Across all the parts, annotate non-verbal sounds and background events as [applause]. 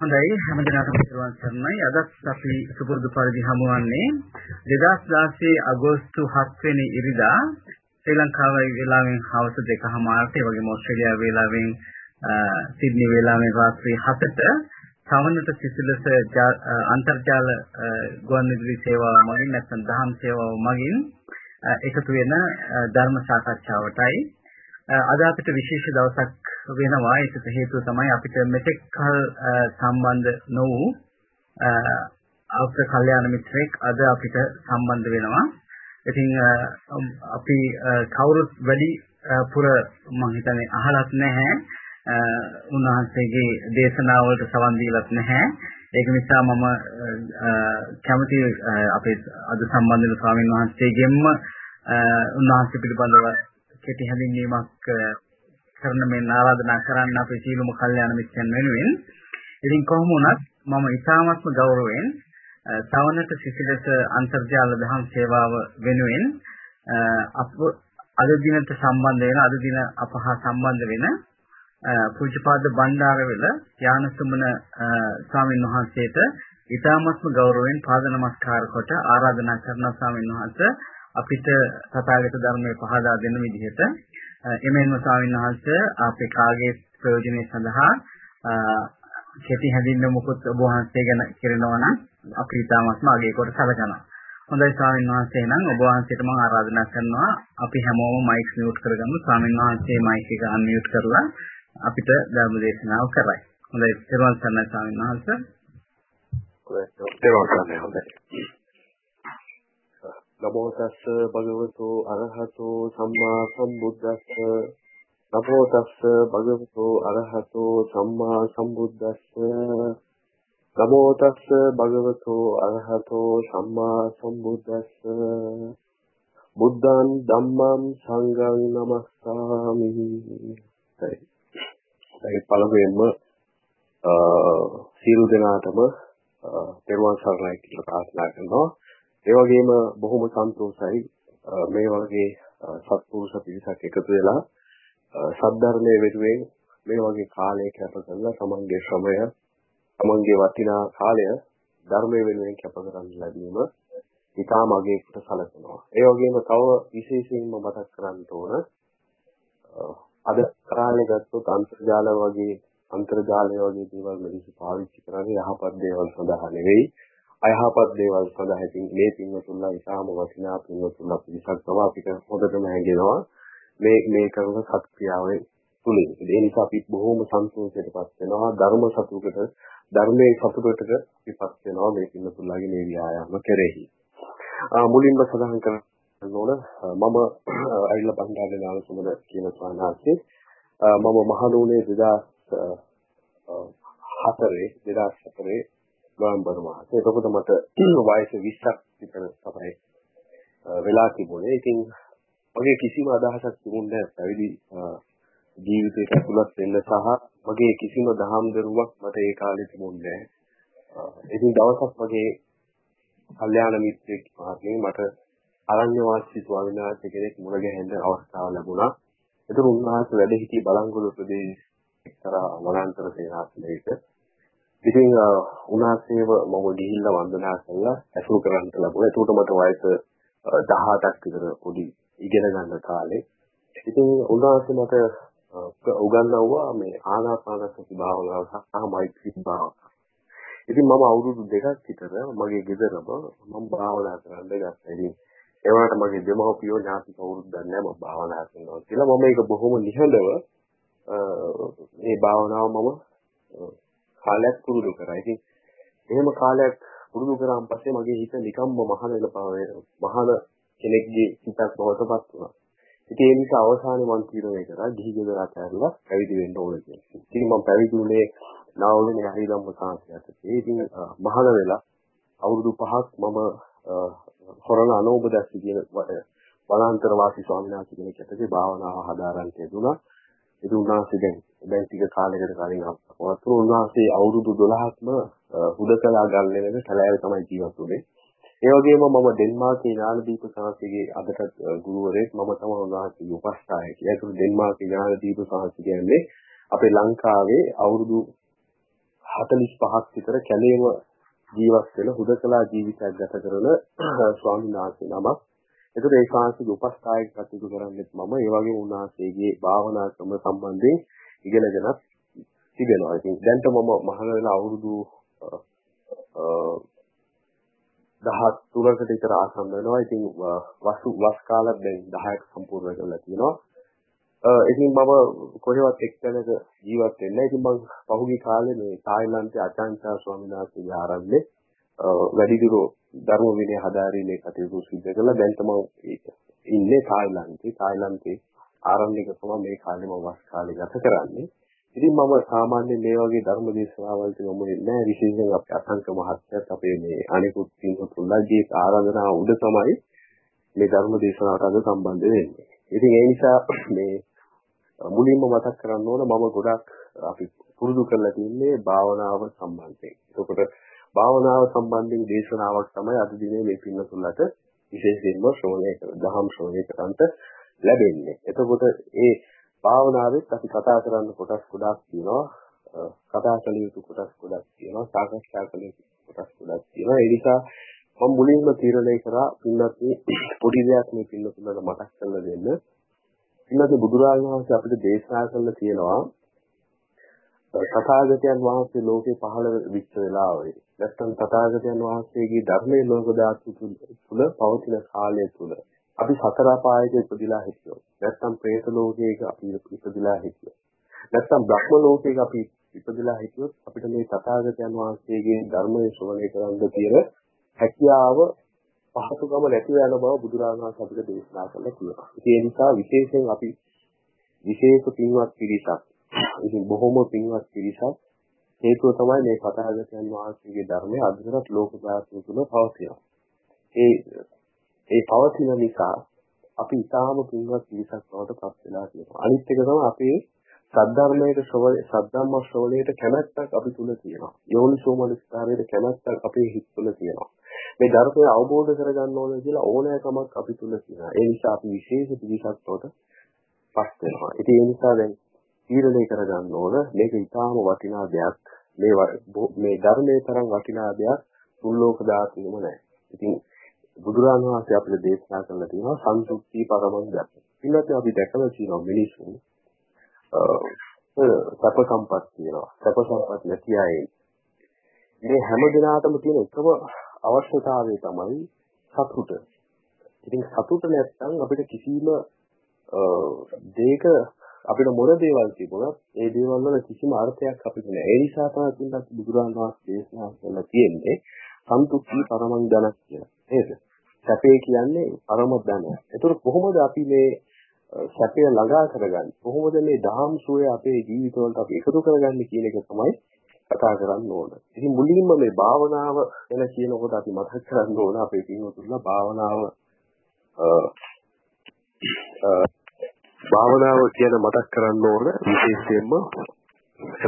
හොඳයි. හැමදෙනාටම පිරුවන් සරණයි. අදත් අපි සුපුරුදු පරිදි හමුවන්නේ 2016 අගෝස්තු 7 වෙනි ඉරිදා. ශ්‍රී ලංකාවේ වේලාවෙන් හවස 2:00මාරට ඒ වගේම ඕස්ට්‍රේලියාවේ වේලාවෙන් සිඩ්නි වේලාවෙන් රාත්‍රී 7ට සමනට සිසිලස අන්තර්ජාල ගුවන්විදුලි සේවාව මගින් නැත්නම් දහම් සේවාව මගින් එකතු වෙන ධර්ම සාකච්ඡාවටයි. අද අපිට විශේෂ දවසක් වෙනවා ඒකට හේතුව තමයි අපිට මෙතෙක් කල සම්බන්ධ නොවු අපේ කල්යාණ මිත්‍රෙක් අද අපිට සම්බන්ධ වෙනවා. ඉතින් අපි කවුරුත් වැඩි පුර මම හිතන්නේ අහලත් නැහැ. උන්වහන්සේගේ දේශනාවලට සවන් දීලත් නැහැ. ඒක නිසා මම කැමති අපේ අද සම්බන්ධ වෙන ස්වාමීන් වහන්සේගෙන්ම උන්වහන්සේ පිළිබඳව කෙටි හැඳින්වීමක් කරන මේ ආරාධනා කරන්න අපේ සීලම කල්යාණ මිත්‍රයන් වෙනුවෙන්. ඉතින් කොහොම වුණත් මම ඉතාමත්ම ගෞරවයෙන් සවනට සිසිලස අන්තර්ජාල දහම් සේවාව වෙනුවෙන් අප අද දිනට සම්බන්ධ වෙන අද දින අප හා සම්බන්ධ වෙන පූජ්‍යපාද බණ්ඩාරවෙල ඥානසුමන ස්වාමීන් වහන්සේට ඉතාමත්ම ගෞරවයෙන් පාද නමස්කාර කොට ආරාධනා කරන ස්වාමීන් වහන්සේ අපිට තථාගත ධර්මයේ පහදා දෙන විදිහට එමෙන්ම ස්වාමීන් වහන්සේ අපේ කාගේ ප්‍රයෝජනය සඳහා කෙටි හැඳින්වීම මොකොත් ඔබ වහන්සේ ගැන කරනවා නම් අපි ඊටමත්ම අගය කොට සැලකනවා. හොඳයි ස්වාමීන් වහන්සේ නම් ඔබ වහන්සේට මම ආරාධනා කරනවා අපි හැමෝම මයික් මියුට් කරගමු. ස්වාමීන් වහන්සේ මයික් එක අන්මියුට් කරලා අපිට ධර්ම දේශනාව කරයි. හොඳයි පෙරවන් සර්ණයි ස්වාමීන් වහන්සේ. පෙරවන් සර්ණයි හොඳයි. නමෝ තස්ස භගවතු අරහතෝ සම්මා සම්බුද්දස්ස. නමෝ තස්ස භගවතු අරහතෝ සම්මා සම්බුද්දස්ස. නමෝ තස්ස භගවතු අරහතෝ සම්මා සම්බුද්දස්ස. බුද්ධං ධම්මං සංඝං නමස්සාමි. ඒ පළමුවෙන්ම සියලු දෙනාටම පෙරවන් සරණයි කියලා ප්‍රාර්ථනා කරනවා. ඒ වගේම බොහොම සන්තෝෂයි මේ වගේ සත්පුරුෂ පිරිසක් එකතු වෙලා සද්ධර්මයේ වෙනුවෙන් මේ වගේ කාලයක කැප කරලා සමන්ගේ ශ්‍රමය සමන්ගේ වටිනා කාලය ධර්මයේ වෙනුවෙන් කැප කරන්න ලැබීම ඉතාම අගයකට සැලකෙනවා. ඒ වගේම තව විශේෂයෙන්ම මතක් කරන්න ඕන අද කාලේ ගත්තොත් අන්තර්ජාල වගේ අන්තර්ජාලය වගේ දේවල් මිනිස්සු පාවිච්චි කරන්නේ යහපත් දේවල් සඳහා නෙවෙයි අයහපත් දේවල් සඳහා ඉතින් මේ පින්වතුන්ලා ඉතාම වටිනා පින්වතුන්ලා පිරිසක් තමයි අපිට හොඳටම හැඟෙනවා. මේ මේ කරන සත්ක්‍රියාවේ තුලින් ඒ නිසා අපි බොහොම සන්තෝෂයටපත් වෙනවා. ධර්ම සතුටකට ධර්මයේ සතුටකට අපිපත් වෙනවා මේ පින්වතුන්ලාගේ මේ ව්‍යායාම කෙරෙහි. මුලින්ම සඳහන් කරන්න ඕන මම අයිල බණ්ඩාරේ නාලසුමන කියන ස්වාමීන් මම මහනුවරේ 2004 2004 නොවැම්බර් මාසේ. එතකොට මට [clears throat] වයස 20ක් විතර තමයි වෙලා තිබුණේ. ඉතින් මගේ කිසිම අදහසක් තිබුණේ නැහැ පැවිදි ජීවිතයක ඇතුළත් වෙන්න සහ මගේ කිසිම දහම් දරුවක් මට ඒ කාලේ තිබුණේ නැහැ. ඉතින් දවසක් මගේ කල්යාණ මිත්‍රෙක් මාර්ගයෙන් මට අරණ්‍ය වාසී ස්වාමීන් වහන්සේ කෙනෙක් මුණ ගැහෙන්න අවස්ථාව ලැබුණා. ඒතර උන්වහන්සේ වැඩ සිටි බලංගොඩ ප්‍රදේශ එක්තරා වනාන්තර සේනාසනයක ඉතින් උන්වහන්සේව මම ගිහිල්ලා වන්දනා කරලා ඇසුරු කරන්න ලැබුණා. ඒකට මට වයස 18ක් විතර පොඩි ඉගෙන ගන්න කාලේ. ඉතින් උන්වහන්සේ මට උගන්වුවා මේ ආනාපාන සති භාවනාව සහ මෛත්‍රී භාවනාව. ඉතින් මම අවුරුදු දෙකක් විතර මගේ ගෙදරම මම භාවනා කරන්න ගත්තා. ඉතින් ඒ වුණාට මගේ දෙමව්පියෝ ඥාති කවුරුත් දන්නේ නැහැ මම භාවනා කරනවා කියලා. මම ඒක බොහොම නිහඬව මේ භාවනාව මම කාලයක් පුරුදු කරා. ඉතින් එහෙම කාලයක් පුරුදු කරාන් පස්සේ මගේ හිත නිකම්ම මහන වෙලපාවේ මහන කෙනෙක්ගේ හිතක් බවටපත් වුණා. ඉතින් ඒ නිසා අවසානයේ මම තීරණය කරා ගිහි ගෙදර අතහැරලා පැවිදි වෙන්න ඕන කියලා. ඉතින් මම පැවිදි වුණේ නාවලේ හරිදම්ම සාහිත්‍යයට. ඉතින් මහන වෙලා අවුරුදු 5ක් මම හොරණ අනෝබදස්සි කියන වනාන්තර වාසී ස්වාමීන් වහන්සේ කෙනෙක් ඇතුලේ භාවනාව හදාරන්න තියදුනා. ඉතින් උන්වහන්සේ දැන් දැන් ටික කාලයකට කලින් අපවත් උන්වහන්සේ අවුරුදු 12ක්ම හුදකලා ගන්න වෙන කලාවේ තමයි ජීවත් වුනේ. ඒ වගේම මම ඩෙන්මාර්කේ ඥානදීප සාහිත්‍යයේ අදටත් ගුරුවරයෙක් මම තමයි උන්වහන්සේගේ උපස්ථායකය. ඒක ඩෙන්මාර්කේ ඥානදීප සාහිත්‍ය කියන්නේ අපේ ලංකාවේ අවුරුදු 45ක් විතර කැලේම ජීවත් වෙන හුදකලා ජීවිතයක් ගත කරන ස්වාමීන් වහන්සේ නමක්. ඒකට ඒ ශාන්තික උපස්ථායක කටයුතු කරන්නේත් මම ඒ වගේම උන්වහන්සේගේ භාවනා ක්‍රම සම්බන්ධයෙන් ඉගෙනගෙනත් තිබෙනවා. ඉතින් දැන්ට මම මහාන වෙලා අවුරුදු 13කට විතර ආසන්න වෙනවා. ඉතින් වසු වස් කාලයක් දැන් 10ක සම්පූර්ණ කරලා තියෙනවා. ඉතින් මම කොහෙවත් එක්තැනක ජීවත් වෙන්නේ ඉතින් මම පහුගිය කාලේ මේ තායිලන්තයේ අචාන්චා ස්වාමීන් වහන්සේගේ ආරම්භයේ වැඩිදුර ධර්ම විනය හදාරීමේ කටයුතු සිදු කරලා දැන් තමයි ඉන්නේ තායිලන්තේ. තායිලන්තේ ආරම්භයක තමයි මේ කාලේ මම වස් කාලේ ගත කරන්නේ. ඉතින් මම සාමාන්‍යයෙන් මේ වගේ ධර්ම දේශනාවලට යොමු වෙන්නේ විශේෂයෙන් අපේ අසංක මහත්තයත් අපේ මේ අනිකුත් සිංහතුන්ලාගේ ආරාධනාව උඩ තමයි මේ ධර්ම දේශනාවට අද සම්බන්ධ වෙන්නේ. ඉතින් ඒ නිසා මේ මුලින්ම මතක් කරන්න ඕන මම ගොඩක් අපි පුරුදු කරලා තින්නේ භාවනාව සම්බන්ධයෙන්. ඒකට භාවනාව සම්බන්ධයෙන් දේශනාවක් තමයි අද දිනේ මේ පින්නතුන්ලට විශේෂයෙන්ම ශ්‍රවණය කරන දහම් ශ්‍රවණය කරන්ට ලැබෙන්නේ. එතකොට ඒ භාවනාවෙත් අපි කතා කරන්න කොටස් ගොඩක් තියෙනවා. කතා කළ යුතු කොටස් ගොඩක් තියෙනවා. සාකච්ඡා කළ යුතු කොටස් ගොඩක් තියෙනවා. ඒ නිසා මම මුලින්ම තීරණය කරා පින්නත් පොඩි දෙයක් මේ පින්නතුන්ට මතක් කරලා දෙන්න. පින්නත් බුදුරජාණන් වහන්සේ අපිට දේශනා කළා තියෙනවා තථාගතයන් වහන්සේ ලෝකේ පහළ විච්ච වෙලාවේ නැත්නම් තථාගතයන් වහන්සේගේ ධර්මයේ ලෝක ධාතු තුල පවතින කාලය තුල අපි සතර අපායක ඉපදිලා හිටියොත් නැත්නම් പ്രേත ලෝකයක අපි ඉපදිලා හිටියොත් නැත්නම් බ්‍රහ්ම ලෝකයක අපි ඉපදිලා හිටියොත් අපිට මේ තථාගතයන් වහන්සේගේ ධර්මයේ ශ්‍රවණය කරන්න තියෙන හැකියාව පහසුකම නැති වෙන බව බුදුරජාණන් වහන්සේ අපිට දේශනා කළා කියලා. ඒ නිසා විශේෂයෙන් අපි විශේෂ පින්වත් පිරිසක් ඉතින් බොහොම පින්වත් පිරිසක් හේතුව තමයි මේ තථාගතයන් වහන්සේගේ ධර්මය අදටත් ලෝක ධාතුව තුළ පවතිනවා. ඒ ඒ පවතින නිසා අපි ඊටාම පින්වත් පිරිසක් බවට පත් වෙලා තියෙනවා. අනිත් එක තමයි අපේ සද්ධර්මයේ ශ්‍රවණය සද්ධම්ම ශ්‍රවණයට කැමැත්තක් අපි තුල තියෙනවා. යෝනිසෝ මනස්කාරයේ කැමැත්තක් අපේ හිත තුල තියෙනවා. මේ ධර්මය අවබෝධ කරගන්න ඕන කියලා ඕනෑකමක් අපි තුල තියෙනවා. ඒ නිසා අපි විශේෂ පිළිසක් තොට පස් වෙනවා. ඉතින් ඒ නිසා දැන් තීරණය කරගන්න ඕන මේක ඊටාම වටිනා දෙයක්. මේ මේ ධර්මයේ තරම් වටිනා දෙයක් තුන් ලෝක ධාතුවේම නැහැ. ඉතින් බුදුරජාණන් වහන්සේ අපිට දේශනා කරලා තියෙනවා සංසුක්ති පරමං ධර්ම. ඊළඟට අපි දැකලා තියෙනවා මිනිසුන් සැප සම්පත් තියෙනවා. සැප සම්පත් නැති අය මේ හැම දිනාටම තියෙන එකම අවශ්‍යතාවය තමයි සතුට. ඉතින් සතුට නැත්නම් අපිට කිසිම දෙයක අපිට මොන දේවල් තිබුණත් ඒ දේවල් වල කිසිම අර්ථයක් අපිට නැහැ. ඒ නිසා තමයි තුන්වත් බුදුරජාණන් වහන්සේ දේශනා කරලා තියෙන්නේ සන්තුෂ්ටි පරමං ධනක් කියලා. නේද? සැපේ කියන්නේ පරම ධනය. ඒතකොට කොහොමද අපි මේ සැපය ළඟා කරගන්නේ? කොහොමද මේ දහම් සුවය අපේ ජීවිතවලට අපි එකතු කරගන්නේ කියන එක තමයි කතා කරන්න ඕන. ඉතින් මුලින්ම මේ භාවනාව ගැන කියනකොට අපි මතක් කරගන්න ඕන අපේ පින්වතුන්ලා භාවනාව භාවනාව කියන මතක් කරන්න ඕන විශේෂයෙන්ම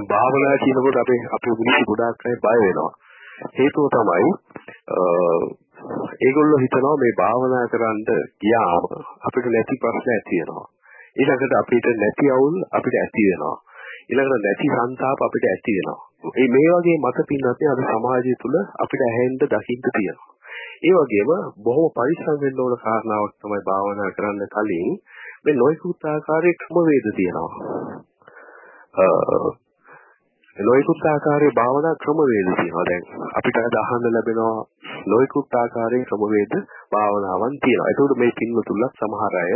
භාවනා කියනකොට අපේ අපේ මිනිස්සු ගොඩාක් අය බය වෙනවා. හේතුව තමයි ඒගොල්ලෝ හිතනවා මේ භාවනා කරන්න ගියාම අපිට නැති ප්‍රශ්න ඇති වෙනවා. ඊළඟට අපිට නැති අවුල් අපිට ඇති වෙනවා. ඊළඟට නැති සංతాප අපිට ඇති වෙනවා. මේ මේ වගේ මත පින්නත් අද සමාජය තුළ අපිට ඇහෙන්න දකින්න තියෙනවා. ඒ වගේම බොහොම පරිස්සම් වෙන්න ඕන කාරණාවක් තමයි භාවනා කරන්න කලින් මේ නොයෙකුත් ආකාරයේ ක්‍රමවේද තියෙනවා. නොයෙකුත් ආකාරයේ භාවනා ක්‍රමවේද තියෙනවා. දැන් අපිට අද අහන්න ලැබෙනවා නොයෙකුත් ආකාරයේ ක්‍රමවේද භාවනාවන් තියෙනවා. ඒකෝට මේ පින්වතුන්ලා සමහර අය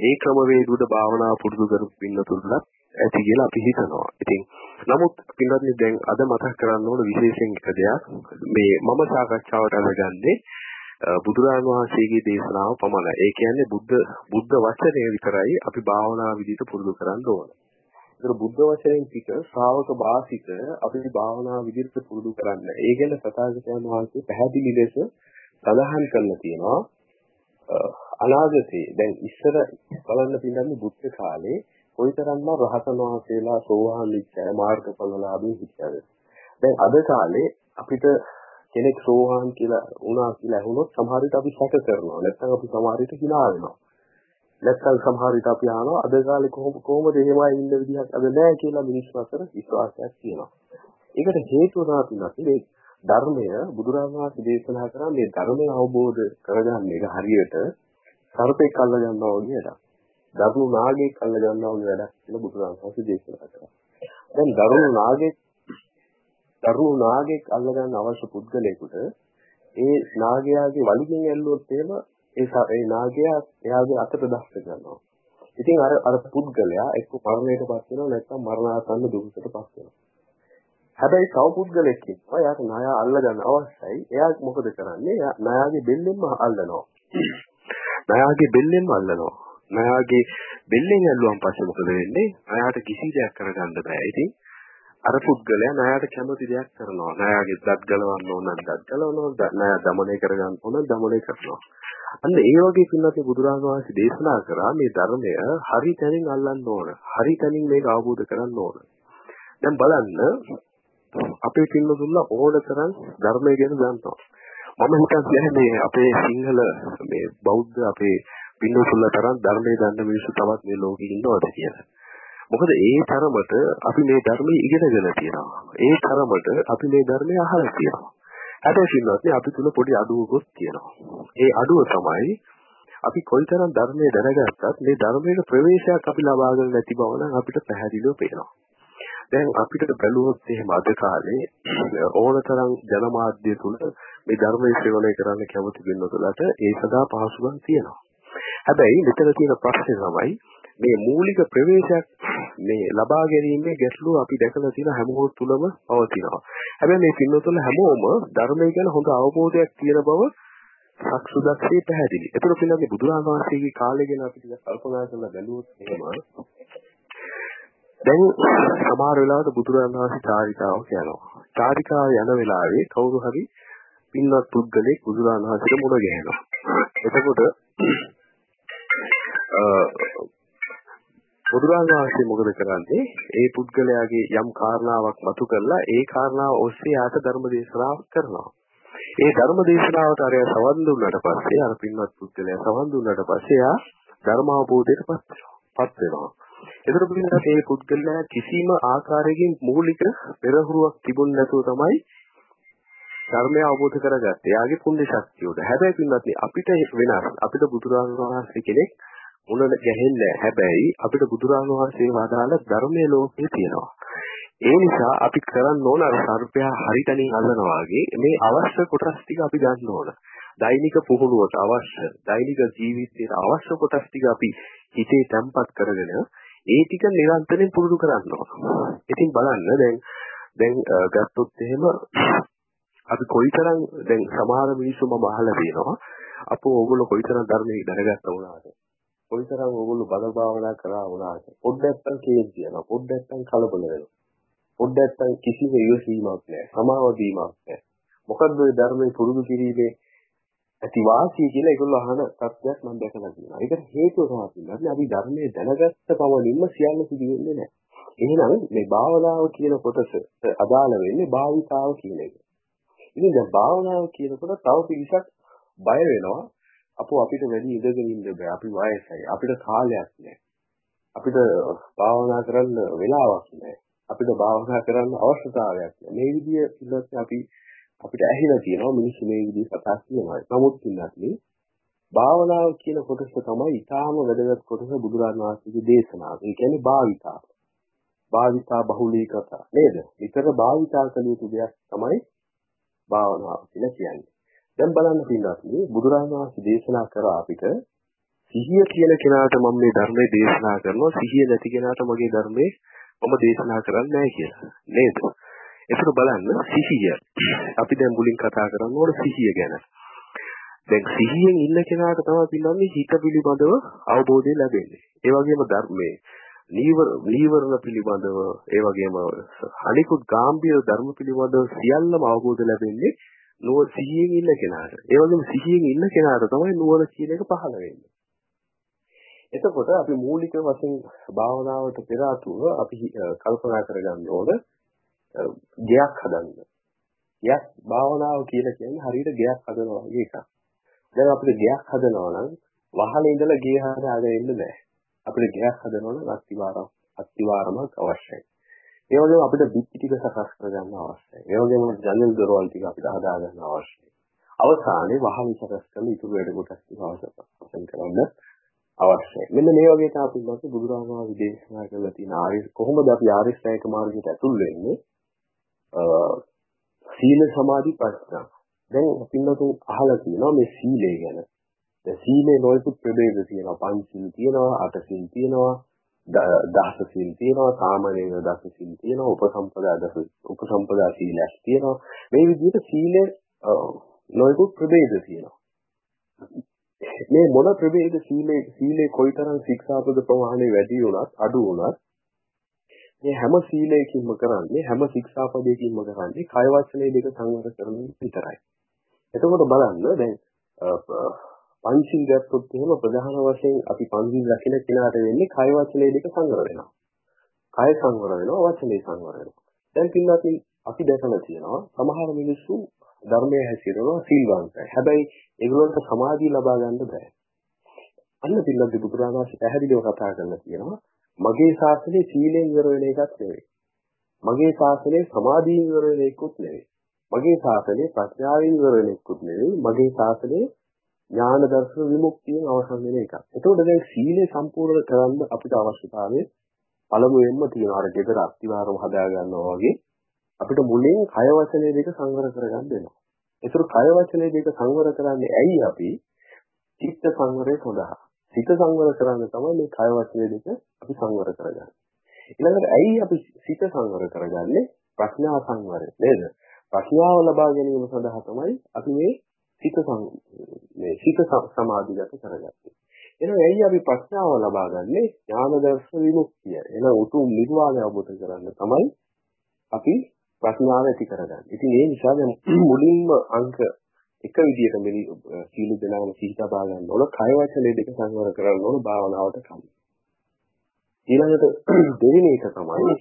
ඒ ක්‍රමවේද උඩ භාවනාව පුරුදු කරපු පින්වතුන්ලා ඇති කියලා අපි හිතනවා. ඉතින් නමුත් පින්වත්නි දැන් අද මතක් කරන්න ඕන විශේෂයෙන් එක දෙයක් මේ මම සාකච්ඡාවට අරගන්නේ බුදුරජාණන් වහන්සේගේ දේශනාව පමණයි. ඒ කියන්නේ බුද්ධ බුද්ධ වචනය විතරයි අපි භාවනා විදිහට පුරුදු කරන්න ඕන. ඒතර බුද්ධ වචනයෙන් පිට ශ්‍රාවක වාසික අපි භාවනා විදිහට පුරුදු කරන්න. ඒ ගැන සතාගතයන් වහන්සේ පැහැදිලි ලෙස සඳහන් කරලා තියෙනවා. අනාගතේ දැන් ඉස්සර බලන්න පිළිගන්නේ බුද්ධ කාලේ කොයිතරම්ම රහතන් වහන්සේලා සෝවාන් විච්ඡය මාර්ගඵලලාභී හිටියද. දැන් අද කාලේ අපිට කෙනෙක් සෝවාන් කියලා වුණා කියලා ඇහුනොත් සමහර විට අපි සැක කරනවා. නැත්නම් අපි සමහර විට hina වෙනවා. නැත්නම් සමහර විට අපි අහනවා අද කාලේ කොහොම කොහොමද එහෙමයි ඉන්න විදිහක් අද නැහැ කියලා මිනිස්සු අතර විශ්වාසයක් තියෙනවා. ඒකට හේතුව තමයි මේ ධර්මය බුදුරජාණන් වහන්සේ දේශනා කරා මේ ධර්මය අවබෝධ කරගන්න එක හරියට සර්පෙක් අල්ල ගන්නවා වගේ වැඩක්. දරුණු නාගයෙක් අල්ල ගන්නවා වගේ වැඩක් කියලා බුදුරජාණන් වහන්සේ දේශනා කරා. දැන් දරුණු නාගයෙක් දරුණු නාගයෙක් අල්ල ගන්න අවශ්‍ය පුද්ගලයෙකුට ඒ නාගයාගේ වලිගෙන් ඇල්ලුවොත් එහෙම ඒ ඒ නාගයා එයාගේ අතට දස්ස ගන්නවා. ඉතින් අර අර පුද්ගලයා එක්ක මරණයටපත් වෙනවා නැත්නම් මරණාසන්න දුකටපත් වෙනවා. හැබැයි තව පුද්ගලෙක් ඉන්නවා එයාට ණය අල්ල ගන්න අවශ්‍යයි. එයා මොකද කරන්නේ? එයා ණයගේ බෙල්ලෙන්ම අල්ලනවා. ණයගේ බෙල්ලෙන්ම අල්ලනවා. ණයගේ බෙල්ලෙන් ඇල්ලුවන් පස්සේ මොකද වෙන්නේ? ණයට කිසි දෙයක් කරගන්න බෑ. ඉතින් අර පුද්ගලයා ණයට කැමති දෙයක් කරනවා. ණයාගේ දත් ගලවන්න ඕන නම් දත් ගලවනවා. ණය දමනය කරගන්න ඕන නම් දමනය කරනවා. අන්න ඒ වගේ පින්නතේ බුදුරජාණන් වහන්සේ දේශනා කරා මේ ධර්මය හරි තැනින් අල්ලන්න ඕන. හරි තැනින් මේක අවබෝධ කරන්න ඕන. දැන් බලන්න අපේ පින්නතුල්ලා ඕන තරම් ධර්මය ගැන දන්නවා. මම හිතන්නේ මේ අපේ සිංහල මේ බෞද්ධ අපේ පින්නතුල්ලා තරම් ධර්මය දන්න මිනිස්සු තවත් මේ ලෝකේ ඉන්නවද කියලා. මොකද ඒ තරමට අපි මේ ධර්මයේ ඉගෙනගෙන තියෙනවා. ඒ තරමට අපි මේ ධර්මය අහලා තියෙනවා. හැබැයි පින්නත් අපි තුල පොඩි අඩුවකුත් තියෙනවා. ඒ අඩුව තමයි අපි කොයිතරම් ධර්මයේ දැනගත්තත් මේ ධර්මයේ ප්‍රවේශයක් අපි ලබාගෙන නැති බව නම් අපිට පැහැදිලිව පේනවා. දැන් අපිට බැලුවොත් එහෙම අද කාලේ ඕනතරම් ජනමාධ්‍ය තුල මේ ධර්මයේ සේවනය කරන්න කැමති වෙනකොටලට ඒ සදා පහසුකම් තියෙනවා. හැබැයි මෙතන තියෙන ප්‍රශ්නේ තමයි මේ මූලික ප්‍රවේශයක් මේ ලබා ගැනීමේ ගැටලුව අපි දැකලා තියෙන හැමෝම තුලම පවතිනවා. හැබැයි මේ පින්නතුල හැමෝම ධර්මය ගැන හොඳ අවබෝධයක් තියෙන බව සක්සුදක්ෂේ පැහැදිලි. ඒතර පිළිබඳ බුදුරජාණන් වහන්සේගේ කාලය ගැන අපි ටිකක් කල්පනා කරලා බැලුවොත් එහෙම දැන් සමහර වෙලාවට බුදුරජාණන් වහන්සේ චාරිකාවක් යනවා. චාරිකාව යන වෙලාවේ කවුරු හරි පින්වත් පුද්ගලෙක් බුදුරජාණන් වහන්සේට මුණ ගැහෙනවා. එතකොට බුදුරජාණන් වහන්සේ මොකද කරන්නේ? ඒ පුද්ගලයාගේ යම් කාරණාවක් මතු කරලා ඒ කාරණාව ඔස්සේ යාට ධර්ම දේශනාවක් කරනවා. ඒ ධර්ම දේශනාවට අරය සවන් දුන්නාට පස්සේ අර පින්වත් පුද්ගලයා සවන් දුන්නාට පස්සේ යා ධර්ම අවබෝධයටපත් වෙනවා. ඒතර පිළිගන්න මේ පුද්ගලයා කිසිම ආකාරයකින් මූලික පෙරහුරුවක් තිබුණ නැතුව තමයි ධර්මය අවබෝධ කරගත්තේ. එයාගේ පුණ්‍ය ශක්තිය උඩ. හැබැයි පින්වත් අපිට වෙනස්. අපිට බුදුරජාණන් වහන්සේ කෙනෙක් මුණ ගැහෙන්නේ හැබැයි අපිට බුදුරජාණන් වහන්සේ වදාළ ධර්මයේ ලෝකේ තියෙනවා. ඒ නිසා අපි කරන්න ඕන අර සර්පයා හරිතනින් අල්ලනවා වගේ මේ අවශ්‍ය කොටස් ටික අපි ගන්න ඕන. දෛනික පුහුණුවට අවශ්‍ය දෛනික ජීවිතයට අවශ්‍ය කොටස් ටික අපි හිතේ තැම්පත් කරගෙන ඒ ටික නිරන්තරයෙන් පුරුදු කරන්න ඕන. ඉතින් බලන්න දැන් දැන් ගත්තොත් එහෙම අපි කොයිතරම් දැන් සමහර මිනිස්සු මම අහලා තියෙනවා අපෝ ඕගොල්ලෝ කොයිතරම් ධර්මයේ දැනගත්තා වුණාද කොයිතරම් ඕගොල්ලෝ බල භාවනා කරා වුණාද පොඩ්ඩක්ම කේන්ති යනවා පොඩ්ඩක්ම කලබල වෙනවා පොඩ්ඩක්ම කිසිම ඉවසීමක් නැහැ සමාව දීමක් නැහැ මොකද්ද මේ ධර්මයේ පුරුදු කිරීමේ ඇති වාසිය කියලා ඒගොල්ලෝ අහන තත්ත්වයක් මම දැකලා තියෙනවා. ඒකට හේතුව තමයි අපි ධර්මයේ දැනගත්ත පමණින්ම සියල්ල සිදු වෙන්නේ නැහැ. එහෙනම් මේ භාවනාව කියන කොටස අදාළ වෙන්නේ භාවිතාව කියන එක. ඉතින් දැන් භාවනාව කියනකොට තව පිරිසක් බය වෙනවා. අපෝ අපිට වැඩි ඉඳගෙන ඉන්න බෑ. අපි වයසයි. අපිට කාලයක් නැහැ. අපිට භාවනා කරන්න වෙලාවක් නැහැ. අපිට භාවනා කරන්න අවශ්‍යතාවයක් නැහැ. මේ විදිය ඉන්නත් අපි අපිට ඇහිලා තියෙනවා මිනිස්සු මේ විදිහට කතා කරනවා. නමුත් ඉන්නත්නේ භාවනාව කියන කොටස තමයි ඊටාම වැදගත් කොටස බුදුරජාණන් වහන්සේගේ දේශනාව. ඒ කියන්නේ භාවිතාව. භාවිතා බහුලීකත නේද? විතර භාවිතා කළ යුතු දෙයක් තමයි භාවනාව කියලා කියන්නේ. දැන් බලන්න පින්නත්නේ බුදුරජාණන් වහන්සේ දේශනා කරා අපිට සිහිය කියන කෙනාට මම මේ ධර්මයේ දේශනා කරනවා සිහිය නැති කෙනාට මගේ ධර්මයේ මම දේශනා කරන්නේ නැහැ කියලා. නේද? ඒකට බලන්න සිහිය. අපි දැන් මුලින් කතා කරන්න ඕන සිහිය ගැන. දැන් සිහියෙන් ඉන්න කෙනාට තමයි පින්නන්නේ හිත පිළිබඳව අවබෝධය ලැබෙන්නේ. ඒ වගේම ධර්මයේ නීවර නීවරණ පිළිබඳව ඒ වගේම අනිකුත් ගාම්භීර ධර්ම පිළිබඳව සියල්ලම අවබෝධ ලැබෙන්නේ නුවණ සිහියෙන් ඉන්න කෙනාට. ඒ වගේම සිහියෙන් ඉන්න කෙනාට තමයි නුවණ කියන එක පහළ වෙන්නේ. එතකොට අපි මූලික වශයෙන් භාවනාවට පෙර ආතුව අපි කල්පනා කරගන්න ඕන ගෙයක් හදන්න. ගෙයක් භාවනාව කියලා කියන්නේ හරියට ගෙයක් හදනවා වගේ එකක්. දැන් අපිට ගෙයක් හදනවා නම් වහලේ ඉඳලා ගේ හදාගෙන ඉන්න බෑ. අපිට ගෙයක් හදනවා නම් අත්තිවාරම් අත්තිවාරමක් අවශ්‍යයි. ඒ වගේම අපිට බිත්ති ටික සකස් කරගන්න අවශ්‍යයි. ඒ වගේම ජනල් දොරවල් ටික අපිට හදාගන්න අවශ්‍යයි. අවසානයේ වහල් සකස් කරලා ඉතුරු වැඩ කොටස් ටික අවශ්‍ය කරන්න අවශ්‍යයි. මෙන්න මේ වගේ තමයි පිළිබඳව බුදුරජාණන් වහන්සේ දේශනා කරලා තියෙන ආර්ය කොහොමද අපි ආර්ය ශ්‍රේණික මාර්ගයට ඇතුල් වෙන්නේ? සීල සමාධි ප්‍රඥා. දැන් පින්නතුන් අහලා තියෙනවා මේ සීලය ගැන. දැන් සීලේ නොයෙකුත් ප්‍රභේද තියෙනවා. පංචශීල තියෙනවා, අටශීල තියෙනවා, දහසශීල තියෙනවා, සාමාන්‍ය දහසශීල තියෙනවා, උපසම්පදා දස උපසම්පදා සීලස් තියෙනවා. මේ විදිහට සීලේ නොයෙකුත් ප්‍රභේද තියෙනවා. මේ මොන ප්‍රභේද සීලේ සීලේ කොයිතරම් ශික්ෂාපද ප්‍රමාණය වැඩි වුණත් අඩු වුණත් මේ හැම සීලයකින්ම කරන්නේ හැම ශික්ෂාපදයකින්ම කරන්නේ කය වචනේ දෙක සංවර කරන විතරයි. එතකොට බලන්න දැන් පංචිල් ගත්තොත් එහෙම ප්‍රධාන වශයෙන් අපි පංචිල් රකින්න කෙනාට වෙන්නේ කය වචනේ දෙක සංවර වෙනවා. කය සංවර වෙනවා වචනේ සංවර වෙනවා. දැන් පින්නත් අපි දැකලා තියෙනවා සමහර මිනිස්සු ධර්මයේ හැසිරෙනවා සිල්වන්තයි. හැබැයි ඒගොල්ලන්ට සමාධිය ලබා ගන්න බෑ. අන්න පිළිබඳ බුදුරජාණන් පැහැදිලිව කතා කරලා තියෙනවා මගේ ශාසනයේ සීලෙන් ඉවර වෙන එකක් නෙවෙයි. මගේ ශාසනයේ සමාධියෙන් ඉවර වෙන එකකුත් නෙවෙයි. මගේ ශාසනයේ ප්‍රඥාවෙන් ඉවර වෙන එකකුත් නෙවෙයි. මගේ ශාසනයේ ඥාන දර්ශන විමුක්තියෙන් අවසන් වෙන එකක්. එතකොට දැන් සීලය සම්පූර්ණ කරන්න අපිට අවශ්‍යතාවය පළමුවෙන්ම තියෙනවා. අර ගෙදර අස්තිවාරම හදා ගන්නවා වගේ අපිට මුලින් කය වචනේ දෙක සංවර කරගන්න වෙනවා. ඒතර කය වචනේ දෙක සංවර කරන්නේ ඇයි අපි? චිත්ත සංවරය සඳහා. සිත සංවර කරන්න තමයි මේ කය වචනේ දෙක අපි සංවර කරගන්නේ. ඊළඟට ඇයි අපි සිත සංවර කරගන්නේ? ප්‍රඥා සංවරය නේද? ප්‍රඥාව ලබා ගැනීම සඳහා තමයි අපි මේ සිත මේ සිත සමාධිගත කරගත්තේ. එහෙනම් ඇයි අපි ප්‍රඥාව ලබා ගන්නේ? ඥාන දර්ශන විමුක්තිය. එහෙනම් උතුම් නිර්වාණය අවබෝධ කරගන්න තමයි අපි ප්‍රඥාව ඇති කරගන්න. ඉතින් ඒ නිසා දැන් [clears throat] මුලින්ම අංක එක විදියට මෙලි සීල දනාම සිහිතබා ගන්න ඕන. කය වචනේ දෙක සංවර කරන්න ඕන භාවනාවට කලින්. ඊළඟට [clears throat] දෙවෙනි එක තමයි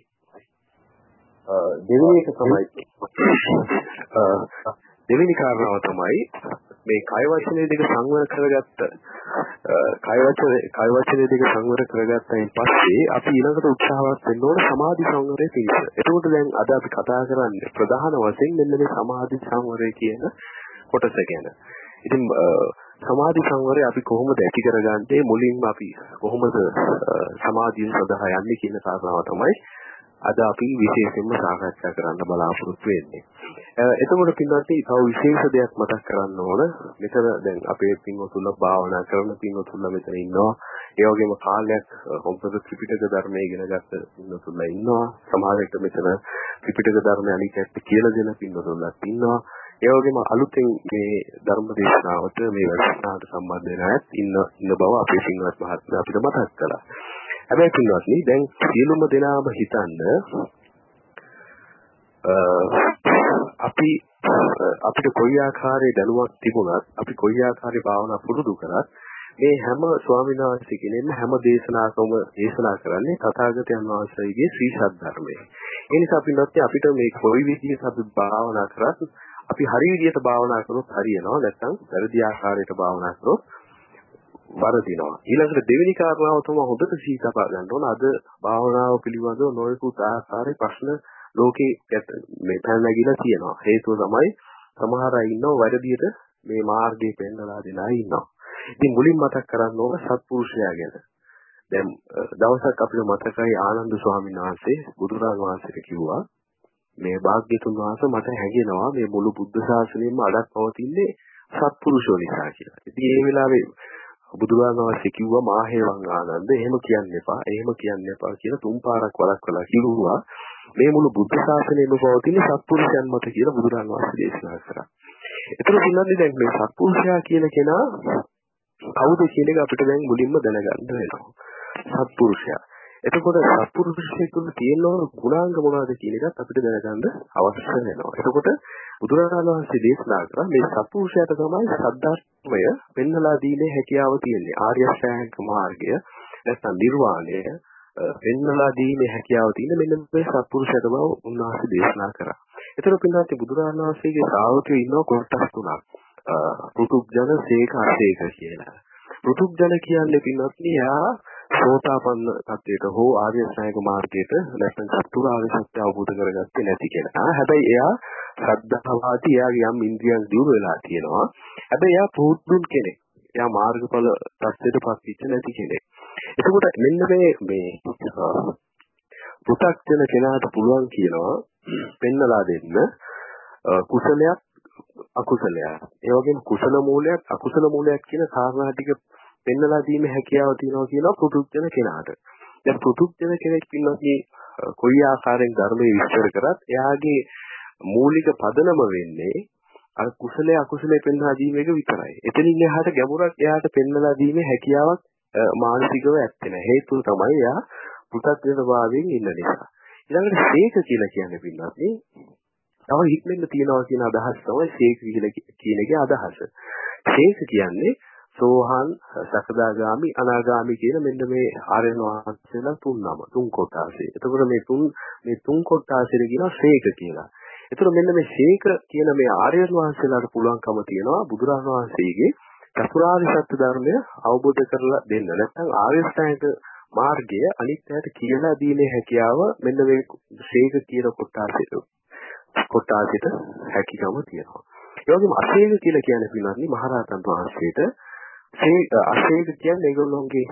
දෙවෙනි එක තමයි [clears throat] දෙවෙනි කාරණාව තමයි මේ කය වචනේ දෙක සංවර කරගත්ත කය වචනේ කය වචනේ දෙක සංවර කරගත්තයින් පස්සේ අපි ඊළඟට උත්සාහවත් වෙන්න ඕන සමාධි සංවරය පිණිස. එතකොට දැන් අද අපි කතා කරන්නේ ප්‍රධාන වශයෙන් මෙන්න මේ සමාධි සංවරය කියන කොටස ගැන. ඉතින් සමාධි සංවරය අපි කොහොමද ඇති කරගන්නේ මුලින්ම අපි කොහොමද සමාධිය සඳහා යන්නේ කියන කාරණාව තමයි අද අපි විශේෂයෙන්ම සාකච්ඡා කරන්න බලාපොරොත්තු වෙන්නේ. එතකොට පින්වත්නි තව විශේෂ දෙයක් මතක් කරන්න ඕන. මෙතන දැන් අපේ පින්වතුන්ලා භාවනා කරන පින්වතුන්ලා මෙතන ඉන්නවා. ඒ වගේම කාලයක් හොම්පද ත්‍රිපිටක ධර්මය ඉගෙන ගත්ත පින්වතුන්ලා ඉන්නවා. සමහරවිට මෙතන ත්‍රිපිටක ධර්මය අනිකට කියලා දෙන පින්වතුන්ලා ඉන්නවා. ඒ වගේම අලුතෙන් මේ ධර්ම දේශනාවට මේ වැඩසටහනට සම්බන්ධ වෙන අයත් ඉන්න ඉන්න බව අපේ පින්වත් මහත්මයා අපිට මතක් කළා. හැබැයි පින්වත්නි දැන් සියලුම දෙනාම හිතන්න අපි අපිට කොයි ආකාරයේ දැනුමක් තිබුණත් අපි කොයි ආකාරයේ භාවනා පුරුදු කරත් මේ හැම ස්වාමීන් වහන්සේ කෙනෙක්ම හැම දේශනාවකම දේශනා කරන්නේ තථාගතයන් වහන්සේගේ ශ්‍රී සද්ධර්මය. ඒ නිසා පින්වත්නි අපිට මේ කොයි විදිහට අපි භාවනා කරත් අපි හරි විදිහට භාවනා කරොත් හරියනවා නැත්නම් වැරදි ආකාරයට භාවනා කරොත් වරදිනවා. ඊළඟට දෙවෙනි කාරණාව තමයි හොඳට සීතපා ගන්න ඕන. අද භාවනාව පිළිබඳව නොයෙකුත් ආකාරයේ ප්‍රශ්න ලෝකේ මේ පැන නැගිලා තියෙනවා. හේතුව තමයි සමහර අය ඉන්නව වැරදියට මේ මාර්ගයේ පෙන්නලා දෙන අය ඉන්නවා. ඉතින් මුලින් මතක් කරන්න ඕන සත්පුරුෂයා ගැන. දැන් දවසක් අපිට මතකයි ආනන්ද ස්වාමීන් වහන්සේ බුදුරජාණන් වහන්සේට කිව්වා මේ භාග්‍යතුන් වහන්සේ මට හැඟෙනවා මේ මුළු බුද්ධ ශාසනයෙම අඩක් පවතින්නේ සත්පුරුෂෝ නිසා කියලා. ඉතින් ඒ වෙලාවේ බුදුරජාණන් වහන්සේ කිව්වා මාහේවං ආනන්ද එහෙම කියන්න එපා එහෙම කියන්න එපා කියලා තුන් පාරක් වළක්වලා කිව්වා මේ මුළු බුද්ධ ශාසනයම පවතින සත්පුරුෂයන් මත කියලා බුදුරජාණන් වහන්සේ දේශනා කරා. ඒතර පින්නන්නේ දැන් මේ සත්පුරුෂයා කියන කෙනා කවුද කියන එක අපිට දැන් මුලින්ම දැනගන්න වෙනවා. සත්පුරුෂයා. එතකොට සත්පුරුෂයෙක් තුළ තියෙන ගුණාංග මොනවද කියන එකත් අපිට දැනගන්න අවශ්‍ය වෙනවා. එතකොට බුදුරජාණන් වහන්සේ දේශනා කරා මේ සත්පුරුෂයාට තමයි සද්ධාත්මය පෙන්වලා දීමේ හැකියාව තියෙන්නේ. ආර්ය අෂ්ටාංගික මාර්ගය නැත්නම් නිර්වාණය පෙන්වලා දීමේ හැකියාව තියෙන මෙන්න මේ සත්පුරුෂයාට බව උන්වහන්සේ දේශනා කරා. ඒතර පින්වත් බුදුරජාණන් වහන්සේගේ ශ්‍රාවකයෝ ඉන්නවා කොටස් තුනක්. පෘතුග්ජන සේක අසේක කියලා. පෘතුග්ජන කියන්නේ පින්වත්නි එයා සෝතාපන්න තත්ත්වයට හෝ ආර්ය ශ්‍රායක මාර්ගයට නැත්නම් චතුරාර්ය සත්‍ය අවබෝධ කරගත්තේ නැති කෙනා. හැබැයි එයා ශ්‍රද්ධාවාදී එයාගේ යම් ඉන්ද්‍රියන් දියුණු වෙලා තියෙනවා. හැබැයි එයා පුදුන් කෙනෙක්. එයා මාර්ගඵල තත්ත්වයට පත්වෙච්ච නැති කෙනෙක්. එතකොට මෙන්න මේ මේ පු탁ජන කෙනාට පුළුවන් කියනවා පෙන්නලා දෙන්න කුසලයක් අකුසලයක්. ඒ වගේම කුසල මූලයක් අකුසල මූලයක් කියන කාරණා ටික පෙන්නලා දීමේ හැකියාව තියෙනවා කියනවා පුදුජන කෙනාට. දැන් පුදුජන කෙනෙක් පින්නොත් කොයි ආකාරයෙන් ධර්මයේ විස්තර කරත් එයාගේ මූලික පදනම වෙන්නේ අර කුසලයේ අකුසලයේ පෙන්වා දීම එක විතරයි. එතනින් එහාට ගැඹුරක් එයාට පෙන්වලා දීමේ හැකියාවක් මානසිකව ඇත්තේ නැහැ. හේතුව තමයි එයා පු탁ජන භාවයෙන් ඉන්න නිසා. ඊළඟට ශේක කියලා කියන්නේ පින්නත් තව හික්මෙන්න තියනවා කියන අදහස තමයි ශේක කියලා කියන එකේ අදහස. ශේක කියන්නේ සෝහන් සකදාගාමි අනාගාමි කියන මෙන්න මේ ආර්යන වහන්සේලා තුන් නම තුන් කොටාසේ. එතකොට මේ තුන් මේ තුන් කොටාසේ කියනවා ශේක කියලා. එතකොට මෙන්න මේ ශේක කියන මේ ආර්යන වහන්සේලාට පුළුවන්කම තියෙනවා බුදුරජාණන් වහන්සේගේ චතුරාර්ය සත්‍ය ධර්මය අවබෝධ කරලා දෙන්න. නැත්නම් ආර්ය ශ්‍රැණික මාර්ගය අනිත් අයට කියලා දීමේ හැකියාව මෙන්න මේ ශේක කියන කොටාසෙට කොටාසෙට හැකියාව තියෙනවා. ඒ වගේම අශේක කියලා කියන්නේ පින්වත්නි මහරහතන් වහන්සේට ඒ අශේක කියන්නේ ඒගොල්ලෝගේ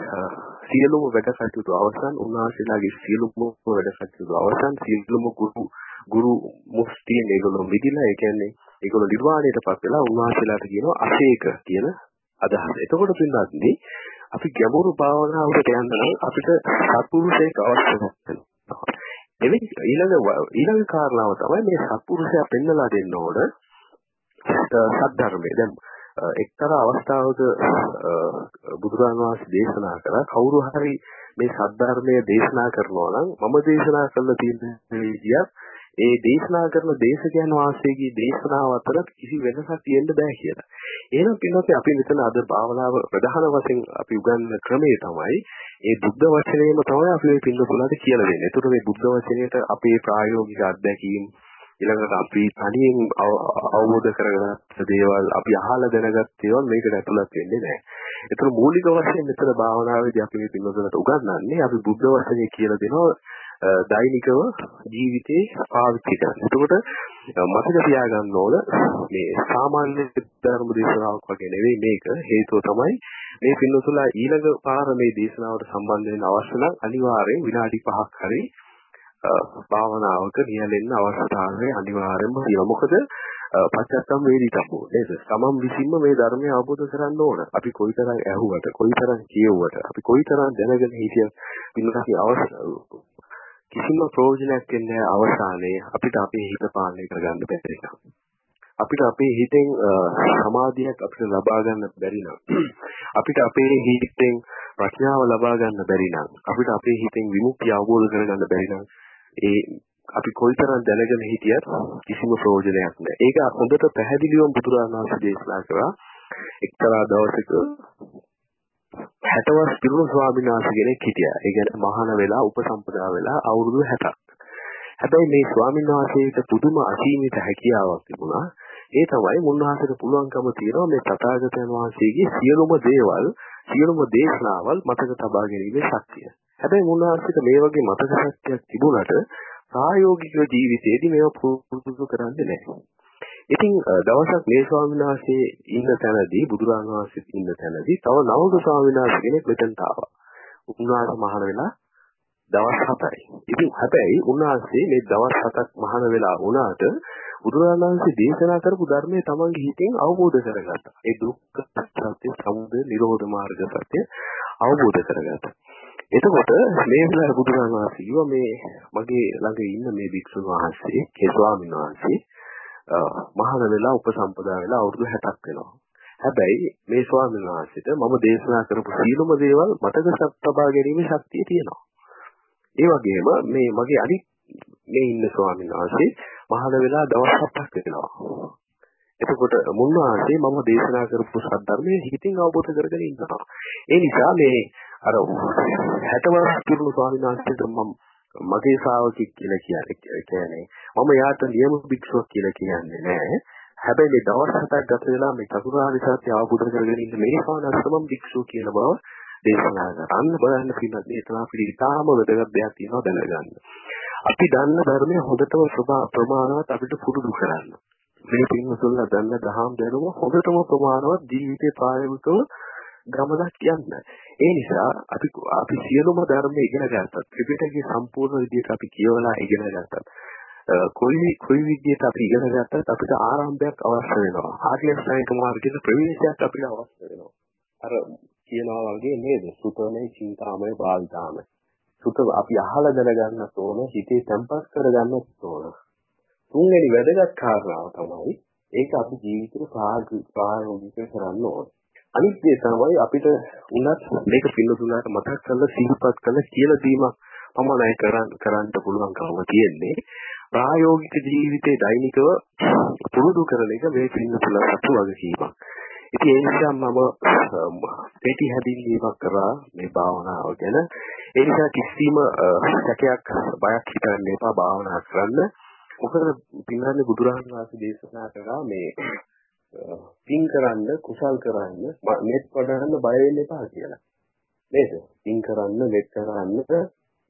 සියලුම වැඩ කටයුතු අවසන් උන්වහන්සේලාගේ සියලුම වැඩ කටයුතු අවසන් සියලුම ගුරු ගුරු මුස්තියෙන් ඒගොල්ලෝ මිදිලා ඒ කියන්නේ ඒගොල්ලෝ නිර්වාණයටපත් වෙලා උන්වහන්සේලාට කියනවා අශේක කියන අදහස. එතකොට පින්වත්නි අපි ගැඹුරු භාවනාවකට යන්න නම් අපිට සත්පුරුෂයෙක් අවශ්‍ය වෙනවා. එවෙයි ඊළඟ ඊළඟ කාරණාව තමයි මේ සත්පුරුෂයා පෙන්වලා දෙන්න ඕන සද්ධර්මය. දැන් එක්තරා අවස්ථාවක බුදුරජාණන් වහන්සේ දේශනා කළා කවුරු හරි මේ සද්ධර්මය දේශනා කරනවා නම් මම දේශනා කළ තියෙන විදියක් ඒ දේශනා කරන දේශකයන් වහන්සේගේ දේශනාව අතර කිසි වෙනසක් තියෙන්න බෑ කියලා. එහෙනම් පින්නොත් අපි මෙතන අද භාවනාව ප්‍රධාන වශයෙන් අපි උගන්වන ක්‍රමය තමයි ඒ බුද්ධ වචනයම තමයි අපි මේ පින්නතුලාට කියලා දෙන්නේ. ඒතකොට මේ බුද්ධ වචනයට අපේ ප්‍රායෝගික අත්දැකීම් ඊළඟට අපි තනියෙන් අවබෝධ කරගත්ත දේවල් අපි අහලා දැනගත් දේවල් මේකට ඇතුළත් වෙන්නේ නැහැ. ඒතර මූලික වශයෙන් මෙතන භාවනාවේදී අපි මේ පින්නතුලට උගන්වන්නේ අපි බුද්ධ වචනේ කියලා දෙනවා දෛනිකව ජීවිතේ පාවිච්චි කරන්න. එතකොට මතක තියාගන්න ඕන මේ සාමාන්‍ය ධර්ම දේශනාවක් වගේ නෙවෙයි මේක. හේතුව තමයි මේ පින්නතුලා ඊළඟ පාර මේ දේශනාවට සම්බන්ධ වෙන්න අවශ්‍ය නම් අනිවාර්යෙන් විනාඩි 5ක් හරි භාවනාවක නියැලෙන්න අවස්ථාවේ අනිවාර්යයෙන්ම තියෙනවා. මොකද පච්චත්තම් වේදිතබ්බෝ නේද? තමන් විසින්ම මේ ධර්මය අවබෝධ කරගන්න ඕන. අපි කොයිතරම් ඇහුවට, කොයිතරම් කියෙව්වට, අපි කොයිතරම් දැනගෙන හිටියත් පින්නකී අවස්ථාව කිසිම ප්‍රයෝජනයක් වෙන්නේ අවසානයේ. අපිට අපේ හිත පාලනය කරගන්න බැරි නිසා. අපිට අපේ හිතෙන් සමාධියක් අපිට ලබා ගන්න බැරි නම්. අපිට අපේ හිතෙන් ප්‍රඥාව ලබා ගන්න බැරි නම්. අපිට අපේ හිතෙන් විමුක්තිය අවබෝධ කරගන්න බැරි නම්. ඒ අපි කොයිතරම් දැනගෙන හිටියත් කිසිම ප්‍රයෝජනයක් නැහැ. ඒක හොඳට පැහැදිලිවම බුදුරජාණන් වහන්සේ දේශනා කරා එක්තරා දවසක 60 වස් පිරුණු ස්වාමීන් වහන්සේ කෙනෙක් හිටියා. ඒ කියන්නේ මහාන වෙලා උපසම්පදා වෙලා අවුරුදු 60ක්. හැබැයි මේ ස්වාමීන් වහන්සේට පුදුම අසීමිත හැකියාවක් තිබුණා. ඒ තමයි මුන්වහන්සේට පුළුවන්කම තියෙනවා මේ තථාගතයන් වහන්සේගේ සියලුම දේවල්, සියලුම දේශනාවල් මතක තබා ගැනීමේ ශක්තිය. හැබැයි මුන්වහන්සේට මේ වගේ මතක ශක්තියක් තිබුණට ප්‍රායෝගික ජීවිතයේදී මේව පුරුදු කරන්නේ නැහැ. ඉතින් දවසක් මේ ස්වාමීන් වහන්සේ ඉන්න තැනදී බුදුරජාණන් වහන්සේ ඉන්න තැනදී තව නවක ස්වාමීන් වහන්සේ කෙනෙක් මෙතනට ආවා. උන්වහන්සේ මහාන වෙලා දවස් 7යි. ඉතින් හැබැයි උන්වහන්සේ මේ දවස් 7ක් මහාන වෙලා වුණාට බුදුරජාණන් වහන්සේ දේශනා කරපු ධර්මයේ තමන්ගේ හිතෙන් අවබෝධ කරගත්තා. ඒ දුක්ඛ සත්‍ය, සමුදය, නිරෝධ මාර්ග සත්‍ය අවබෝධ කරගත්තා. එතකොට මේ වෙලාවේ බුදුරජාණන් වහන්සේ කිව්වා මේ මගේ ළඟ ඉන්න මේ භික්ෂුන් වහන්සේ, ඒ ස්වාමීන් වහන්සේ මහාන වෙලා උපසම්පදා වෙලා අවුරුදු 60ක් වෙනවා. හැබැයි මේ ස්වාමීන් වහන්සේට මම දේශනා කරපු සීලම දේවල් මතක තබා ගැනීමේ ශක්තිය තියෙනවා. ඒ වගේම මේ මගේ අනිත් මේ ඉන්න ස්වාමීන් වහන්සේ මහාන වෙලා දවස් 7ක් වෙනවා. එතකොට මුන්වහන්සේ මම දේශනා කරපු සද්ධර්මයේ හිතින් අවබෝධ කරගෙන ඉන්නවා. ඒ නිසා මේ අර 60 වසර පිරුණු ස්වාමීන් වහන්සේට මම මගේ ශ්‍රාවකෙක් කියලා කියන්නේ මම යාට නියම භික්ෂුවක් කියලා කියන්නේ නෑ. හැබැයි මේ දවස් හතක් ගත වෙලා මේ චතුරාර්ය සත්‍ය අවබෝධ කරගෙන ඉන්න මේ ස්වාමීන් වහන්සේ මම භික්ෂුව කියන බව දේශනා කරන්න බලන්න පින්නත් දේශනා පිළිග ඉතාම වැදගත් දෙයක් තියෙනවා දැනගන්න. අපි දන්න ධර්මයේ හොඳටම ප්‍රමාණවත් අපිට පුරුදු කරන්න. මේ පින්වතුන්ලා දන්න දහම් දැනුම හොඳටම ප්‍රමාණවත් ජීවිතේ ප්‍රායෝගිකව ගමනක් යන්න. ඒ නිසා අපි අපි සියලුම ධර්ම ඉගෙන ගත්තත් ත්‍රිපිටකයේ සම්පූර්ණ විදිහට අපි කියවලා ඉගෙන ගත්තත් කොයි කොයි විදිහට අපි ඉගෙන ගත්තත් අපිට ආරම්භයක් අවශ්‍ය වෙනවා. ආර්ය අෂ්ටාංගික මාර්ගයේ ප්‍රවේශයක් අපිට අවශ්‍ය වෙනවා. අර කියනවා වගේ නේද? සුතමේ චින්තාමය භාවිතාමය. සුත අපි අහලා දැනගන්න ඕන, හිතේ තැම්පත් කරගන්න ඕන. තුන්වෙනි වැදගත් කාරණාව තමයි ඒක අපි ජීවිතේ ප්‍රායෝගික කරන්න ඕන. අනිත් දේ තමයි අපිට උනත් මේක පිළිතුරට මතක් කරලා සිහිපත් කරලා කියලා දීමක් පමණයි කරන්න කරන්න පුළුවන්කම තියෙන්නේ. ප්‍රායෝගික ජීවිතේ දෛනිකව පුරුදු කරන එක මේ පිළිතුරට වගකීමක්. ඉතින් ඒ නිසා මම පෙටි හැදින්වීමක් කරා මේ භාවනාව ගැන. ඒ නිසා කිසිම සැකයක් බයක් හිතන්න එපා භාවනා කරන්න. මොකද පින්වත්නි බුදුරජාණන් වහන්සේ දේශනා කරා මේ පින් කරන්න කුසල් කරන්න මෙත් වඩන්න බය වෙන්න එපා කියලා. නේද? පින් කරන්න මෙත් කරන්න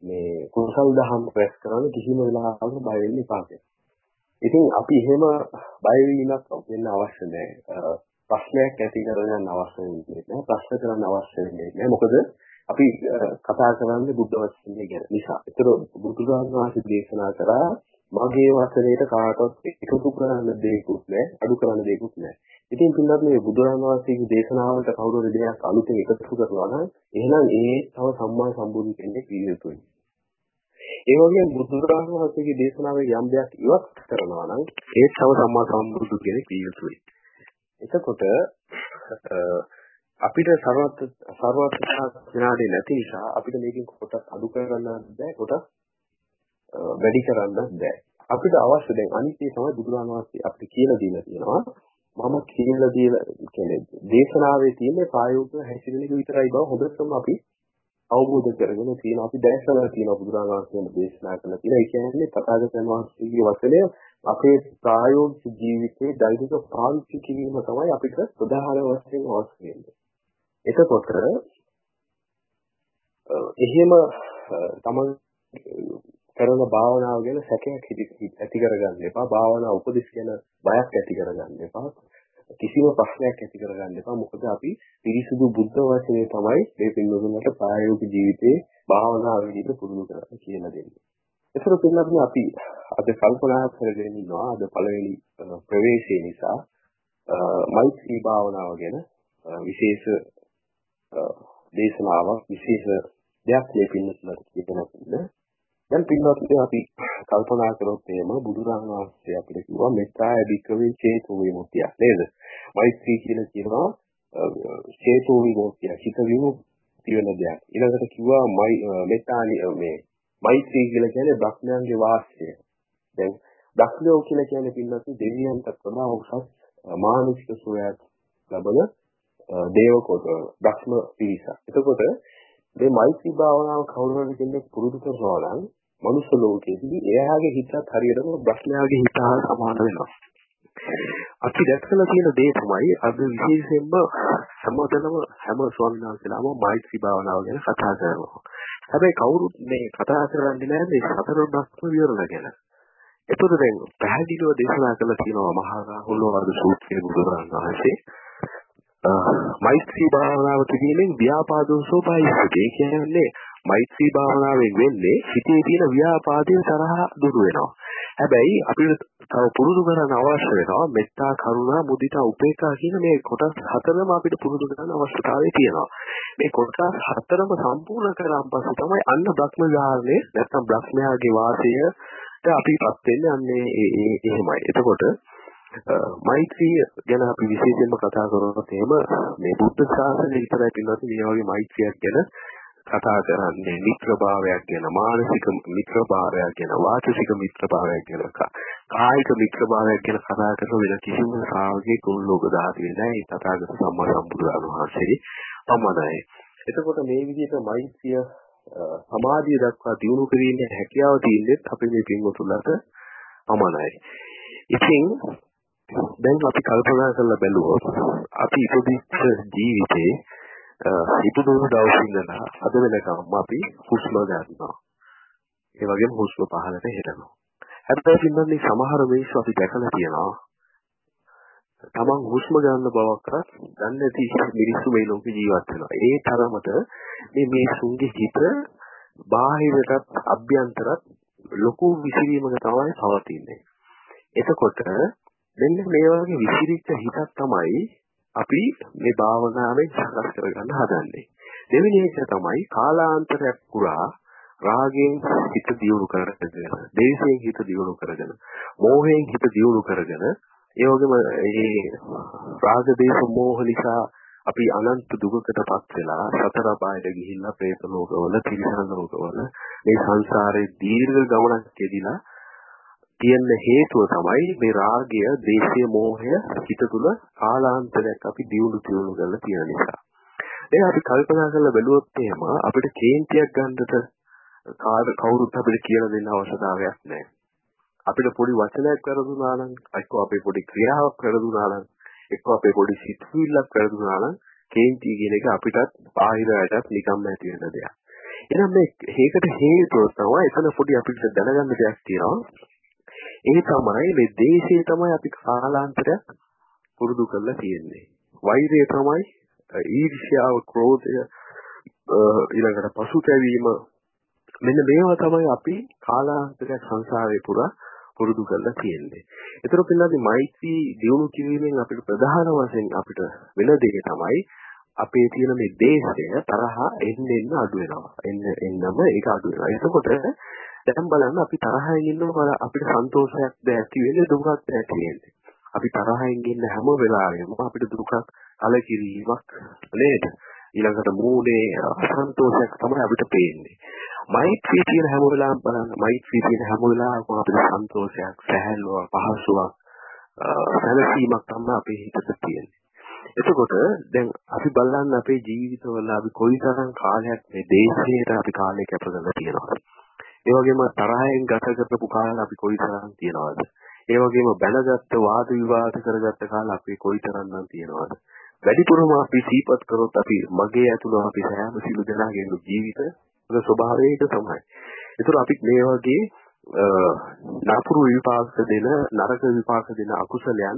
මේ කුසල් දහම් ප්‍රස් කරන්න කිසිම වෙලාවක බය වෙන්න එපා කියලා. ඉතින් අපි එහෙම බය වීමක් වෙන්න අවශ්‍ය නැහැ. ප්‍රශ්නයක් ඇති කරගන්න අවශ්‍ය වෙන්නේ නැහැ. ප්‍රශ්න කරන්න අවශ්‍ය වෙන්නේ නැහැ. මොකද අපි කතා කරන්නේ බුද්ධ වචනේ ගැන නිසා. ඒතර බුදුරජාණන් වහන්සේ දේශනා කරා මගේ වචනේට කාටවත් එකතු කරන්න දෙයක්වත් නැහැ, අඩු කරන්න දෙයක්වත් නැහැ. ඉතින් පින්නත් මේ බුදුරජාණන් වහන්සේගේ දේශනාවලට කවුරු හරි දෙයක් අලුතෙන් එකතු කරනවා නම් එහෙනම් ඒ තව සම්මා සම්බුදු කෙනෙක් විය යුතුයි. ඒ වගේම බුදුරජාණන් වහන්සේගේ දේශනාවේ යම් දෙයක් ඉවත් කරනවා නම් ඒ තව සම්මා සම්බුදු කෙනෙක් විය යුතුයි. එතකොට අපිට සර්වත් සර්වත් විනාඩි නැති නිසා අපිට මේකෙන් කොටස් අඩු කරගන්න බෑ කොටස් වැඩි කරන්න බෑ. අපිට අවශ්‍ය දැන් අනිත්‍ය තමයි බුදුරජාණන් වහන්සේ අපිට කියලා දීලා තියෙනවා. මම කියලා දීලා කියන්නේ දේශනාවේ තියෙන ප්‍රායෝගික හැසිරෙන එක විතරයි බව හොඳටම අපි අවබෝධ කරගෙන තියෙන අපි දැක්සලා තියෙන බුදුරජාණන් වහන්සේම දේශනා කරලා තියෙන ඒ කියන්නේ තථාගතයන් වහන්සේගේ වචනය අපේ ප්‍රායෝගික ජීවිතයේ දෛනික පාවිච්චි කිරීම තමයි අපිට ප්‍රධාන වශයෙන් අවශ්‍ය වෙන්නේ. එතකොට එහෙම තමන් කරන භාවනාව ගැන සැකයක් ඇති කරගන්න එපා. භාවනා උපදෙස් ගැන බයක් ඇති කරගන්න එපා. කිසිම ප්‍රශ්නයක් ඇති කරගන්න එපා. මොකද අපි පිරිසුදු බුද්ධ වචනේ තමයි මේ පින්වතුන්ට ප්‍රායෝගික ජීවිතේ භාවනා විදිහට පුරුදු කරලා කියලා දෙන්නේ. ඒතර පින්නත් අපි අද කල්පනා කරගෙන ඉන්නවා අද පළවෙනි ප්‍රවේශය නිසා මෛත්‍රී භාවනාව ගැන විශේෂ දේශනාවක් විශේෂ දෙයක් මේ පින්නතුන්ට කියනවා. දැන් පින්වත්නි අපි කල්පනා කරොත් එහෙම බුදුරජාණන් වහන්සේ අපිට කිව්වා මෙත්තා අධිකවේ චේතෝ විමුක්තිය නේද? මෛත්‍රී කියලා කියනවා චේතෝ විමුක්තිය හිත විමුක්තිය වෙන දෙයක්. ඊළඟට කිව්වා මෙත්තා මේ මෛත්‍රී කියලා කියන්නේ බ්‍රහ්මයන්ගේ වාසය. දැන් බ්‍රහ්මයෝ කියලා කියන්නේ පින්වත්නි දෙවියන්ට වඩා උසස් මානසික සුවයක් ලබන දේව කොට බ්‍රහ්ම පිරිසක්. එතකොට මේ මෛත්‍රී භාවනාව කවුරු හරි කෙනෙක් පුරුදු කරනවා නම් මනුස්ස ලෝකයේදී එයාගේ හිතත් හරියටම බ්‍රහ්මයාගේ හිත හා සමාන වෙනවා. අපි දැක්කලා තියෙන දේ තමයි අද විශේෂයෙන්ම සම්මතනම හැම ස්වාමීන් වහන්සේලාම මෛත්‍රී භාවනාව ගැන කතා කරනවා. හැබැයි කවුරුත් මේ කතා කරන්නේ නැහැ මේ සතර බ්‍රහ්ම විවරණ ගැන. ඒතකොට දැන් පැහැදිලිව දේශනා කළා තියෙනවා මහා රාහුල වර්ග සූත්‍රයේ බුදුරජාණන් වහන්සේ මෛත්‍රී භාවනාව කිරීමෙන් ව්‍යාපාදෝසෝ බයිසකේ කියන්නේ මෛත්‍රී භාවනාවෙන් වෙන්නේ හිතේ තියෙන ව්‍යාපාදයේ තරහ දුරු වෙනවා. හැබැයි අපිට තව පුරුදු කරන්න අවශ්‍ය වෙනවා මෙත්තා කරුණා මුදිතා උපේක්ඛා කියන මේ කොටස් හතරම අපිට පුරුදු කරන්න අවශ්‍යතාවය තියෙනවා. මේ කොටස් හතරම සම්පූර්ණ කරාන් පස්සේ තමයි අන්න බ්‍රහ්ම විහාරයේ නැත්නම් බ්‍රහ්මයාගේ වාසයට අපිපත් වෙන්නේ අන්නේ ඒ එහෙමයි. එතකොට මෛත්‍රිය ගැන අපි විශේෂයෙන්ම කතා කරනකොට එහෙම මේ බුද්ධ ශාසනය විතරයි පිළිබඳ මේ වගේ මෛත්‍රියක් ගැන කතා කරන්නේ මිත්‍රභාවයක් ගැන මානසික මිත්‍රභාවයක් ගැන වාචික මිත්‍රභාවයක් ගැන කායික මිත්‍රභාවයක් ගැන කතා කරන වෙන කිසිම ශ්‍රාවකෙක් උල්ලෝක දාතියේ නැහැ ඒ තථාගත සම්මා සම්බුදුරජාණන් වහන්සේ පමණයි. එතකොට මේ විදිහට මෛත්‍රිය සමාධිය දක්වා දියුණු කිරීමේ හැකියාව තියෙන්නේ අපේ මේ පින්වතුන්ලට පමණයි. ඉතින් දැන් අපි කල්පනා කරලා බැලුවොත් අපි ඉපදිච්ච ජීවිතේ ඉපදුණු දවසේ ඉඳලා අද වෙනකම් අපි හුස්ම ගන්නවා. ඒ වගේම හුස්ම පහළට හෙළනවා. හැබැයි පින්නන්නේ සමහර මිනිස්සු අපි දැකලා තියෙනවා. තමන් හුස්ම ගන්න බවක්වත් දන්නේ නැති මිනිස්සු මේ ලෝකේ ජීවත් වෙනවා. ඒ තරමට මේ මිනිසුන්ගේ හිත බාහිරටත් අභ්‍යන්තරත් ලොකු විසිරීමක තමයි පවතින්නේ. එතකොට මෙන්න මේ වගේ විසිරිච්ච හිතක් තමයි අපි මේ භාවනාවෙන් සකස් කරගන්න හදන්නේ. දෙවෙනි එක තමයි කාලාන්තරයක් පුරා රාගයෙන් හිත දියුණු කරගෙන, දේශයෙන් හිත දියුණු කරගෙන, මෝහයෙන් හිත දියුණු කරගෙන, ඒ වගේම මේ රාග දේශ මෝහ නිසා අපි අනන්ත දුකකටපත් වෙලා සතර පායට ගිහිල්ලා പ്രേත ලෝකවල, තිරිසන් ලෝකවල මේ සංසාරේ දීර්ඝ ගමනක් යෙදිලා තියෙන හේතුව තමයි මේ රාගය, දේශය, මෝහය හිත තුල කාලාන්තරයක් අපි දියුණු දියුණු කරලා තියෙන නිසා. ඒ අපි කල්පනා කරලා බැලුවොත් එහෙම අපිට කේන්තියක් ගන්නට කාද කවුරුත් අපිට කියලා දෙන්න අවශ්‍යතාවයක් නැහැ. අපිට පොඩි වචනයක් වැරදුනා නම්, එක්ක අපේ පොඩි ක්‍රියාවක් වැරදුනා නම්, එක්ක අපේ පොඩි සිතුවිල්ලක් වැරදුනා නම් කේන්ති කියන එක අපිටත් බාහිරයටත් නිකම්ම ඇති වෙන දෙයක්. එහෙනම් මේ හේකට හේතුව තමයි එතන පොඩි අපිට දැනගන්න දෙයක් තියෙනවා. ඒ තමයි මේ දේශේ තමයි අපි කාලාන්තරයක් පුරුදු කරලා තියෙන්නේ. වෛරය තමයි ඊර්ෂ්‍යාව, ක්‍රෝධය ඊළඟට පසුතැවීම මෙන්න මේවා තමයි අපි කාලාන්තරයක් සංසාරේ පුරා පුරුදු කරලා තියෙන්නේ. ඒතර පිළිබඳව මෛත්‍රී දියුණු කිරීමෙන් අපිට ප්‍රධාන වශයෙන් අපිට වෙන දේ තමයි අපේ තියෙන මේ දේශය තරහ එන්න එන්න අඩු වෙනවා. එන්න එන්නම ඒක අඩු වෙනවා. එතකොට දැන් බලන්න අපි තරහින් ඉන්නකොට අපිට සන්තෝෂයක් දැති වෙන්නේ දුකක් දැති වෙන්නේ. අපි තරහින් ඉන්න හැම වෙලාවෙම අපිට දුකක් කලකිරීමක් නේද? ඊළඟට මූණේ අසන්තෝෂයක් තමයි අපිට පේන්නේ. මෛත්‍රී කියන හැම වෙලාවෙම බලන්න මෛත්‍රී කියන හැම වෙලාවකම අපිට සන්තෝෂයක්, සැහැල්ලුවක්, පහසුවක්, සැලසීමක් තමයි අපේ හිතට තියෙන්නේ. එතකොට දැන් අපි බලන්න අපේ ජීවිතවල අපි කොයිතරම් කාලයක් මේ දේශයට අපි කාලය කැප කරලා තියෙනවද? ඒ වගේම තරහෙන් ගත කරපු කාල අපි කොයිතරම් තියනවද? ඒ වගේම බැනගත්ත වාද විවාද කරගත්ත කාල අපි කොයිතරම්නම් තියනවද? වැඩිපුරම අපි සීපත් කරොත් අපි මගේ ඇතුළේ අපි සෑම සිළු දෙනාගේම ජීවිත ස්වභාවය ඒක තමයි. ඒතර අපි මේ වගේ නපුරු විපාක දෙන නරක විපාක දෙන අකුසලයන්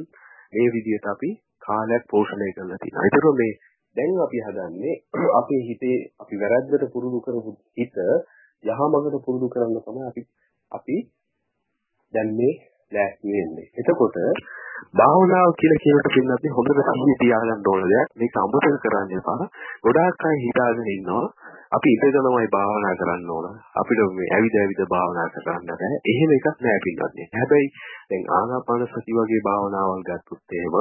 මේ විදිහට අපි කාලයක් පෝෂණය කරලා තියෙනවා. ඒතර මේ දැන් අපි හදන්නේ අපේ හිතේ අපි වැරද්දට පුරුදු කරපු හිත යහමඟට පුරුදු කරන්න තමයි අපි අපි දැන් මේ ලෑස්ති වෙන්නේ. එතකොට භාවනාව කියලා කියනකොට පින්නත් හොඳට සිහිය තියාගන්න ඕන දෙයක්. මේක අමතක කරන්න එපා. ගොඩාක් අය හිතාගෙන ඉන්නවා අපි ඉඳගෙනමයි භාවනා කරන්න ඕන. අපිට මේ ඇවිද ඇවිද භාවනා කරන්න බෑ. එහෙම එකක් නෑ පින්නත්. හැබැයි දැන් ආනාපාන සති වගේ භාවනාවල් ගත්තොත් එහෙම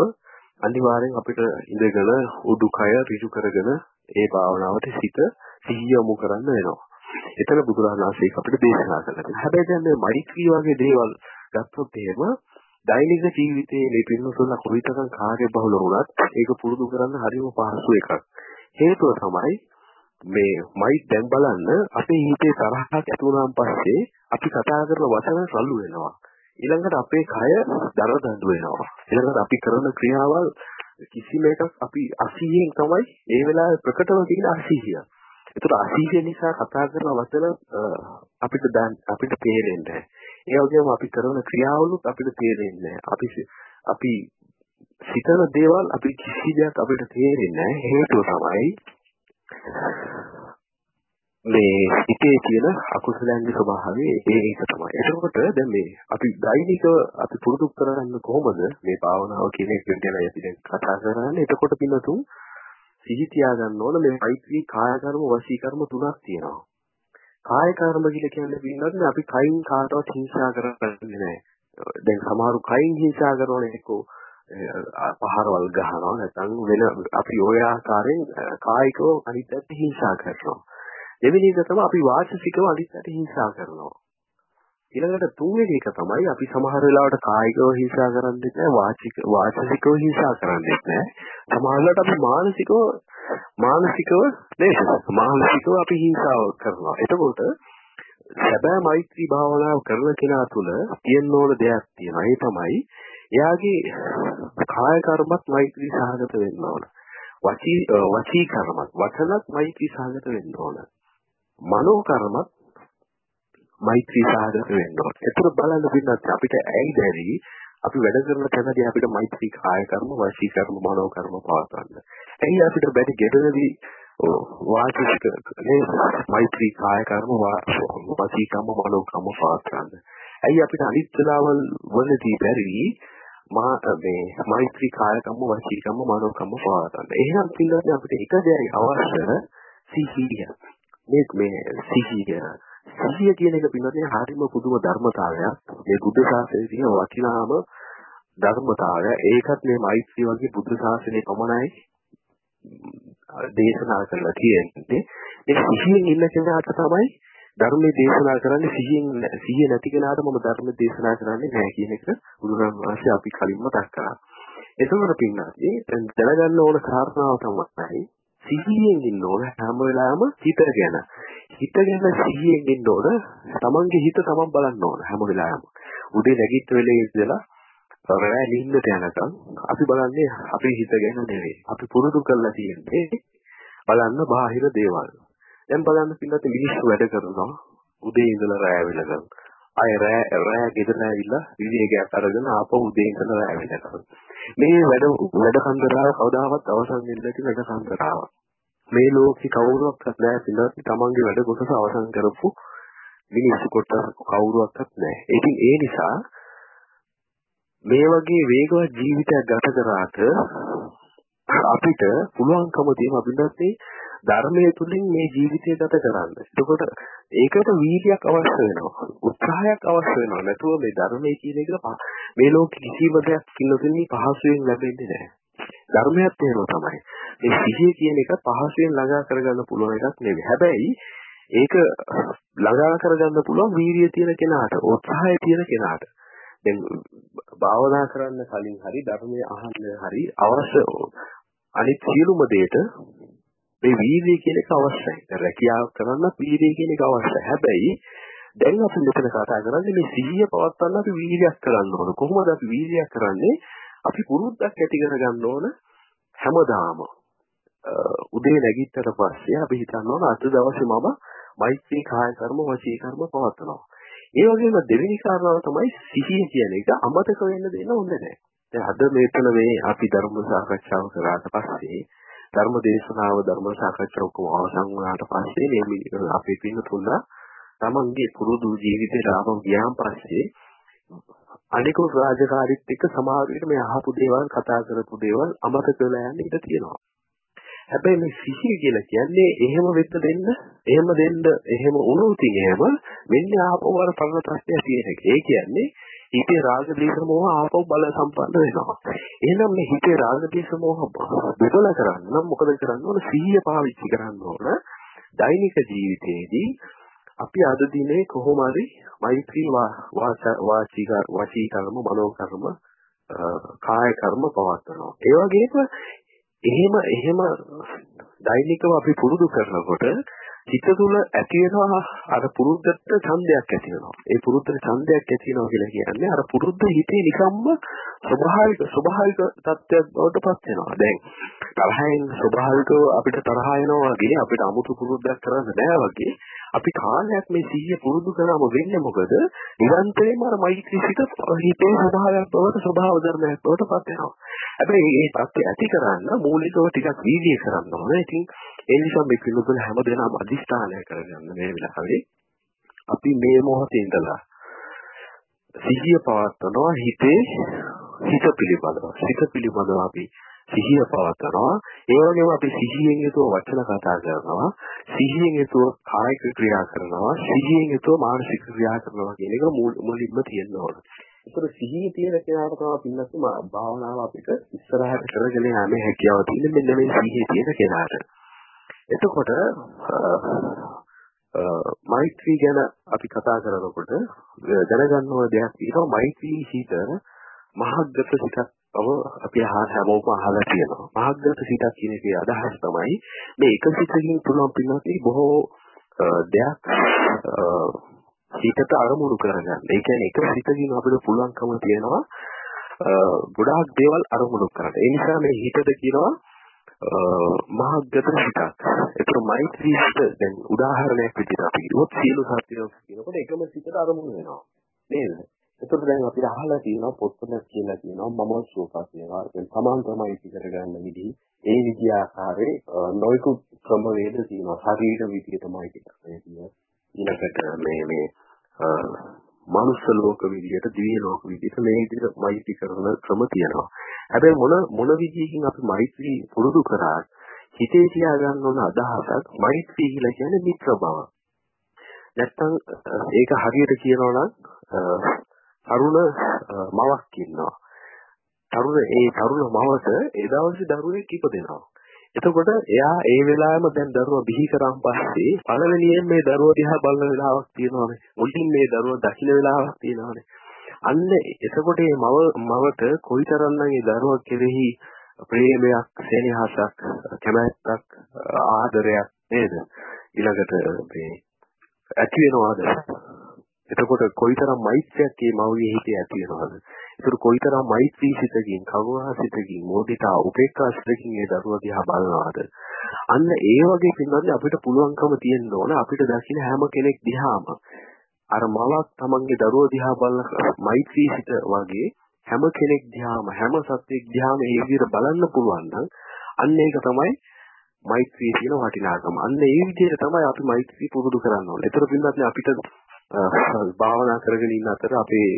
අනිවාර්යෙන් අපිට ඉඳගෙන උඩුකය ඍජු කරගෙන ඒ භාවනාවට සිත සිහිය යොමු කරන්න වෙනවා. එතන බුදුරජාණන් වහන්සේ අපිට දේශනා කළා. හැබැයි දැන් මේ මෛත්‍රී වගේ දේවල් ගත්තොත් එහෙම දෛනික ජීවිතයේ මේ පින්නතුල කොයිතරම් කාර්යබහුල වුණත් ඒක පුරුදු කරන්න හරිම පහසු එකක්. හේතුව තමයි මේ මයි දැන් බලන්න අපේ හිතේ තරහක් ඇති වුණාන් පස්සේ අපි කතා කරන වචන සල්ලු වෙනවා. ඊළඟට අපේ කය දරදඬු වෙනවා. ඊළඟට අපි කරන ක්‍රියාවල් කිසිම එකක් අපි අසීයෙන් තමයි ඒ වෙලාවේ ප්‍රකටව තියෙන අසීහිය. ඒතර අසීහිය නිසා කතා කරන වචන අපිට දැන් අපිට තේරෙන්නේ ඒ වගේම අපි කරන ක්‍රියාවලුත් අපිට තේරෙන්නේ අපි අපි සිතන දේවල් අපි කිසි දෙයක් අපිට තේරෙන්නේ නැහැ හේතුව තමයි මේ හිතේ තියෙන අකුසලයන්ගේ ස්වභාවය ඒක තමයි. එතකොට දැන් මේ අපි දෛනිකව අපි පුරුදු කරගන්න කොහොමද මේ භාවනාව කියන එක ගැන අපි දැන් කතා කරන්නේ. එතකොට පින්නතුන් සිහි තියාගන්න ඕන මේ මෛත්‍රී කාය කර්ම වසී කර්ම තුනක් තියෙනවා. කාය කර්ම කියලා කියන්නේ පින්නත් අපි කයින් කාටවත් හිංසා කරන්නේ නැහැ. දැන් සමහරු කයින් හිංසා කරනවනේ එක්කෝ පහරවල් ගහනවා නැත්නම් වෙන අපි ওই ආකාරයෙන් කායිකව අනිත් පැත්ත හිංසා කරනවා. දෙවෙනි එක තමයි අපි වාචිකව අනිත් පැත්ත හිංසා කරනවා. ඊළඟට තුන්වෙනි එක තමයි අපි සමහර වෙලාවට කායිකව හිංසා කරන්නේ නැහැ වාචික වාචිකව හිංසා කරන්නේ නැහැ සමහරවිට අපි මානසිකව මානසිකව නේද? මානසිකව අපි හිංසාව කරනවා. එතකොට සැබෑ මෛත්‍රී භාවනාව කරන කෙනා තුළ තියෙන ඕන දෙයක් තියෙනවා. ඒ තමයි එයාගේ කාය කර්මත් මෛත්‍රී සහගත වෙන්න ඕන. වචී වචී කර්මත් වචනත් මෛත්‍රී සහගත වෙන්න ඕන. මනෝ කර්මත් මෛත්‍රී සහගත වෙන්න ඕන. ඒතර බලන්න පින්නත් අපිට ඇයි බැරි අපි වැඩ කරන තැනදී අපිට මෛත්‍රී කාය කර්ම, වචී කර්ම, මනෝ කර්ම පවත්වන්න. ඇයි අපිට බැරි ගෙදරදී වාචික නේ මෛත්‍රී කාය කර්ම, වචී කර්ම, මනෝ කර්ම පවත්වන්න. ඇයි අපිට අනිත් වෙලාවල් වලදී බැරි මා මේ මෛත්‍රී කාය කම්ම වචී කම්ම මනෝ කම්ම පවත්වන්න. එහෙනම් පිළිවෙලින් අපිට එක දෙයක් අවශ්‍ය සිහිය. මේ මේ සිහිය. සිහිය කියන එක පිළිවෙලින් හරිම පුදුම ධර්මතාවයක්. මේ බුද්ධ ශාසනයේ තියෙන වටිනාම ධර්මතාවය. ඒකත් මේ මෛත්‍රී වගේ බුද්ධ ශාසනයේ පමණයි දේශනා කරලා තියෙන්නේ. මේ සිහියෙන් ඉන්න කෙනාට තමයි ධර්මයේ දේශනා කරන්නේ සිහියෙන් සිහිය නැති කෙනාට මම ධර්ම දේශනා කරන්නේ නැහැ කියන එක බුදුරජාණන් වහන්සේ අපි කලින් මතක් කරා. එතකොට පින්නන්නේ දැනගන්න ඕන කාරණාව තමයි සිහියෙන් ඉන්න ඕන හැම වෙලාවෙම හිත ගැන. හිත ගැන සිහියෙන් ඉන්න ඕන. තමන්ගේ හිත තමන් බලන්න ඕන හැම වෙලාවෙම. උදේ නැගිට වෙලේ ඉඳලා රෑ නිින්දට යනකම් අපි බලන්නේ අපේ හිත ගැන නෙවෙයි. අපි පුරුදු කරලා තියෙන්නේ බලන්න බාහිර දේවල්. දැන් බලන්න පින්නත් මිනිස්සු වැඩ කරනවා උදේ ඉඳලා රෑ වෙනකම්. අය රෑ රෑ ගෙදර ඇවිල්ලා විවේකයක් අරගෙන ආපහු උදේ ඉඳලා රෑ වෙනකම්. මේ වැඩ වැඩ කන්දරාව කවදාවත් අවසන් වෙන්නේ නැති වැඩ කන්දරාව. මේ ලෝකේ කවුරුවක්වත් නැහැ පින්නත් තමන්ගේ වැඩ කොටස අවසන් කරපු මිනිස්සු කොටස කවුරුවක්වත් නැහැ. ඉතින් ඒ නිසා මේ වගේ වේගවත් ජීවිතයක් ගත කරාට අපිට පුළුවන්කම තියෙන අපිට ධර්මයේ තුලින් මේ ජීවිතය ගත කරන්න. එතකොට ඒකට වීර්යයක් අවශ්‍ය වෙනවා. උත්සාහයක් අවශ්‍ය වෙනවා. නැතුව මේ ධර්මයේ කියන එක මේ ලෝකෙ කිසිම දෙයක් පිළිතුරින් පහසුවෙන් ලැබෙන්නේ නැහැ. ධර්මයත් එහෙම තමයි. මේ සිහිය කියන එක පහසුවෙන් ළඟා කරගන්න පුළුවන් එකක් නෙවෙයි. හැබැයි ඒක ළඟා කරගන්න පුළුවන් වීර්යය තියෙන කෙනාට, උත්සාහය තියෙන කෙනාට. දැන් භාවනා කරන්න කලින් හරි ධර්මයේ අහන්න හරි අවශ්‍ය අනිත් සියලුම දෙයට මේ වීර්යය කියන එක අවශ්‍යයි. දැන් රැකියාව කරන්න වීර්යය කියන එක අවශ්‍යයි. හැබැයි දැන් අපි මෙතන කතා කරන්නේ මේ සිහිය පවත්වන්න අපි වීර්යයක් කරන්න ඕන. කොහොමද අපි වීර්යයක් කරන්නේ? අපි පුරුද්දක් ඇති කරගන්න ඕන හැමදාම. උදේ නැගිට්ටට පස්සේ අපි හිතන්න ඕන අද දවසේ මම මෛත්‍රී කාය කර්ම වචී කර්ම පවත්වනවා. ඒ වගේම දෙවෙනි කාරණාව තමයි සිහිය කියන එක අමතක වෙන්න දෙන්න හොඳ නැහැ. දැන් අද මේතන මේ අපි ධර්ම සාකච්ඡාව කරාට පස්සේ ධර්ම දේශනාව ධර්ම සාකච්ඡාව ඔක්කොම අවසන් වුණාට පස්සේ මේ අපේ පින්නතුල්ල තමන්ගේ පුරුදු ජීවිතේට ආපහු ගියාන් පස්සේ අනිකුත් රාජකාරීත් එක්ක සමහර විට මේ අහපු දේවල් කතා කරපු දේවල් අමතක වෙලා යන්න ඉඩ තියෙනවා. හැබැයි මේ සිහිය කියලා කියන්නේ එහෙම වෙන්න දෙන්න, එහෙම දෙන්න, එහෙම වුණොත් එහෙම මෙන්න ආපහු අර පරණ ප්‍රශ්නය තියෙන එක. ඒ කියන්නේ හිතේ රාග දේශ මොහ ආපහු බල සම්පන්න වෙනවා. එහෙනම් මේ හිතේ රාග දේශ මොහ බෙදලා කරන්න නම් මොකද කරන්න ඕන? සිහිය පාවිච්චි කරන්න ඕන. දෛනික ජීවිතයේදී අපි අද දිනේ කොහොම හරි මෛත්‍රී වාචික වචී කර්ම මනෝ කර්ම කාය කර්ම පවත්වනවා. ඒ වගේම එහෙම එහෙම දෛනිකව අපි පුරුදු කරනකොට හිත තුළ ඇති වෙනවා අර පුරුද්දට ඡන්දයක් ඇති වෙනවා. ඒ පුරුද්දට ඡන්දයක් ඇති වෙනවා කියලා කියන්නේ අර පුරුද්ද හිතේ නිකම්ම ස්වභාවික ස්වභාවික තත්ත්වයක් බවට පත් වෙනවා. දැන් තරහෙන් ස්වභාවිකව අපිට තරහ එනවා වගේ අපිට 아무තු පුරුද්දක් කරන්න බෑ වගේ අපි කාලයක් මේ සිහිය පුරුදු කරාම වෙන්නේ මොකද? නිරන්තරයෙන්ම අර මෛත්‍රී සිත හිතේ ස්වභාවයක් බවට ස්වභාව ධර්මයක් බවට පත් වෙනවා. හැබැයි මේ தත්ත්වය ඇති කරන්න මූලිකව ටිකක් වීර්යය කරන්න ඕනේ. ඉතින් ඒ නිසා මේ පිළිබඳ හැමදේම අදිස්ථානය කරගන්න මේ වෙලාවේ අපි මේ මොහොතේ ඉඳලා සිහිය පවත්වනවා හිතේ හිත පිළිබඳව. හිත පිළිබඳව අපි සිහිය පවත්වනවා. ඒ වගේම අපි සිහියෙන් යුතුව වචන කතා කරනවා. සිහියෙන් යුතුව කායික ක්‍රියා කරනවා. සිහියෙන් යුතුව මානසික ක්‍රියා කරනවා කියන එක මුලින්ම තියෙන්න ඕන. ඒතර සිහිය තියෙන කෙනාට තමයි පින්නත් භාවනාව අපිට ඉස්සරහට කරගෙන යන්නේ හැකියාව තියෙන මෙන්න මේ සිහිය තියෙන කෙනාට. එතකොට මෛත්‍රී ගැන අපි කතා කරනකොට දැනගන්න ඕන දෙයක් තියෙනවා මෛත්‍රී හිත මහග්ගත සිතක් බව අපි හැමෝම අහලා තියෙනවා. මහග්ගත සිතක් කියන එකේ අදහස් තමයි මේ එක සිතකින් පුළුවන් පින්නත් බොහෝ දෙයක් හිතට අරමුණු කරගන්න. ඒ කියන්නේ එක සිතකින් අපිට පුළුවන්කම තියෙනවා ගොඩාක් දේවල් අරමුණු කරන්න. ඒ නිසා මේ හිතට කියනවා මහග්ගත සිතක්. ඒතර මෛත්‍රී සිත දැන් උදාහරණයක් විදිහට අපි කිව්වොත් සියලු සත්‍යෝ කියනකොට එකම සිතට අරමුණු වෙනවා. නේද? ඒතර දැන් අපිට අහලා තියෙනවා පොත්වල කියලා තියෙනවා මම සුවපත් වෙනවා. දැන් සමාන තමයි ඉති කරගන්න විදිහ. ඒ විදිහ ආකාරයේ නොයෙකුත් ක්‍රම වේද තියෙනවා. ශරීර විදිහටමයි කියන්නේ. ඊළඟට මේ මේ මනුස්ස ලෝක විදියට දිව්‍ය ලෝක විදියට මේ විදිහට මෛත්‍රී කරන ක්‍රම තියෙනවා. හැබැයි මොන මොන විදිහකින් අපි මෛත්‍රී පුරුදු කරාත් හිතේ තියාගන්න ඕන අදහසක් මෛත්‍රී කියලා කියන්නේ මිත්‍ර බව. නැත්තම් ඒක හරියට කියනවා නම් තරුණ මවක් ඉන්නවා. තරුණ ඒ තරුණ මවට ඒ දවසේ දරුවෙක් ඉපදෙනවා. එතකොට එයා ඒ වෙලාවෙම දැන් දරුවා බිහි කරන් පස්සේ පළවෙනියෙන් මේ දරුවා දිහා බලන වෙලාවක් තියෙනවානේ. මුලින් මේ දරුවා දකින්න වෙලාවක් තියෙනවානේ. අන්න එතකොට මේ මව මවට කොයිතරම්නම් ඒ දරුවා කෙරෙහි ප්‍රේමයක්, සෙනෙහසක්, කැමැත්තක්, ආදරයක් නේද? ඊළඟට මේ ඇති වෙනවද? එතකොට කොයිතරම් මෛත්‍රියක් මේ මවගේ හිතේ ඇති වෙනවද? ඒතර කොයිතරම් මෛත්‍රී සිතකින්, කරුණා සිතකින්, මොදිතා උපේක්ඛා සිතකින් මේ දරුවා දිහා බලනවාද? අන්න ඒ වගේ පින්වත්නි අපිට පුළුවන්කම තියෙන්න ඕන අපිට දකින්න හැම කෙනෙක් දිහාම අර මලක් තමන්ගේ දරුවා දිහා බලන මෛත්‍රී සිත වගේ හැම කෙනෙක් දිහාම හැම සත්වෙක් දිහාම ඒ විදිහට බලන්න පුළුවන් නම් අන්න ඒක තමයි මෛත්‍රී කියන වටිනාකම. අන්න ඒ විදිහට තමයි අපි මෛත්‍රී පුරුදු කරන්න ඕනේ. ඒතර පින්වත්නි අපිට භාවනා කරගෙන ඉන්න අතර අපේ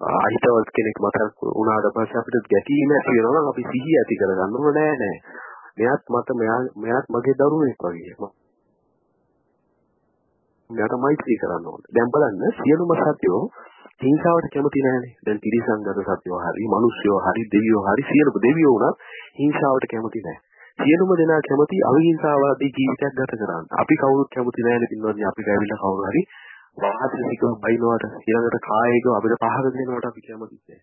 අහිතවත් කෙනෙක් මතක් වුණාට පස්සේ අපිට ගැටීම ඇති වෙනවා නම් අපි සිහිය ඇති කරගන්න ඕන නෑ නෑ. මෙයාත් මට මෙයා මෙයාත් මගේ දරුවෙක් වගේ. මෙයාට මෛත්‍රී කරන්න ඕන. දැන් බලන්න සියලුම සත්‍යෝ හිංසාවට කැමති නෑනේ. දැන් තිරිසංගත සත්‍යෝ හරි, මිනිස්සුયો හරි, දෙවියෝ හරි සියලුම දෙවියෝ උනත් හිංසාවට කැමති නෑ. සියලුම දෙනා කැමති අවිහිංසාවාදී ජීවිතයක් ගත කරන්න. අපි කවුරුත් කැමති නෑනේ පින්වත්නි අපිට ඇවිල්ලා කවුරු හරි වාචිකව බයිනවට ඊළඟට කායිකව අපිට පහර දෙනවට අපි කැමති නැහැ.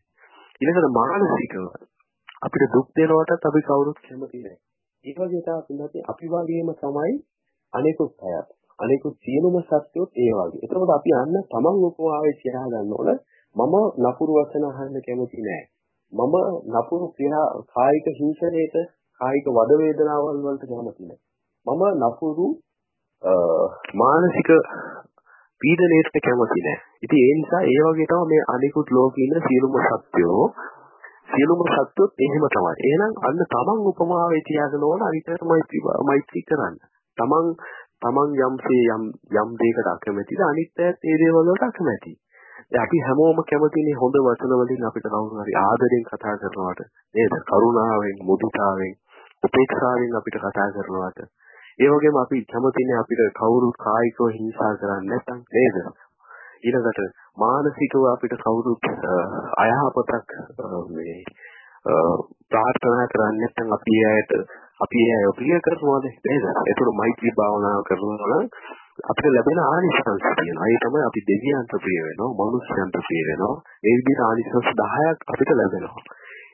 ඊළඟට මානසිකව අපිට දුක් දෙනවටත් අපි කවුරුත් කැමති නැහැ. ඒ වගේ තමයි අපි වගේම තමයි අනිකුත් අයත්. අනිකුත් සියලුම සත්‍යොත් ඒ වගේ. එතකොට අපි අන්න තමන් උපවාවේ කියලා ගන්න ඕන මම නපුරු වචන අහන්න කැමති නැහැ. මම නපුරු ක්‍රියා කායික හිංසනයේට කායික වද වේදනාවල් වලට කැමති නැහැ. මම නපුරු මානසික පීඩනයට කැමති නැහැ. ඉතින් ඒ නිසා ඒ වගේ තමයි මේ අනිකුත් ලෝකේ ඉන්න සියලුම සත්වෝ සියලුම සත්වොත් එහෙම තමයි. එහෙනම් අන්න තමන් උපමාවේ තියාගෙන ඕන අනිතට මෛත්‍රී කරන්න. තමන් තමන් යම්සේ යම් යම් දෙයකට අකමැතිද අනිත් පැත්ත ඒ දේවල් වලට අකමැති. දැන් අපි හැමෝම කැමතිනේ හොඳ වචන වලින් අපිට කවුරු හරි ආදරෙන් කතා කරනවට නේද? කරුණාවෙන්, මුදිතාවෙන්, උපේක්ෂාවෙන් අපිට කතා කරනවට ඒ වගේම අපි කැමතිනේ අපිට කවුරුත් කායිකව හිංසා කරන්නේ නැත්නම් නේද? ඊළඟට මානසිකව අපිට කවුරුත් අයහපතක් මේ ප්‍රාර්ථනා කරන්නේ නැත්නම් අපි ඇයට අපි ඇය ප්‍රිය කරනවාද නේද? ඒතර මෛත්‍රී භාවනාව කරනවා නම් අපිට ලැබෙන ආනිසංස තියෙනවා. ඒ තමයි අපි දෙවියන්ට ප්‍රිය වෙනවා, මනුස්සයන්ට ප්‍රිය වෙනවා. ඒ විදිහට ආනිසංස 10ක් අපිට ලැබෙනවා.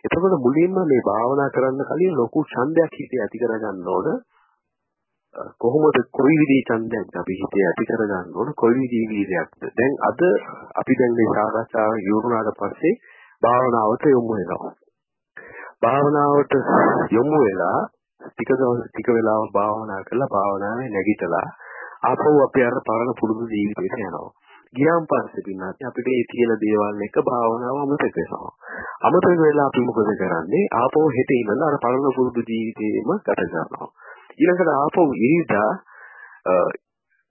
එතකොට මුලින්ම මේ භාවනා කරන්න කලින් ලොකු ඡන්දයක් හිතේ ඇති කරගන්න ඕන. කොහොමද කොයි විදිහේ ඡන්දයක්ද අපි හිතේ ඇති කරගන්න ඕන කොයි විදිහේ වීර්යයක්ද දැන් අද අපි දැන් මේ සාකච්ඡාව ඉවරුනාට පස්සේ භාවනාවට යොමු වෙනවා භාවනාවට යොමු වෙලා ටික ටික වෙලාවක් භාවනා කරලා භාවනාවේ නැගිටලා ආපහු අපි අර පරණ පුරුදු ජීවිතයට යනවා ගියාන් පස්සේ පින්නත් අපිට මේ තියෙන දේවල් එක භාවනාව අමතක වෙනවා. අමතක වෙලා අපි මොකද කරන්නේ? ආපහු හෙට ඉඳලා අර පරණ පුරුදු ජීවිතේම ගත කරනවා. ඊළඟට ආපහු ඉරිදා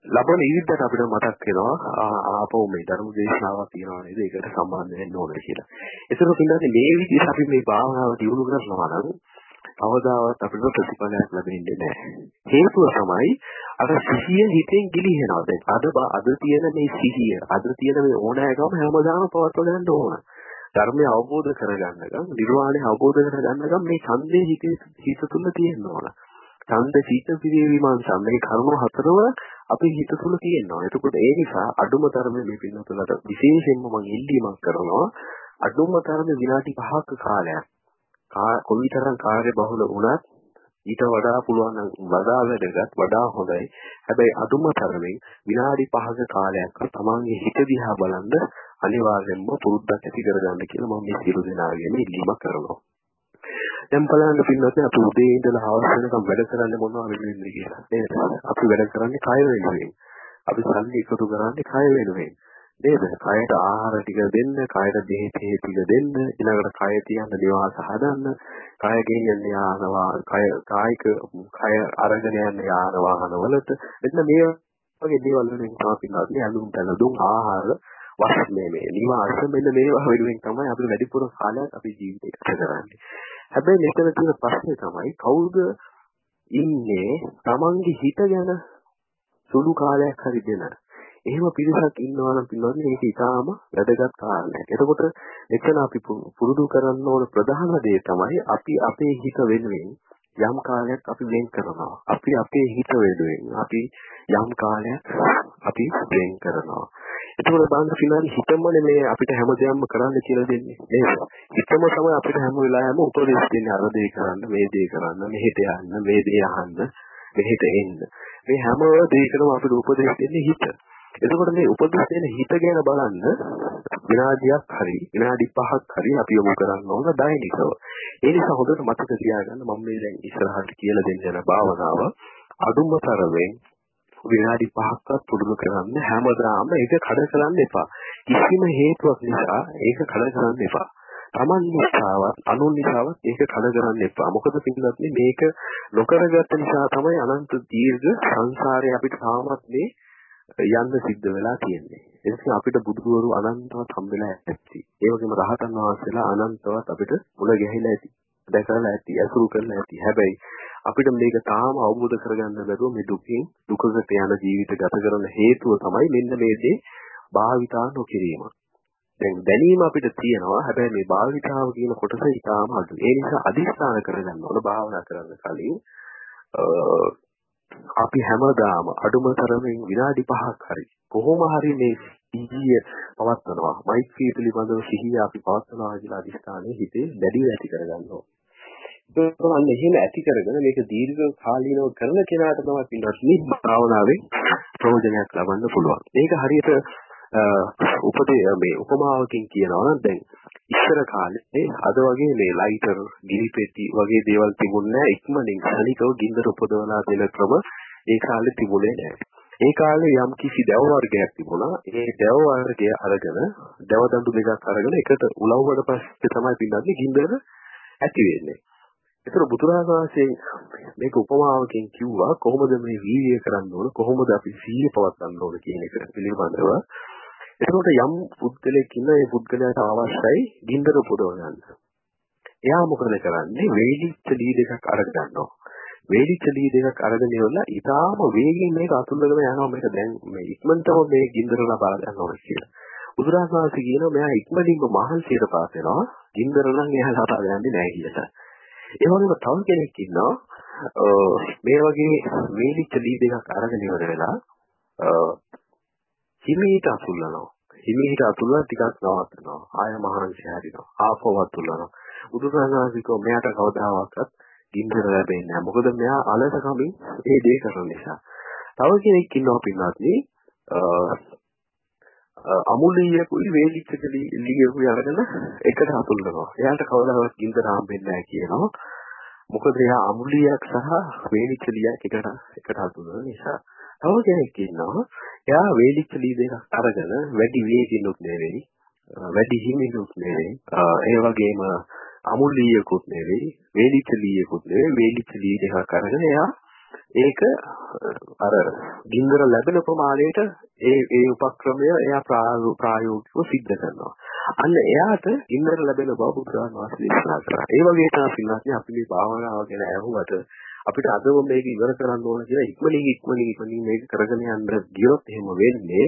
ලබන ඉරිදාට අපිට මතක් වෙනවා ආපහු මේ ධර්ම දේශනාවක් තියෙනවා නේද ඒකට සම්බන්ධ වෙන්න ඕනේ කියලා. ඒසර පිළිබඳ මේ විදිහට අපි මේ භාවනාව දියුණු කරනවා නම් කවදාවත් අපිට ප්‍රතිඵලයක් ලැබෙන්නේ නැහැ. හේතුව තමයි අර සිහිය හිතෙන් ගිලිහෙනවා. දැන් අද අද තියෙන මේ සිහිය, අද තියෙන මේ ඕනෑකම හැමදාම පවත්වා ගන්න ඕන. ධර්මය අවබෝධ කරගන්නකම්, නිර්වාණය අවබෝධ කරගන්නකම් මේ ඡන්දේ හිතේ හිත තුල තියෙන්න ඕන. ඡන්ද සීත පිළිවීමන් මේ කරුණු හතරම අපේ හිත තුළ තියෙනවා. එතකොට ඒ නිසා අඩුම තරමේ මේ පින්නතුලට විශේෂයෙන්ම මම ඉල්ලීමක් කරනවා අඩුම තරමේ විනාඩි 5ක කාලයක් කොවිතරම් කාර්ය බහුල වුණත් ඊට වඩා පුළුවන් නම් වඩා වැඩගත් වඩා හොඳයි. හැබැයි අඩුම තරමින් විනාඩි 5ක කාලයක් තමන්ගේ හිත දිහා බලන්න අනිවාර්යෙන්ම පුරුද්දක් ඇති කරගන්න කියලා මම මේ සියලු දෙනාගෙන් ඉල්ලීමක් කරනවා. දැන් බලන්න පින්නත් අපි උදේ ඉඳලා හවස වෙනකම් වැඩ කරන්නේ මොනවා වෙනුවෙන්ද කියලා. නේද? අපි වැඩ කරන්නේ කය වෙනුවෙන්. අපි සල්ලි එකතු කරන්නේ කය වෙනුවෙන්. නේද? කයට ආහාර ටික දෙන්න, කයට දෙහි තේ ටික දෙන්න, ඊළඟට කය තියන්න නිවාස හදන්න, කය ගෙනියන්න යානවා, කය කායික කය අරගෙන යන්න යාන වාහන වලට. මෙන්න මේ වගේ දේවල් වලින් තමයි පින්නත් ඇඳුම් පැළඳුම් ආහාර වස්ත්‍රයේ මේ නිවාස මෙන්න මේවා වෙනුවෙන් තමයි අපි වැඩිපුර කාලයක් අපි ජීවිතේ ගත කරන්නේ. හැබැයි මෙතන තියෙන ප්‍රශ්නේ තමයි කවුද ඉන්නේ Tamange හිත ගැන සුළු කාලයක් හරි දෙන එහෙම පිරිසක් ඉන්නවා නම් පින්වත්නි මේක ඉතාම වැදගත් කාරණයක්. එතකොට එතන අපි පුරුදු කරන්න ඕන ප්‍රධාන දේ තමයි අපි අපේ හිත වෙනුවෙන් යම් කාලයක් අපි වෙන් කරනවා. අපි අපේ හිත වෙනුවෙන් අපි යම් කාලයක් අපි වෙන් කරනවා. එතකොට බලන්න පින්වත්නි හිතමනේ මේ අපිට හැමදේම කරන්න කියලා දෙන්නේ. නේද? හිතම තමයි අපිට හැම වෙලාවෙම උපදෙස් දෙන්නේ අර දේ කරන්න, මේ දේ කරන්න, මෙහෙට යන්න, මේ දේ අහන්න, මෙහෙට එන්න. මේ හැම දෙයකම අපිට උපදෙස් දෙන්නේ හිත. එතකොට මේ උපදෙස් දෙන හිත ගැන බලන්න විනාඩියක් හරි විනාඩි 5ක් හරි අපි යොමු කරන්න ඕන දෛනිකව. ඒ නිසා හොඳට මතක තියාගන්න මම මේ දැන් ඉස්සරහට කියලා දෙන්න යන භාවනාව අදුම තරමෙන් විනාඩි 5ක්වත් පුරුදු කරන්න හැමදාම ඒක කඩ කරන්න එපා. කිසිම හේතුවක් නිසා ඒක කඩ කරන්න එපා. Taman නිසාවත් අනුන් නිසාවත් ඒක කඩ කරන්න එපා. මොකද පිළිගන්නේ මේක නොකරගත්ත නිසා තමයි අනන්ත දීර්ඝ සංසාරේ අපිට තාමත් මේ යන්න සිද්ධ වෙලා තියෙන්නේ. ඒ නිසා අපිට බුදුවරු අනන්තවත් හම්බෙලා ඇති. ඒ වගේම රහතන් වහන්සේලා අනන්තවත් අපිට මුල ගැහිලා ඇති. දැකලා ඇති, අසුරු කරලා ඇති. හැබැයි අපිට මේක තාම අවබෝධ කරගන්න බැරුව මේ දුකින් දුකකට යන ජීවිත ගත කරන හේතුව තමයි මෙන්න මේ දේ භාවිතා නොකිරීම. දැන් දැනීම අපිට තියෙනවා හැබැයි මේ භාවිතාව කියන කොටස ඉතාම අඩුයි. ඒ නිසා අදිස්ථාන කරගන්න ඕන භාවනා කරන්න කලින් අපි හැමදාම අඩුම තරමින් විනාඩි 5ක් හරි කොහොම හරි මේ සිහිය පවත්වනවා මෛත්‍රී පිළිබඳව සිහිය අපි පවත්වනවා කියලා අදිස්ථානයේ හිතේ දැඩිව ඇති කරගන්නවා. ඒක අන්න එහෙම ඇති කරගෙන මේක දීර්ඝ කාලීනව කරන කෙනාට තමයි පින්වත්නි භාවනාවෙන් ප්‍රයෝජනයක් ලබන්න පුළුවන්. මේක හරියට උපදේ මේ උපමාවකින් කියනවා නම් දැන් ඉස්සර කාලේ අද වගේ මේ ලයිටර් ගිනිපෙටි වගේ දේවල් තිබුණේ ඉක්මනින් ශනිකව ගින්දර උපදවලා දෙන ක්‍රම ඒ කාලේ තිබුණේ නැහැ. ඒ කාලේ යම් කිසි දැව වර්ගයක් තිබුණා. ඒ දැව වර්ගය අරගෙන දැව දඬු දෙකක් අරගෙන එකට උලව්වට පස්සේ තමයි පින්නන්නේ ගින්දර ඇති වෙන්නේ. ඒතර බුදුරජාණන් වහන්සේ මේක උපමාවකින් කිව්වා කොහොමද මේ වීර්ය කරන්න ඕන කොහොමද අපි සීල පවත්වන්න ඕන කියන එක පිළිබඳව එතකොට යම් පුද්ගලයෙක් ඉන්න ඒ පුද්ගලයාට අවශ්‍යයි ගින්දර පුදව ගන්න. එයා මොකද කරන්නේ? වේලිච්ච දී දෙකක් අරගෙන ගන්නවා. වේලිච්ච දී දෙකක් අරගෙන ඉවරලා ඊටාම වේගෙන් මේක අතුල්ලගෙන යනවා මේක දැන් මේ ඉක්මනටම මේ ගින්දර ලබා ගන්න ඕනේ කියලා. බුදුරජාණන් වහන්සේ කියනවා මෙයා ඉක්මනින්ම මහන්සියට පාස් වෙනවා. ගින්දර නම් එයා ලබා ගන්නේ නැහැ කියලා. ඒ වගේම තව කෙනෙක් ඉන්නවා මේ වගේ වේලිච්ච දී දෙකක් අරගෙන ඉවර වෙලා හිමීට අතුල්ලනවා. හිමීට අතුල්ලලා ටිකක් නවත්තනවා. ආය මහන්සි හරිනවා. ආපහු අතුල්ලනවා. බුදුසසුනාසිකෝ මෙයාට කවදාවත් ගින්දර ලැබෙන්නේ නැහැ. මොකද මෙයා අලසකමින් ඒ දේ කරන නිසා. තව කෙනෙක් ඉන්නවා පින්වත්නි අමුලියකුයි වේලිච්චකලි ලියකුයි අරගෙන එකට අතුල්ලනවා. එයාට කවදාවත් ගින්දර හම්බෙන්නේ නැහැ කියනවා. මොකද එයා අමුලියක් සහ වේලිච්චලියක් එකට එකට අතුල්ලන නිසා. තව කෙනෙක් ඉන්නවා එයා වේලිච්ච ලී දෙකක් අරගෙන වැඩි වේගිනුත් නෙවෙයි වැඩි හිමිනුත් නෙවෙයි ඒ වගේම අමුල්ලියකුත් නෙවෙයි වේලිච්ච ලීයකුත් නෙවෙයි වේලිච්ච ලී දෙකක් අරගෙන එයා ඒක අර ගින්දර ලැබෙන ප්‍රමාණයට ඒ ඒ උපක්‍රමය එයා ප්‍රායෝගිකව සිද්ධ කරනවා. අන්න එයාට ගින්දර ලැබෙන බව බුදුරජාණන් වහන්සේ දේශනා කරා. ඒ වගේ තමයි පින්වත්නි අපි මේ භාවනාව ගැන අහුවට අපිට අදම මේක ඉවර කරන්න ඕන කියලා ඉක්මනින් ඉක්මනින් ඉක්මනින් මේක කරගෙන යන්න ගියොත් එහෙම වෙන්නේ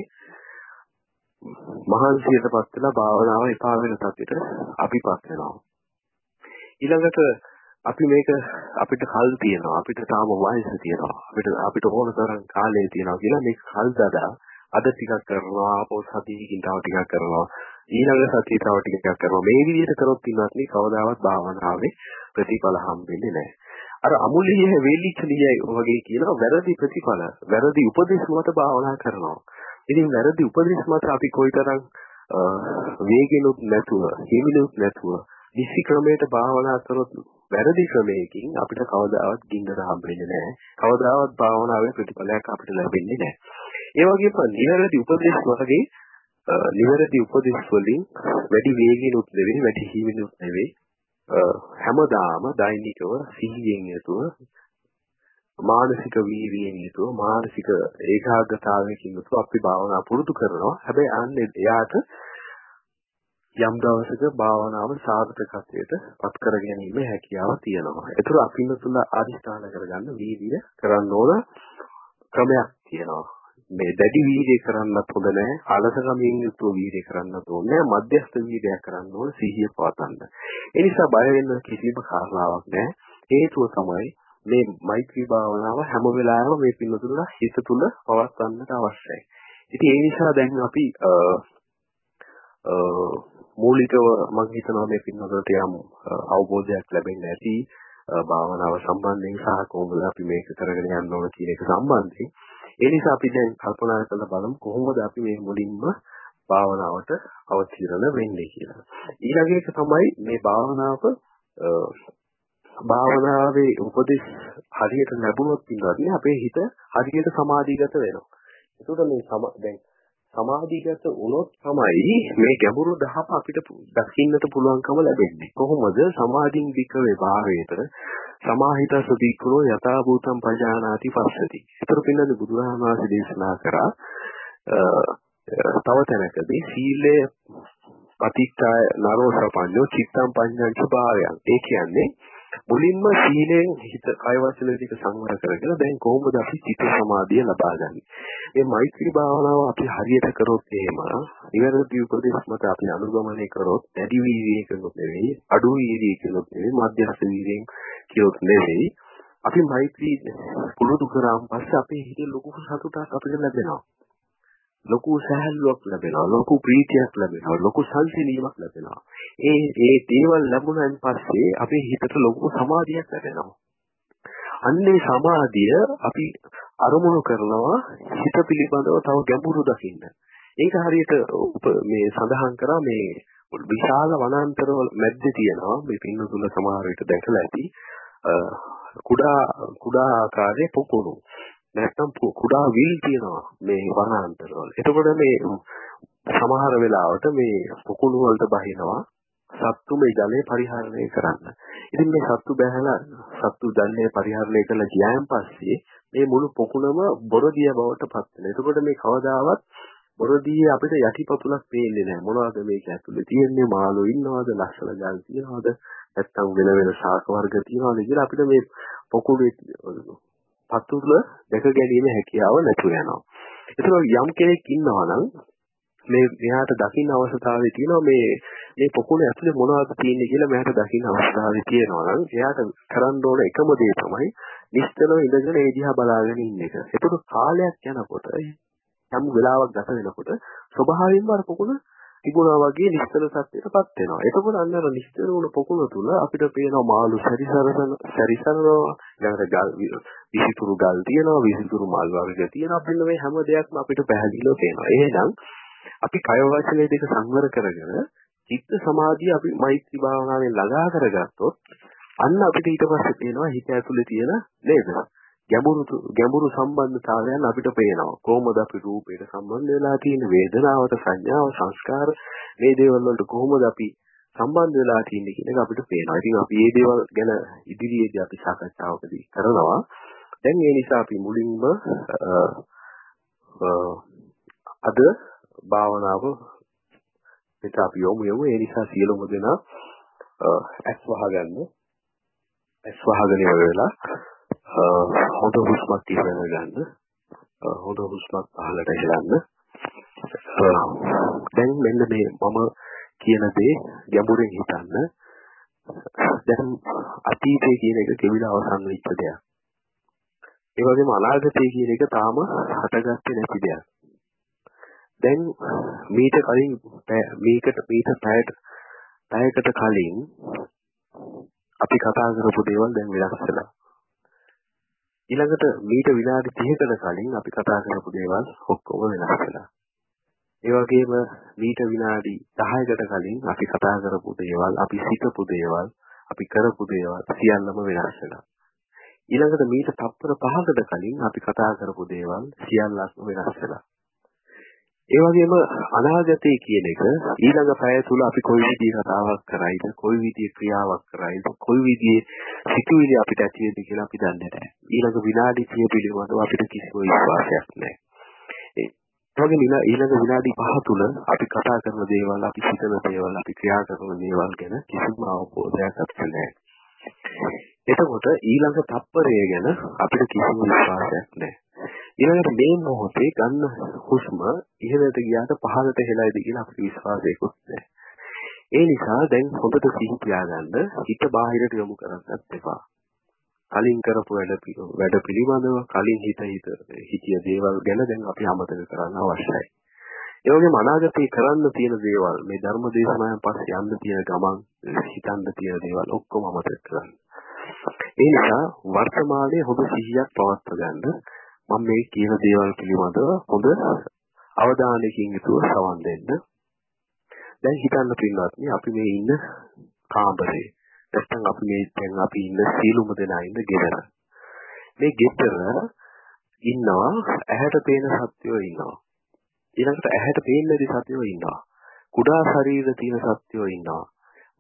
මහන්සියටපත් වෙලා භාවනාව එපා වෙන තත්ත්වයට අපිපත් වෙනවා. ඊළඟට අපි මේක අපිට කල් තියෙනවා. අපිට තාම වයස තියෙනවා. අපිට අපිට ඕන තරම් කාලය තියෙනවා කියලා මේක කල් දදා අද ටිකක් කරනවා ආපහු සතියකින් තව ටිකක් කරනවා ඊළඟ සතිය තව ටිකක් කරනවා. මේ විදිහට කරොත් ඉන්නත් නේ කවදාවත් භාවනාවේ ප්‍රතිඵල හම්බෙන්නේ නැහැ. අර අමුලිය වේලිචලිය වගේ කියන වැරදි ප්‍රතිඵල වැරදි උපදේශ මත භාවනා කරනවා. ඉතින් වැරදි උපදේශ මත අපි කොයිතරම් වේගෙනුත් නැතුව හිමිනුත් නැතුව නිසි ක්‍රමයට භාවනා කරොත් වැරදි ක්‍රමයකින් අපිට කවදාවත් ගින්නර හම්බෙන්නේ නැහැ. කවදාවත් භාවනාවේ ප්‍රතිඵලයක් අපිට ලැබෙන්නේ නැහැ. ඒ වගේම නිවැරදි උපදේශ වගේ නිවැරදි උපදෙස් වලින් වැඩි වේගිනුත් නෙවෙයි වැඩි හිමිනුත් නෙවෙයි හැමදාම දෛනිකව සිහියෙන් යුතුව මානසික වීර්යයෙන් යුතුව මානසික ඒකාග්‍රතාවයකින් යුතුව අපි භාවනා පුරුදු කරනවා හැබැයි අන්නේ එයාට යම් දවසක භාවනාව සාර්ථකත්වයට පත් කර ගැනීම හැකියාව තියෙනවා. ඒතර අපින්න තුල අදිස්ථාන කරගන්න වීර්ය කරන්න ඕන ක්‍රමයක් තියෙනවා. මේ දැඩි වීර්ය කරන්නත් හොඳ නැහැ. අලසකමින් යුතුව වීර්ය කරන්නත් ඕනේ නැහැ. මධ්‍යස්ථ වීර්යයක් කරන්න ඕන සිහිය පවතන්න. ඒ නිසා බය වෙන්න කිසිම කාරණාවක් නැහැ. හේතුව තමයි මේ මෛත්‍රී භාවනාව හැම වෙලාවෙම මේ පින්නතුල හිත තුල පවත්වන්නට අවශ්‍යයි. ඉතින් ඒ නිසා දැන් අපි මූලිකව මම හිතනවා මේ පින්නතුලට යම් අවබෝධයක් ලැබෙන්න ඇති භාවනාව සම්බන්ධයෙන් සහ කොහොමද අපි මේක කරගෙන යන්න ඕන කියන එක සම්බන්ධයෙන් ඒ නිසා අපි දැන් කල්පනා කරලා බලමු කොහොමද අපි මේ මුලින්ම භාවනාවට අවතීර්ණ වෙන්නේ කියලා. ඊළඟ එක තමයි මේ භාවනාව භාවනාවේ උපදෙස් හරියට ලැබුණොත් ඉන්නවාදී අපේ හිත හරියට සමාධිගත වෙනවා. ඒකට මේ සම දැන් සමාධිගත වුණොත් තමයි මේ ගැඹුරු දහම අපිට දකින්නට පුළුවන්කම ලැබෙන්නේ. කොහොමද සමාධින් විකවේ භාවයේතර සමාහිතස දීක්‍රෝ යථා භූතම් පජානාති පස්සති. ඒතර පින්නද බුදුරජාණන් වහන්සේ දේශනා කරා තව තැනකදී සීලය පතිත්තාය නරෝ සපඤ්ඤෝ චිත්තම් පඤ්ඤංච භාවයන්. ඒ කියන්නේ මුලින්ම සීලෙන් හිත කය වචන දෙක සංවර කරගෙන දැන් කොහොමද අපි චිත්ත සමාධිය ලබා ගන්නේ? මේ මෛත්‍රී භාවනාව අපි හරියට කරොත් එහෙම නිවැරදි උපදෙස් මත අපි අනුගමනය කරොත් වැඩි වීර්යයකින් නෙවෙයි අඩු වීර්යයකින් නෙවෙයි මධ්‍යස්ථ වීර්යයෙන් කියොත් නෙවෙයි. අපි මෛත්‍රී පුරුදු කරාන් පස්සේ අපේ හිතේ ලොකු සතුටක් අපිට ලැබෙනවා. ලොකු සහැල්ලුවක් ලැබෙනවා ලොකු ප්‍රීතියක් ලැබෙනවා ලොකු සංසිඳීමක් ලැබෙනවා. ඒ ඒ දේවල් ලැබුණාන් පස්සේ අපේ හිතට ලොකු සමාධියක් ලැබෙනවා. අන්නේ සමාධිය අපි අරමුණු කරනවා හිත පිළිබඳව තව ගැඹුරු දකින්න. ඒක හරියට මේ සඳහන් කරා මේ විශාල වනාන්තරවල මැද්දේ තියෙනවා. මේ පින්නතුල සමහර විට දැකලා ඇති. කුඩා කුඩා ආකාරයේ පොකුණු. නැත්තම් කුඩා විල් තියෙනවා මේ වනාන්තරවල. එතකොට මේ සමහර වෙලාවට මේ පොකුණු වලට බහිනවා සත්තු මේ ජලය පරිහරණය කරන්න. ඉතින් මේ සත්තු බැහැලා සත්තු ජලය පරිහරණය කරලා ගියාන් පස්සේ මේ මුළු පොකුණම බොරදිය බවට පත් වෙනවා. එතකොට මේ කවදාවත් බොරදියේ අපිට යටිපතුලක් පේන්නේ නැහැ. මොනවද මේක ඇතුලේ තියෙන්නේ? මාළු ඉන්නවද? ලස්සන ජල් තියනවද? නැත්තම් වෙන වෙන ශාක වර්ග තියනවද කියලා අපිට මේ පොකුණේ පතුල දැක ගැනීම හැකියාව නැතු වෙනවා. ඒතර යම් කෙනෙක් ඉන්නවා නම් මේ එයාට දකින්න අවශ්‍යතාවය තියෙනවා මේ මේ පොකුණ ඇතුලේ මොනවද තියෙන්නේ කියලා මෙයාට දකින්න අවශ්‍යතාවය තියෙනවා නම් එයාට කරන්න ඕන එකම දේ තමයි නිශ්චලව ඉඳගෙන ඒ දිහා බලාගෙන ඉන්න එක. ඒකට කාලයක් යනකොට යම් වෙලාවක් ගත වෙනකොට ස්වභාවයෙන්ම අර පොකුණ තිබුණා වගේ නිශ්චල සත්‍යයටපත් වෙනවා. එතකොට අන්න අර නිශ්චල වුණ පොකුණ තුල අපිට පේනවා මාළු සැරිසරන සැරිසරනවා ඊළඟට ගල් විසිතුරු ගල් තියෙනවා විසිතුරු මල් වර්ග තියෙනවා අපිට මේ හැම දෙයක්ම අපිට පැහැදිලිව පේනවා. එහෙනම් අපි කය වචනේ දෙක සංවර කරගෙන චිත්ත සමාධිය අපි මෛත්‍රී භාවනාවෙන් ළඟා කරගත්තොත් අන්න අපිට ඊට පස්සේ පේනවා හිත ඇතුලේ තියෙන නේද? ගැඹුරු ගැඹුරු සම්බන්ධතාවයන් අපිට පේනවා. කොහොමද අපි රූපයට සම්බන්ධ වෙලා තියෙන වේදනාවට සංඥාව සංස්කාර මේ දේවල් වලට කොහොමද අපි සම්බන්ධ වෙලා තියෙන්නේ කියන එක අපිට පේනවා. ඉතින් අපි මේ දේවල් ගැන ඉදිරියේදී අපි සාකච්ඡාවකදී කරනවා. දැන් ඒ නිසා අපි මුලින්ම අද භාවනාව පිට අපි යොමු යමු. ඒ නිසා සියලුම දෙනා ඇස් වහගන්න. ඇස් වහගෙන ඉවර වෙලා හොඳ හුස්මක් ඉගෙන ගන්න. හොඳ හුස්මක් පහළට හෙලන්න. දැන් මෙන්න මේ මම කියන දේ ගැඹුරින් හිතන්න. දැන් අතීතය කියන එක කෙවිලා අවසන් වෙච්ච දෙයක්. ඒ වගේම අනාගතය කියන එක තාම හටගත්තේ නැති දෙයක්. දැන් මීට කලින් මේකට මීට පැයට පැයකට කලින් අපි කතා කරපු දේවල් දැන් වෙනස් වෙලා. ඊළඟට මීට විනාඩි 30කට කලින් අපි කතා කරපු දේවල් ඔක්කොම වෙනස් වෙලා. ඒ වගේම මීට විනාඩි 10කට කලින් අපි කතා කරපු දේවල්, අපි සිතපු දේවල්, අපි කරපු දේවල් සියල්ලම වෙනස් වෙනවා. ඊළඟට මීට තත්පර 5කට කලින් අපි කතා කරපු දේවල් සියල්ලක්ම වෙනස් වෙනවා. ඒ වගේම අනාගතය කියන එක ඊළඟ පැය තුල අපි කොයි විදිහේ කතාවක් කරයිද කොයි විදිහේ ක්‍රියාවක් කරයිද කොයි විදිහේ සිතුවිලි අපිට ඇති වෙයිද කියලා අපි දන්නේ නැහැ. ඊළඟ විනාඩි 30 පිළිබඳව අපිට කිසිම විශ්වාසයක් නැහැ. ඒ වගේම ඊළඟ විනාඩි 5 තුල අපි කතා කරන දේවල් අපි හිතන දේවල් අපි ක්‍රියා කරන දේවල් ගැන කිසිම අවබෝධයක් අපිට නැහැ. එතකොට ඊළඟ තප්පරය ගැන අපිට කිසිම විශ්වාසයක් නැහැ. ඊළඟට මේ මොහොතේ ගන්න හුස්ම ඉහළට ගියාට පහළට හෙලයිද කියලා අපිට විශ්වාසයකුත් නැහැ. ඒ නිසා දැන් හොඳට සිහි තියාගන්න හිත බාහිරට යොමු කරන්නත් එපා. කලින් කරපු වැඩ වැඩ පිළිබඳව කලින් හිත හිත හිතිය දේවල් ගැන දැන් අපි අමතක කරන්න අවශ්‍යයි. ඒ වගේම අනාගතේ කරන්න තියෙන දේවල් මේ ධර්ම දේශනාවෙන් පස්සේ යන්න තියෙන ගමන් හිතන්න තියෙන දේවල් ඔක්කොම අමතක කරන්න. ඒ නිසා වර්තමානයේ හොඳ සිහියක් පවත්වා ගන්න මම මේ කියන දේවල් පිළිබඳව හොඳ අවධානයකින් යුතුව සවන් දෙන්න. දැන් හිතන්න පින්වත්නි අපි මේ ඉන්න කාමරේ නැත්නම් අපි මේ දැන් අපි ඉන්න සීලුම දෙනා ඉන්න ගෙදර. මේ ගෙදර ඉන්නවා ඇහැට පේන සත්‍යෝ ඉන්නවා. ඊළඟට ඇහැට පේන්නේ නැති සත්‍යෝ ඉන්නවා. කුඩා ශරීර තියෙන සත්‍යෝ ඉන්නවා.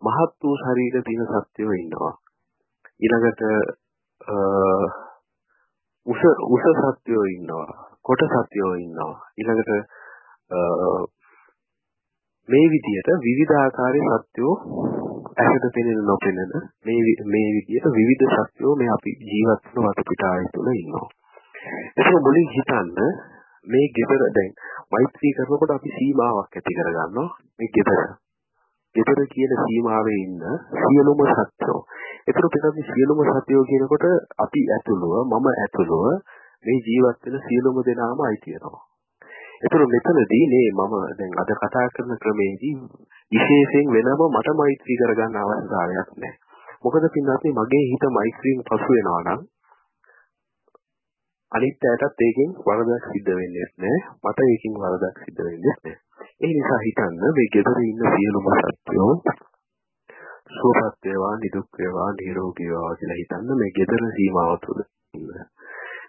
මහත් වූ ශරීර තියෙන සත්‍යෝ ඉන්නවා. ඊළඟට උස උස සත්‍යෝ ඉන්නවා. කොට සත්‍යෝ ඉන්නවා. ඊළඟට මේ විදිහට විවිධාකාරයේ සත්‍යෝ ඇහැට පෙනෙන නොපෙනෙන මේ මේ විදිහට විවිධ සත්‍යෝ මේ අපි ජීවත් වෙන වටපිටාවය තුළ ඉන්නවා. ඒක මුලින් හිතන්න මේ ගෙදර දැන් මෛත්‍රී කරනකොට අපි සීමාවක් ඇති කරගන්නවා මේ ගෙදර. ගෙදර කියන සීමාවේ ඉන්න සියලුම සත්‍යෝ. ඒතර පිටත් සියලුම සත්‍යෝ කියනකොට අපි ඇතුළුව මම ඇතුළුව මේ ජීවත් වෙන සියලුම දෙනාම අයිති වෙනවා. ඒතර මෙතනදී මේ මම දැන් අද කතා කරන ක්‍රමේදී විශේෂයෙන් වෙනම මට මෛත්‍රී කරගන්න අවස්ථාවක් නැහැ. මොකද පින්වත්නි මගේ හිත මෛත්‍රියෙන් පසු වෙනවා නම් අනිත් අයටත් ඒකෙන් වරදක් සිද්ධ වෙන්නේ නැහැ. මට ඒකෙන් වරදක් සිද්ධ වෙන්නේ නැහැ. ඒ නිසා හිතන්න මේ ගෙදර ඉන්න සියලුම සත්‍යෝ සුවපත් වේවා, නිදුක් වේවා, නිරෝගී වේවා කියලා හිතන්න මේ ගෙදර සීමාව තුළ ඉන්න.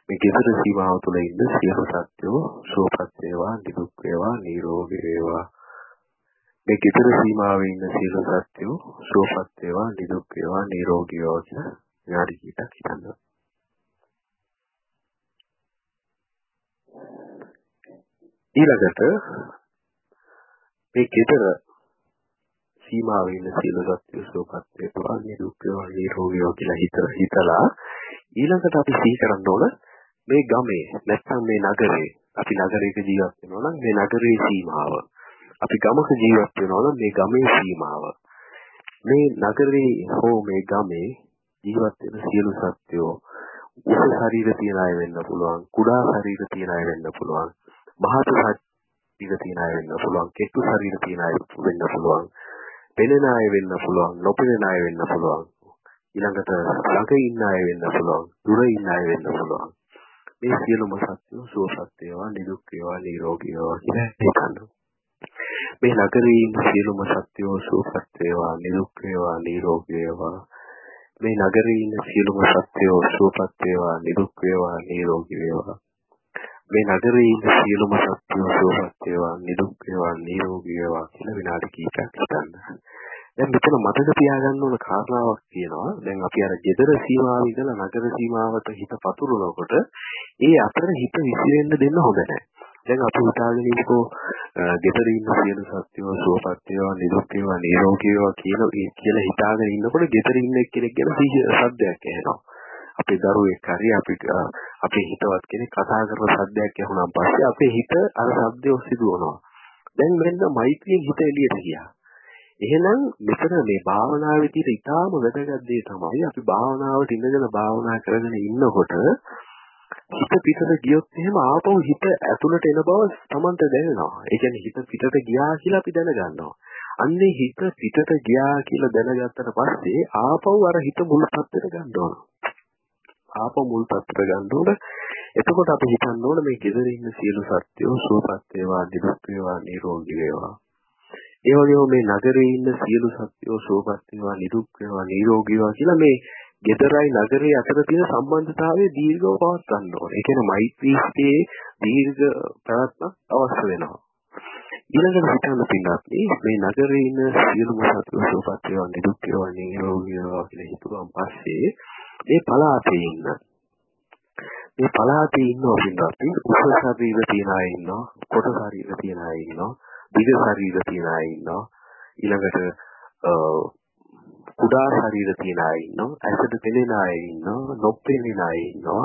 මේ ගෙදර සීමාව තුළ ඉන්න සියලු සත්‍යෝ සුවපත් වේවා, නිදුක් වේවා, නිරෝගී වේවා. මේ ගෙදර සීමාවේ ඉන්න සියලු සත්‍යෝ සුවපත් වේවා, නිදුක් වේවා, නිරෝගී වේවා කියලා විනාඩි කිහිපයක් හිතන්න. ඊළඟට මේ ගෙදර සීමාවේ ඉන්න සියලු සත්‍ය සෝපත් වේවා නිරුක් වේවා නිරෝගී වේවා කියලා හිත හිතලා ඊළඟට අපි සිහි කරන්න ඕන මේ ගමේ නැත්නම් මේ නගරේ අපි නගරයක ජීවත් වෙනවා නම් මේ නගරේ සීමාව. අපි ගමක ජීවත් වෙනවා නම් මේ ගමේ සීමාව. මේ නගරේ හෝ මේ ගමේ ජීවත් වෙන සියලු සත්‍යෝ උස ශරීර තියන අය වෙන්න පුළුවන්. කුඩා ශරීර තියන අය වෙන්න පුළුවන්. මහත ශරීර තියන අය වෙන්න පුළුවන්. කෙට්ටු ශරීර තියන අය වෙන්න පුළුවන්. පෙනෙන අය වෙන්න පුළුවන්. නොපෙනෙන අය වෙන්න පුළුවන්. ඊළඟට ළඟ ඉන්න අය වෙන්න පුළුවන්. දුර ඉන්න අය වෙන්න පුළුවන්. මේ සියලුම සත්‍යෝ සුවපත් වේවා නිදුක් වේවා නිරෝගී වේවා කියලා හිතන්න. මේ නගරේ ඉන්න සියලුම සත්‍යෝ සුවපත් වේවා නිදුක් වේවා නිරෝගී වේවා මේ නගරේ ඉන්න සියලුම සත්‍යෝ සුවපත් වේවා නිදුක් වේවා නිරෝගී වේවා මේ නගරේ ඉන්න සියලුම සත්‍යෝ සුවපත් වේවා නිදුක් වේවා නිරෝගී වේවා කියලා විනාඩි කිහිපයක් හිතන්න. දැන් මෙතන මතක තියාගන්න ඕන කාරණාවක් තියෙනවා. දැන් අපි අර ගෙදර සීමාව ඉඳලා නගර සීමාවට හිත පතුරවනකොට ඒ අතර හිත විසිරෙන්න දෙන්න හොඳ නැහැ. දැන් අපි හිතාගෙන ඉන්නකෝ ගෙදර ඉන්න සියලු සත්‍යෝ සුවපත් වේවා නිදුක් වේවා නිරෝගී වේවා කියන කියලා හිතාගෙන ඉන්නකොට ගෙදර ඉන්න එක්කෙනෙක් ගැන සද්දයක් ඇහෙනවා. අපේ දරුවෙක් හරි අපිට අපේ හිතවත් කෙනෙක් කතා කරන සද්දයක් ඇහුණාන් පස්සේ අපේ හිත අර සද්දේ ඔස්සේ දුවනවා. දැන් මෙන්න මෛත්‍රියෙන් හිත එළියට ගියා. එහෙනම් මෙතන මේ භාවනාවේ තියෙන ඊටාම වැදගත් දේ තමයි අපි භාවනාවට ඉඳගෙන භාවනා කරගෙන ඉන්නකොට හිත පිටට ගියොත් එහෙම ආපහු හිත ඇතුළට එන බව Tamanට දැනෙනවා. ඒ කියන්නේ හිත පිටට ගියා කියලා අපි දැනගන්නවා. අන්නේ හිත පිටට ගියා කියලා දැනගත්තට පස්සේ ආපහු අර හිත මුල් පැත්තට ගන්න ඕන. ආපහු මුල් පැත්තට ගන්න ඕන. එතකොට අපි හිතන්න ඕන මේ ගෙදර ඉන්න සියලු සත්වෝ සුවපත් වේවා, නිරුක් වේවා, නිරෝගී වේවා. ඒ වගේම මේ නගරේ ඉන්න සියලු සත්වෝ සුවපත් වේවා, නිරුක් වේවා, නිරෝගී වේවා කියලා මේ ගෙදරයි නගරේ අතර තියෙන සම්බන්ධතාවය දීර්ඝව පවත්වන්න ඕනේ. ඒ කියන්නේ මෛත්‍රීස්තේ දීර්ඝ පැවැත්මක් අවශ්‍ය වෙනවා. ඊළඟට හිතන්න පින්නත් මේ නගරේ ඉන්න සියලුම සත්වෝ සුවපත් වේවා, නිරුක් වේවා, නිරෝගී වේවා කියලා හිතුවාන් පස්සේ මේ පළාතේ ඉන්න මේ පළාතේ ඉන්නවා පින්නත් උස ශරීර තියන අය ඉන්නවා, කොට ශරීර තියන අය ඉන්නවා, දිග ශරීර තියන අය ඉන්නවා. ඊළඟට කුඩා ශරීර තියන අය ඉන්නවා, ඇසට පෙනෙන අය ඉන්නවා, නොපෙනෙන අය ඉන්නවා,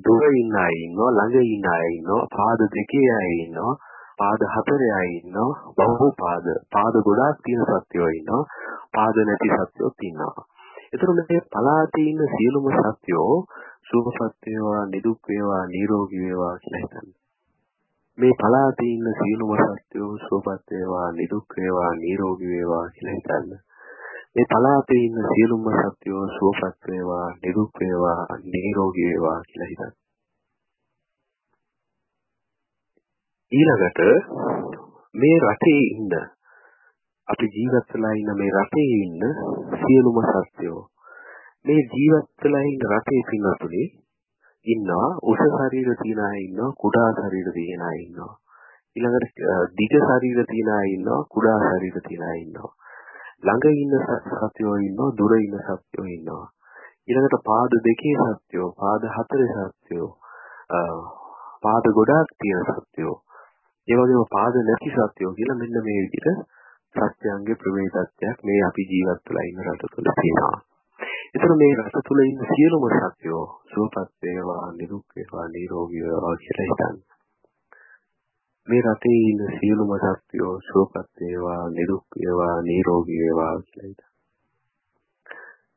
දුර ඉන්න අය ඉන්නවා, ළඟ ඉන්න අය ඉන්නවා, පාද දෙකේ අය ඉන්නවා, පාද හතරේ අය ඉන්නවා, බහුව පාද, පාද ගොඩාක් තියෙන සත්වයෝ ඉන්නවා, පාද නැති සත්වයෝත් ඉන්නවා. ඒතර මේ පලාතේ ඉන්න සියලුම සත්වයෝ සුවපත් වේවා, නිදුක් වේවා, නිරෝගී වේවා කියලා හිතන්න. මේ පලාතේ ඉන්න සියලුම සත්වයෝ සුවපත් වේවා, නිදුක් වේවා, නිරෝගී වේවා කියලා හිතන්න. මේ පලාතේ ඉන්න සියලුම සත්වෝ සුවපත් වේවා, නිරුක් වේවා, නිරෝගී වේවා කියලා හිතන්න. ඊළඟට මේ රටේ ඉන්න අපි ජීවත් වෙලා ඉන්න මේ රටේ ඉන්න සියලුම සත්වෝ මේ ජීවත් වෙලා ඉන්න රටේ පින්නතුනේ ඉන්නවා උස ශරීර තියන අය ඉන්නවා කුඩා ශරීර තියන අය ඉන්නවා ඊළඟට දිග ශරීර තියන අය ඉන්නවා කුඩා ශරීර තියන අය ඉන්නවා ළඟ ඉන්න සත්වෝ ඉන්නවා දුර ඉන්න සත්වෝ ඉන්නවා ඊළඟට පාද දෙකේ සත්වෝ පාද හතරේ සත්වෝ පාද ගොඩාක් තියෙන සත්වෝ ඒ වගේම පාද නැති සත්වෝ කියලා මෙන්න මේ විදිහට සත්‍යයන්ගේ ප්‍රවේදත්වයක් මේ අපි ජීවත් වෙලා ඉන්න රට තුළ තියෙනවා. ඒතර මේ රට තුළ ඉන්න සියලුම සත්වෝ සුවපත් වේවා, නිරුක් වේවා, නිරෝගී වේවා කියලා හිතන්න. මේ රටේ ඉන්න සියලුම සත්වෝ සුවපත් වේවා, නිරුක් වේවා, නිරෝගී වේවා කියලා හිතන්න.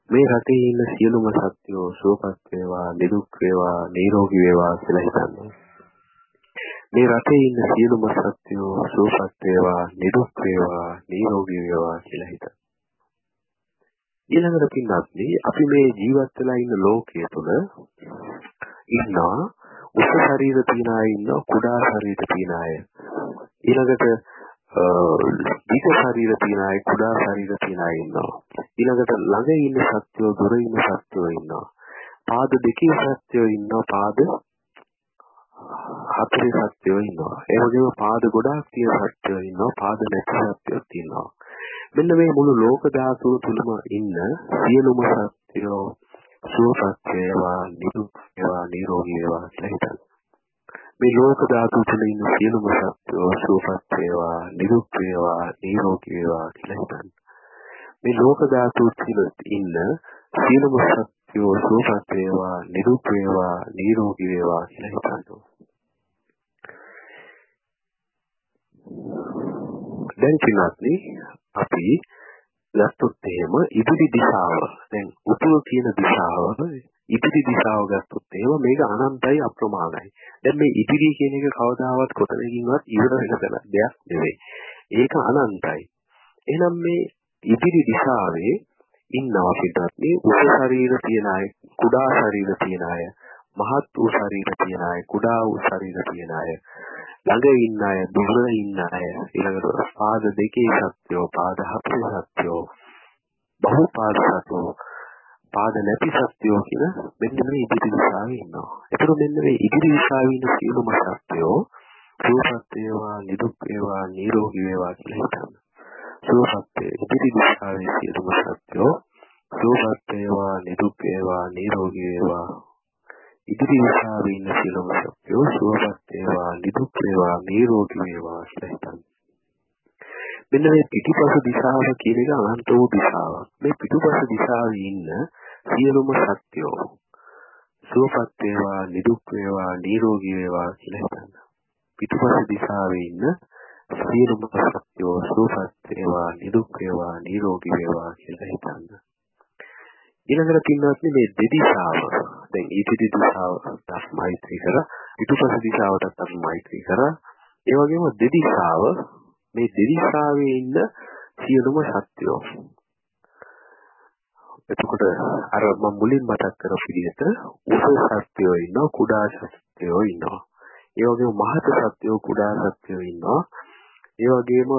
මේ රටේ ඉන්න සියලුම සත්වෝ සුවපත් වේවා, නිරුක් වේවා, නිරෝගී වේවා කියලා හිතන්න. මේ රටේ ඉන්න සියලුම සත්වෝ සුවපත් වේවා, නිරුක් වේවා, නිරෝගී වේවා කියලා හිතන්න. ඊළඟට පින්නත්නි අපි මේ ජීවත් වෙලා ඉන්න ලෝකයේ තුල ඉන්නවා උස ශරීර තියන අය ඉන්නවා කුඩා ශරීර තියන අය ඊළඟට දීක ශරීර තියන අය කුඩා ශරීර තියන අය ඉන්නවා. ඊළඟට ළඟ ඉන්න සත්වෝ දුර ඉන්න සත්වෝ ඉන්නවා. පාද දෙකේ සත්වෝ ඉන්නවා පාද හතරේ සත්වෝ ඉන්නවා. ඒ වගේම පාද ගොඩාක් තියෙන සත්වෝ ඉන්නවා පාද නැති සත්වෝ ඉන්නවා මෙන්න මේ මුළු ලෝක ධාතුව තුලම ඉන්න සියලුම සත්‍යෝ සුවපත් වේවා නිදුක් වේවා නිරෝගී වේවා කියලා හිතන්න. මේ ලෝක ධාතුව තුල ඉන්න සියලුම සත්‍යෝ සුවපත් වේවා නිදුක් වේවා නිරෝගී වේවා කියලා හිතන්න. මේ ලෝක ධාතුව තුල ඉන්න සියලුම සත්‍යෝ සුවපත් වේවා නිදුක් වේවා නිරෝගී වේවා කියලා හිතන්න. දැන් කිනත්නි අපි ගත්තොත් එහෙම ඉදිරි දිශාව දැන් උතුර කියන දිශාව ඉදිරි දිශාව ගත්තොත් එහෙම මේක අනන්තයි අප්‍රමාණයි. දැන් මේ ඉදිරි කියන එක කවදාවත් කොතනකින්වත් ඉවර වෙන දෙයක් නෙවෙයි. ඒක අනන්තයි. එහෙනම් මේ ඉදිරි දිශාවේ ඉන්නවා පිටත් මේ උස ශරීර තියන අය, කුඩා ශරීර තියන අය, මහත් වූ ශරීර තියන අය, කුඩා වූ ශරීර තියන අය, ළඟ ඉන්න අය, දුර ඉන්න අය, ඊළඟට පාද දෙකේ සත්‍යෝ, පාද හතරේ සත්‍යෝ, බහු පාද සත්‍යෝ, පාද නැති සත්‍යෝ කියන මෙන්න මේ ඉදිරි දිශාවේ ඉන්නවා. ඒතර මෙන්න මේ ඉදිරි දිශාවේ ඉන්න සියලුම සත්‍යෝ සුවපත් වේවා, නිදුක් වේවා, නිරෝගී වේවා කියලා හිතන්න. සුවපත් ඉදිරි දිශාවේ සියලුම සත්‍යෝ සුවපත් වේවා, නිදුක් වේවා, නිරෝගී වේවා ඉදිරි දිශාවේ ඉන්න සියලුම සත්‍යෝ සුවපත් වේවා, නිදුක් වේවා, නිරෝගී වේවා කියලා හිතන්න. මෙන්න මේ පිටිපස දිශාව කියන එක අනන්ත වූ දිශාවක්. මේ පිටුපස දිශාවේ ඉන්න සියලුම සත්‍යෝ සුවපත් වේවා, නිදුක් වේවා, නිරෝගී වේවා කියලා හිතන්න. පිටුපස දිශාවේ ඉන්න සියලුම සත්‍යෝ සුවපත් වේවා, නිදුක් වේවා, නිරෝගී වේවා කියලා හිතන්න. ඊළඟට පින්වත්නි මේ දෙදිශාව දැන් ඊටිදි දිශාවට අපි මෛත්‍රී කරා පිටුපස දිශාවටත් අපි මෛත්‍රී කරා ඒ වගේම දෙදිශාව මේ දෙදිශාවේ ඉන්න සියලුම සත්‍යෝ එතකොට අර මම මුලින් මතක් කරපු විදිහට උස සත්‍යෝ ඉන්නවා කුඩා සත්‍යෝ ඉන්නවා. ඒ වගේම මහත සත්‍යෝ කුඩා සත්‍යෝ ඉන්නවා. ඒ වගේම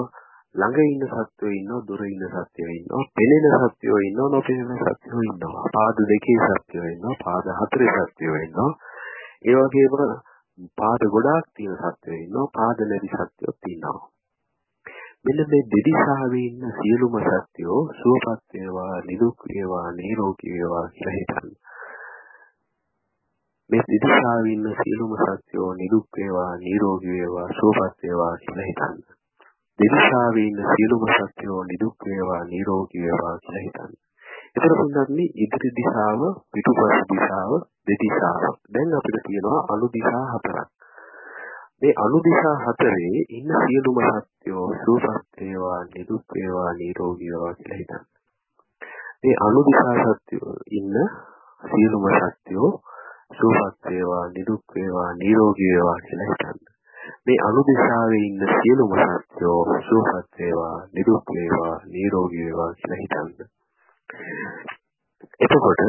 ළඟ ඉන්න සත්‍යෝ ඉන්නවා දුර ඉන්න සත්‍යෝ ඉන්නවා. පෙනෙන සත්‍යෝ ඉන්නවා නොපෙනෙන සත්‍යෝ ඉන්නවා. පාද දෙකේ සත්‍යෝ ඉන්නවා. පාද හතරේ සත්‍යෝ ඉන්නවා. ඒ වගේම පාද ගොඩාක් තියෙන සත්‍යෝ ඉන්නවා. පාද නැති සත්‍යෝත් ඉන්නවා. මෙන්න මේ දෙදිශාවේ ඉන්න සියලුම සත්‍යෝ සුවපත් වේවා නිදුක් වේවා නිරෝගී වේවා කියලා හිතන්න. මේ දෙදිශාවේ ඉන්න සියලුම සත්‍යෝ නිදුක් වේවා නිරෝගී වේවා සුවපත් වේවා කියලා හිතන්න. දෙදිශාවේ ඉන්න සියලුම සත්‍යෝ නිදුක් වේවා නිරෝගී වේවා කියලා හිතන්න. ඒතර පුන්නත්නි ඉදිරි දිශාව පිටුපස දිශාව දෙදිශාව. දැන් අපිට තියෙනවා අනු දිශා හතරක්. මේ අනුදිශා හතරේ ඉන්න සියලුම සත්‍යෝ සුවපත් වේවා නිදුක් වේවා නිරෝගී වේවා කියලා හිතන්න. මේ අනුදිශා සත්‍යෝ ඉන්න සියලුම සත්‍යෝ සුවපත් වේවා නිදුක් වේවා නිරෝගී වේවා කියලා හිතන්න. මේ අනුදිශාවේ ඉන්න සියලුම සත්‍යෝ සුවපත් වේවා නිදුක් වේවා නිරෝගී වේවා කියලා හිතන්න. එතකොට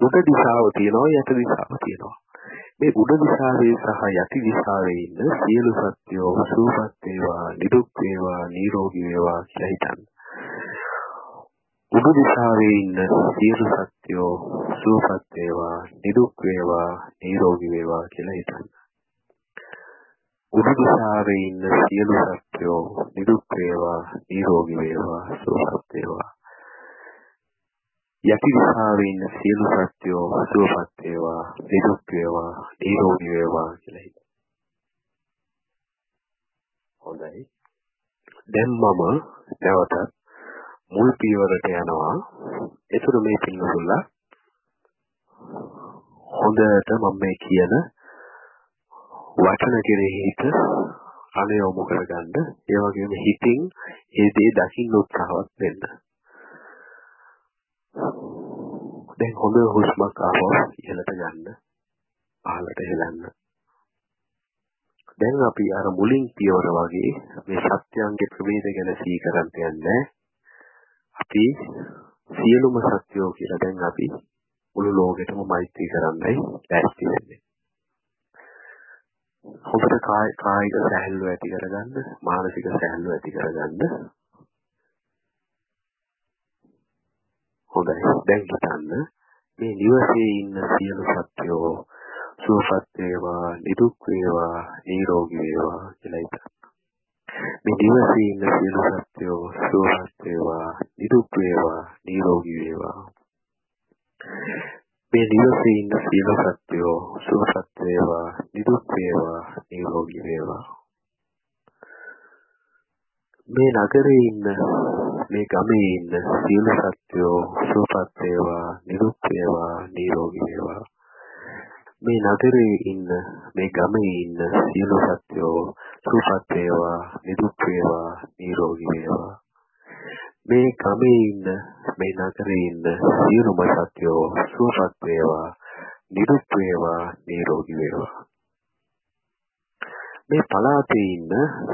උඩ දිශාව තියෙනවා යට දිශාව තියෙනවා. මේ උඩ දිශාවේ සහ යටි දිශාවේ ඉන්න සියලු සත්‍යෝ සුවපත් වේවා නිදුක් වේවා නිරෝගී වේවා කියලා හිතන්න. උඩ දිශාවේ ඉන්න සියලු සත්‍යෝ සුවපත් වේවා නිදුක් වේවා නිරෝගී වේවා කියලා හිතන්න. උඩ දිශාවේ ඉන්න සියලු සත්‍යෝ නිදුක් වේවා නිරෝගී වේවා සුවපත් වේවා යටි දිශාවේ ඉන්න සියලු සත්‍යෝ සුවපත් වේවා නිරුක් වේවා නිරෝගී වේවා කියලා හිතන්න. හොඳයි. දැන් මම නැවතත් මුල් පියවරට යනවා. ඒතර මේ පින්නතුල්ලා හොඳට මම මේ කියන වචන කෙරෙහි හිත අනයොමු කරගන්න. ඒ වගේම හිතින් ඒ දේ දකින්න උත්සාහවත් වෙන්න. දැන් හොඳ හුස්මක් ආවොත් ඉහළට ගන්න. පහළට හෙලන්න. දැන් අපි අර මුලින් පියවර වගේ මේ සත්‍යංගේ ප්‍රභේද ගැන සිහි කරන්න යන්නේ. අපි සියලුම සත්‍යෝ කියලා දැන් අපි මුළු ලෝකෙටම මෛත්‍රී කරන්නයි ලෑස්ති වෙන්නේ. හොඳට කායික සැහැල්ලුව ඇති කරගන්න, මානසික සැහැල්ලුව ඇති කරගන්න හොඳයි. දැන් හිතන්න මේ නිවසේ ඉන්න සියලු සත්වෝ සුවපත් වේවා, නිදුක් වේවා, නිරෝගී වේවා කියලා හිතන්න. මේ නිවසේ ඉන්න සියලු සත්වෝ සුවපත් වේවා, නිදුක් වේවා, නිරෝගී වේවා. මේ නිවසේ ඉන්න සියලු සත්වෝ සුවපත් වේවා, නිදුක් වේවා, නිරෝගී වේවා. මේ නගරේ ඉන්න මේ ගමේ ඉන්න සියලු සත්වෝ සුවපත් වේවා නිරුක් වේවා නිරෝගී වේවා මේ නගරේ ඉන්න මේ ගමේ ඉන්න සියලු සත්වෝ සුවපත් වේවා නිරුක් වේවා නිරෝගී වේවා මේ ගමේ ඉන්න මේ නගරේ ඉන්න සියලුම සත්වෝ සුවපත් වේවා නිරුක් වේවා නිරෝගී වේවා. මේ පළාතේ ඉන්න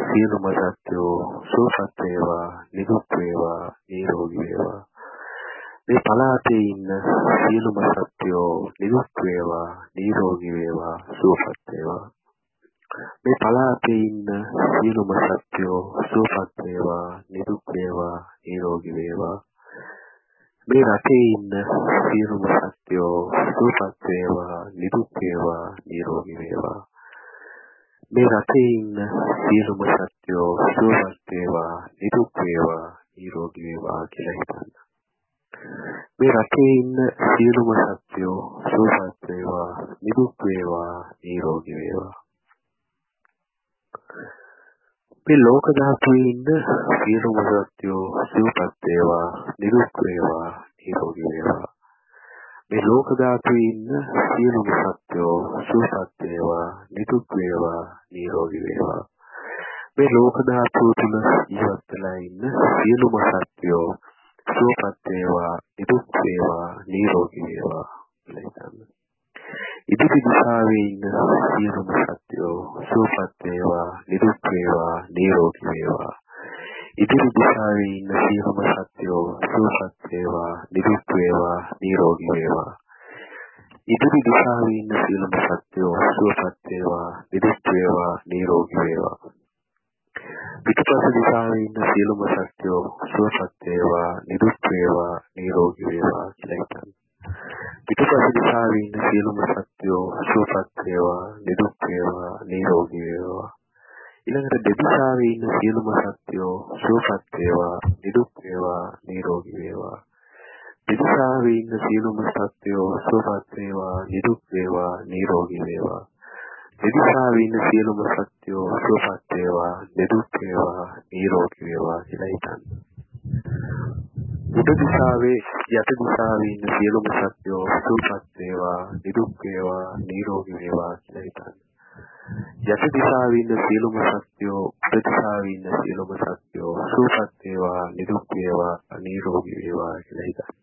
සියලුම සත්වෝ සුවපත් වේවා නිදුක් වේවා නිරෝගී වේවා. මේ පළාතේ ඉන්න සියලුම සත්වෝ නිදුක් වේවා නිරෝගී වේවා සුවපත් වේවා. මේ පළාතේ ඉන්න සියලුම සත්වෝ සුවපත් වේවා නිදුක් වේවා නිරෝගී වේවා මේ රටේ ඉන්න සියලුම සත්වෝ සුවපත් වේවා නිදුක් වේවා නිරෝගී වේවා මේ රටේ ඉන්න සියලුම සත්වෝ සුවපත් වේවා නිදුක් වේවා නිරෝගී වේවා කියලා හිතන්න. මේ රටේ ඉන්න සියලුම සත්වෝ සුවපත් වේවා නිදුක් වේවා නිරෝගී වේවා. මේ ලෝක ධාතුවේ ඉන්න සියලුම සත්වෝ සුවපත් වේවා නිදුක් වේවා නිරෝගී වේවා. මේ ලෝක ධාතුවේ ඉන්න සියලුම සත්වෝ සුවපත් වේවා නිදුක් වේවා නිරෝගී වේවා මේ ලෝක ධාතුව තුල ජීවත් වෙලා ඉන්න සියලුම සත්වෝ සුවපත් වේවා නිදුක් වේවා නිරෝගී වේවා කියලා හිතන්න ඉදිරි දිශාවේ ඉන්න සියලුම සත්වෝ සුවපත් වේවා නිදුක් වේවා නිරෝගී වේවා ඉදිරි දිශාවේ ඉන්න සියලුම සත්වෝ සුවපත් වේවා නිදුක් වේවා නිරෝගී වේවා ඉදිරි දිශාවේ ඉන්න සියලුම සත්‍යෝ සුවපත් වේවා නිදුක් වේවා නිරෝගී වේවා පිටපස දිශාවේ ඉන්න සියලුම සත්‍යෝ සුවපත් වේවා නිදුක් වේවා නිරෝගී වේවා කියලා හිතන්න. පිටපස දිශාවේ ඉන්න සියලුම සත්‍යෝ සුවපත් වේවා නිදුක් වේවා නිරෝගී වේවා ඊළඟට දෙදිශාවේ ඉන්න සියලුම සත්‍යෝ සුවපත් වේවා නිදුක් වේවා නිරෝගී වේවා දෙදිශාවේ ඉන්න සියලුම සත්‍යෝ සුවපත් වේවා නිදුක් වේවා නිරෝගී වේවා දෙදිශාවේ ඉන්න සියලුම සත්‍යෝ සුවපත් වේවා නිදුක් වේවා නිරෝගී වේවා කියලා හිතන්න. උඩ දිශාවේ යට දිශාවේ ඉන්න සියලුම සත්‍යෝ සුවපත් වේවා නිදුක් වේවා නිරෝගී වේවා කියලා හිතන්න. යට දිශාවේ ඉන්න සියලුම සත්‍යෝ උඩ දිශාවේ ඉන්න සියලුම සත්‍යෝ සුවපත් වේවා නිදුක් වේවා නිරෝගී වේවා කියලා හිතන්න.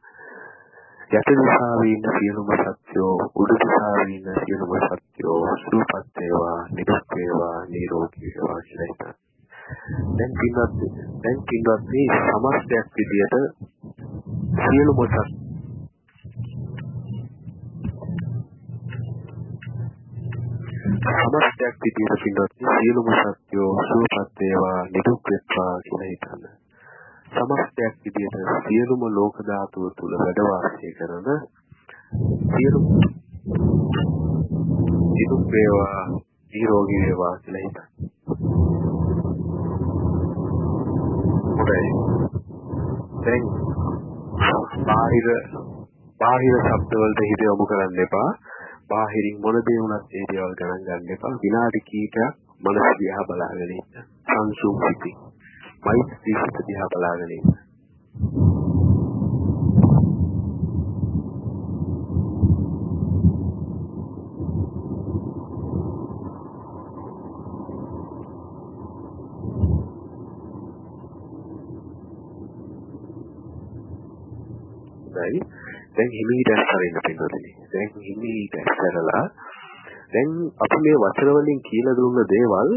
යට දිශාවේ ඉන්න සියලුම සත්‍යෝ උඩ දිශාවේ ඉන්න සියලුම සත්‍යෝ සුවපත් වේවා නිදුක් වේවා නිරෝගී වේවා කියලා හිතන්න. දැන් පින්වත් දැන් පින්වත් මේ සමස්තයක් විදියට සියලුම සත්‍ය සමස්තයක් විදියට පින්වත් සියලුම සත්‍යෝ සුවපත් වේවා නිදුක් වේවා කියලා හිතන්න. සමස්තයක් විදියට සියලුම ලෝක ධාතුව තුල වැඩ වාසය කරන සියලුම නිදුක් වේවා නිරෝගී වේවා කියලා හිතන්න. හොඳයි දැන් බාහිර බාහිර ශබ්ද වලට හිත යොමු කරන්න එපා. බාහිරින් මොන දේ වුණත් ඒ දේවල් ගණන් ගන්න එපා. විනාඩි කිහිපයක් මනස දිහා බලාගෙන ඉන්න. සංසුම් සිටින්. මෛත්‍රී සිත දිහා බලාගෙන ඉන්න. හොඳයි. දැන් හිමීට ඇස්සරින්න පින්නොතනි. දැන් හිමීට ඇස්සරලා දැන් අපි මේ වචන වලින් කියලා දුන්න දේවල්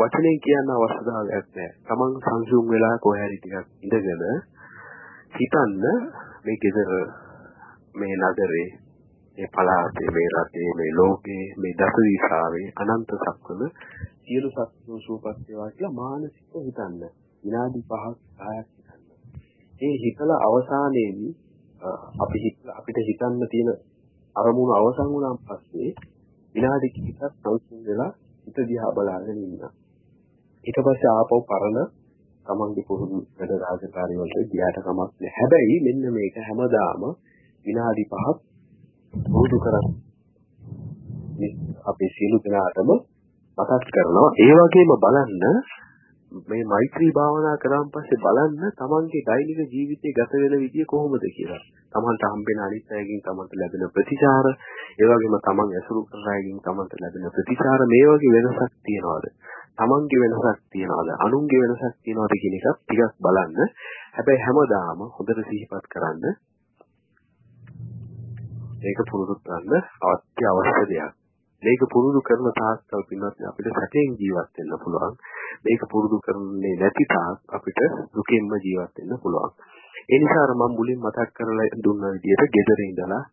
වචනෙන් කියන්න අවශ්‍යතාවයක් නැහැ. Taman සංසුම් වෙලා කොහේ හරි ටිකක් ඉඳගෙන හිතන්න මේ ගෙදර මේ නගරේ මේ පළාතේ මේ රටේ මේ ලෝකේ මේ දසවිසාවේ අනන්ත සක්වල සියලු සත්ත්ව සූපත් වේවා කියලා මානසිකව හිතන්න. විනාඩි 5ක් 10ක් හිතන්න. ඒ හිතලා අවසානයේදී අපි අපිට හිතන්න තියෙන අරමුණ අවසන් වුණාන් පස්සේ විනාඩි කිහිපයක් සංසුන් වෙලා හිත දිහා බලාගෙන ඉන්නවා. ඊට පස්සේ ආපහු පරණ තමන්ගේ පුරුදු වැඩ රාජකාරී වලට ගියාට කමක් නැහැ. හැබැයි මෙන්න මේක හැමදාම විනාඩි 5ක් පුරුදු කරගන්න. අපේ සියලු දෙනාටම මතක් කරනවා. ඒ වගේම බලන්න මේ මෛත්‍රී භාවනා කරාන් පස්සේ බලන්න තමන්ගේ දෛනික ජීවිතේ ගත වෙන විදිය කොහොමද කියලා. තමන්ට හම්බෙන අනිත් අයගෙන් තමන්ට ලැබෙන ප්‍රතිචාර, ඒ වගේම තමන් ඇසුරු කරන අයගෙන් තමන්ට ලැබෙන ප්‍රතිචාර මේ වගේ වෙනසක් තියනවාද? තමන්ගේ වෙනසක් තියනවාද? අනුන්ගේ වෙනසක් තියනවාද කියන එක ටිකක් බලන්න. හැබැයි හැමදාම හොඳට සිහිපත් කරන්න. ඒක පුරුදු කරන්න අවශ්‍ය දෙයක්. මේක පුරුදු කරන තාක්කල් පින්වත් අපිට සැපෙන් ජීවත් වෙන්න පුළුවන්. මේක පුරුදු කරන්නේ නැති තාක් අපිට දුකෙන්ම ජීවත් වෙන්න පුළුවන්. ඒ නිසා අර මම මුලින් මතක් කරලා දුන්න විදිහට ගෙදර ඉඳලා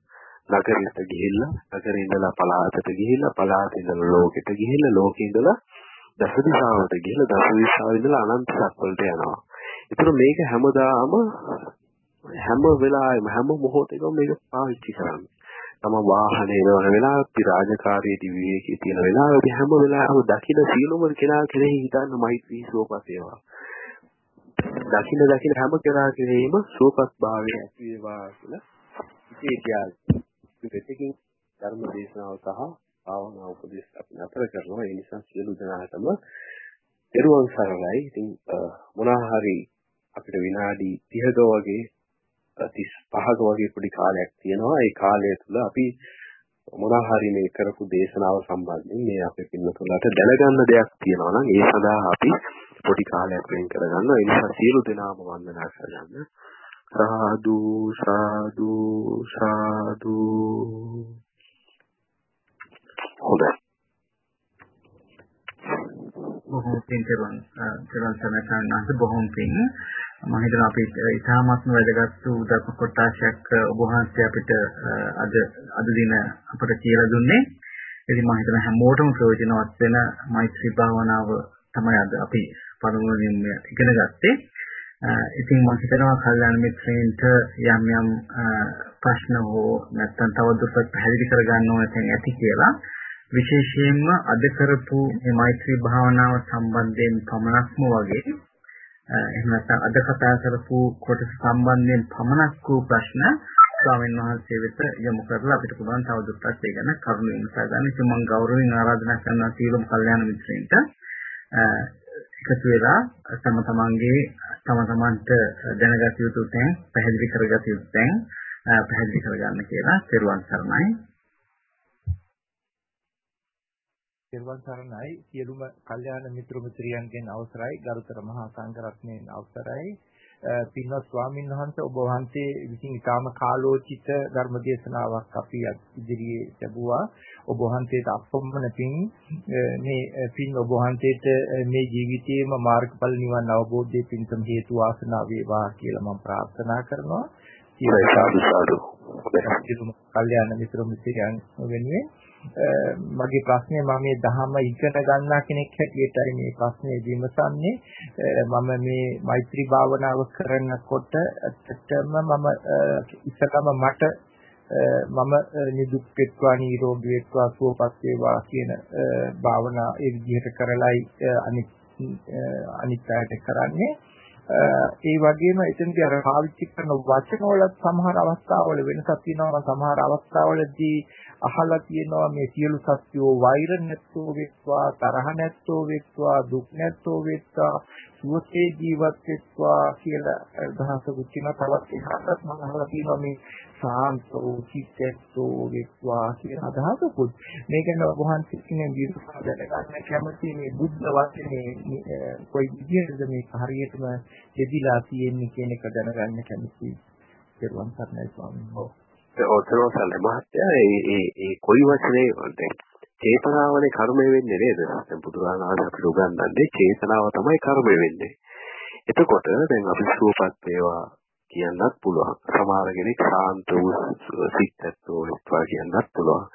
නගරයට ගිහිල්ලා නගරේ ඉඳලා පළාතට ගිහිල්ලා පළාතේ ඉඳලා ලෝකෙට ගිහිල්ලා ලෝකෙ ඉඳලා දසදිශාවට ගිහිල්ලා දසදිශාවෙ ඉඳලා අනන්ත සක්වලට යනවා. ඒතර මේක හැමදාම හැම වෙලාවෙම හැම මොහොතකම මේක පාවිච්චි කරන්න. තම වාහනේ යන වෙලාවට රාජකාරියේදී විවේකී තියෙන වෙලාවදී හැම වෙලාවෙම දකින සියලුම කෙනා කෙරෙහි හිතන්න මෛත්‍රී සුවපත් වේවා. දකින දකින හැම කෙනා කෙරෙහිම සුවපත් භාවය ඇති වේවා කියලා විශේෂයයි. පිටකකින් ධර්ම දේශනාව සහ භාවනා උපදේශ අපි නතර කරනවා. ඒ නිසා සියලු දෙනාටම දරුවන් සරණයි. ඉතින් මොනවා හරි අපිට විනාඩි 30ක වගේ 35ක වගේ පොඩි කාලයක් තියෙනවා. ඒ කාලය තුල අපි මොනවා හරි මේ කරපු දේශනාව සම්බන්ධයෙන් මේ අපේ පින්නතුලට දැනගන්න දෙයක් තියෙනවා නම් ඒ සඳහා අපි පොඩි කාලයක් වෙන් කරගන්නවා. ඒ නිසා සියලු දෙනාම වන්දනා කරගන්න. සාදු සාදු සාදු හොඳයි. බොහොම පින් දෙවන් දෙවන් සමසන්නත් බොහොම පින් මම හිතනවා අපි ඉතාමත්ම වැදගත් වූ ධර්ම කොටසක් ඔබ වහන්සේ අපිට අද අද දින අපට කියලා දුන්නේ. ඉතින් මම හිතනවා හැමෝටම ප්‍රයෝජනවත් වෙන මෛත්‍රී භාවනාව තමයි අද අපි පළමුවෙන්ම ඉගෙන ගත්තේ. ඉතින් මම හිතනවා කල්යාණ මිත්‍රයින්ට යම් යම් ප්‍රශ්න හෝ නැත්නම් තවදුරටත් පැහැදිලි කරගන්න ඕන තැන් ඇති කියලා. විශේෂයෙන්ම අද කරපු මේ මෛත්‍රී භාවනාව සම්බන්ධයෙන් පමණක්ම වගේ එහෙම නැත්නම් අද කතා කරපු කොටස සම්බන්ධයෙන් පමණක් වූ ප්‍රශ්න ස්වාමීන් වහන්සේ වෙත යොමු කරලා අපිට පුළුවන් තවදුරටත් ඒ ගැන කරුණු විමසා ගන්න. ඉතින් මම ගෞරවයෙන් ආරාධනා කරනවා සියලුම කල්යාණ මිත්‍රයින්ට එකතු වෙලා තම තමන්ගේ තම තමන්ට දැනගත යුතු තැන් පැහැදිලි කරගත යුතු තැන් පැහැදිලි කරගන්න කියලා පෙරවන් සරණයි. පෙරවන් සරණයි. සියලුම කල්යාණ මිත්‍ර මිත්‍රියන්ගෙන් අවසරයි. ගරුතර මහා සංඝරත්නයන් අවසරයි. පින්වත් ස්වාමීන් වහන්සේ ඔබ වහන්සේ විසින් ඊටාම කාලෝචිත ධර්ම දේශනාවක් අපි ඉදිරියේ ලැබුවා. ඔබ වහන්සේට අපොම්මන පින් මේ පින් ඔබ වහන්සේට මේ ජීවිතයේම මාර්ගඵල නිවන් අවබෝධයේ පිණසම හේතු වාසනා වේවා කියලා මම ප්‍රාර්ථනා කරනවා. සියලු සාදු සාදු. කල්යාණ මිත්‍ර මිත්‍රයන් වෙනුවෙන් මගේ ප්‍රශ්නේ මම මේ දහම ඉගෙන ගන්නා කෙනෙක් හැටියටයි මේ ප්‍රශ්නේ විමසන්නේ. මම මේ මෛත්‍රී භාවනාව කරනකොට ඇත්තටම මම ඉස්සකම මට මම නිදුක් වෙත්වා නිරෝගී වෙත්වා සුවපත් වේවා කියන භාවනා ඒ විදිහට කරලයි අනිත් අනිත් අයට කරන්නේ. ඒ වගේම එතනදී අර පාවිච්චි කරන වචන වල සමහර අවස්ථාවල වෙනසක් තියෙනවා. සමහර අවස්ථාවලදී අහලා තියෙනවා මේ සියලු සත්‍යෝ වෛර නැත්තෝ වෙත්වා තරහ නැත්තෝ වෙත්වා දුක් නැත්තෝ වෙත්වා සුවසේ ජීවත් වෙත්වා කියලා අදහසකුත් තියෙනවා තවත් එකකට මම අහලා තියෙනවා මේ සාන්තෝ චිත්තෝ වෙත්වා කියන අදහසකුත් මේක ගැන වහන්සේ කියන විරුද්ධව දැනගන්න කැමති මේ බුද්ධ වචනේ කොයි විදිහටද මේක හරියටම දෙදිලා තියෙන්නේ කියන එක දැනගන්න කැමති. පෙරවන් සර්ණයි ස්වාමීන් වහන්සේ. ඔතන සල්ල මහත්තයා ඒ ඒ ඒ කොයි වචනේ දැන් චේතනාවනේ කර්මය වෙන්නේ නේද? දැන් බුදුරජාණන් වහන්සේ අපිට උගන්වන්නේ චේතනාව තමයි කර්මය වෙන්නේ. එතකොට දැන් අපි සුවපත් වේවා කියන්නත් පුළුවන්. සමහර කෙනෙක් ශාන්ත වූ සිත්ත්වෝ වෙත්වා කියන්නත් පුළුවන්.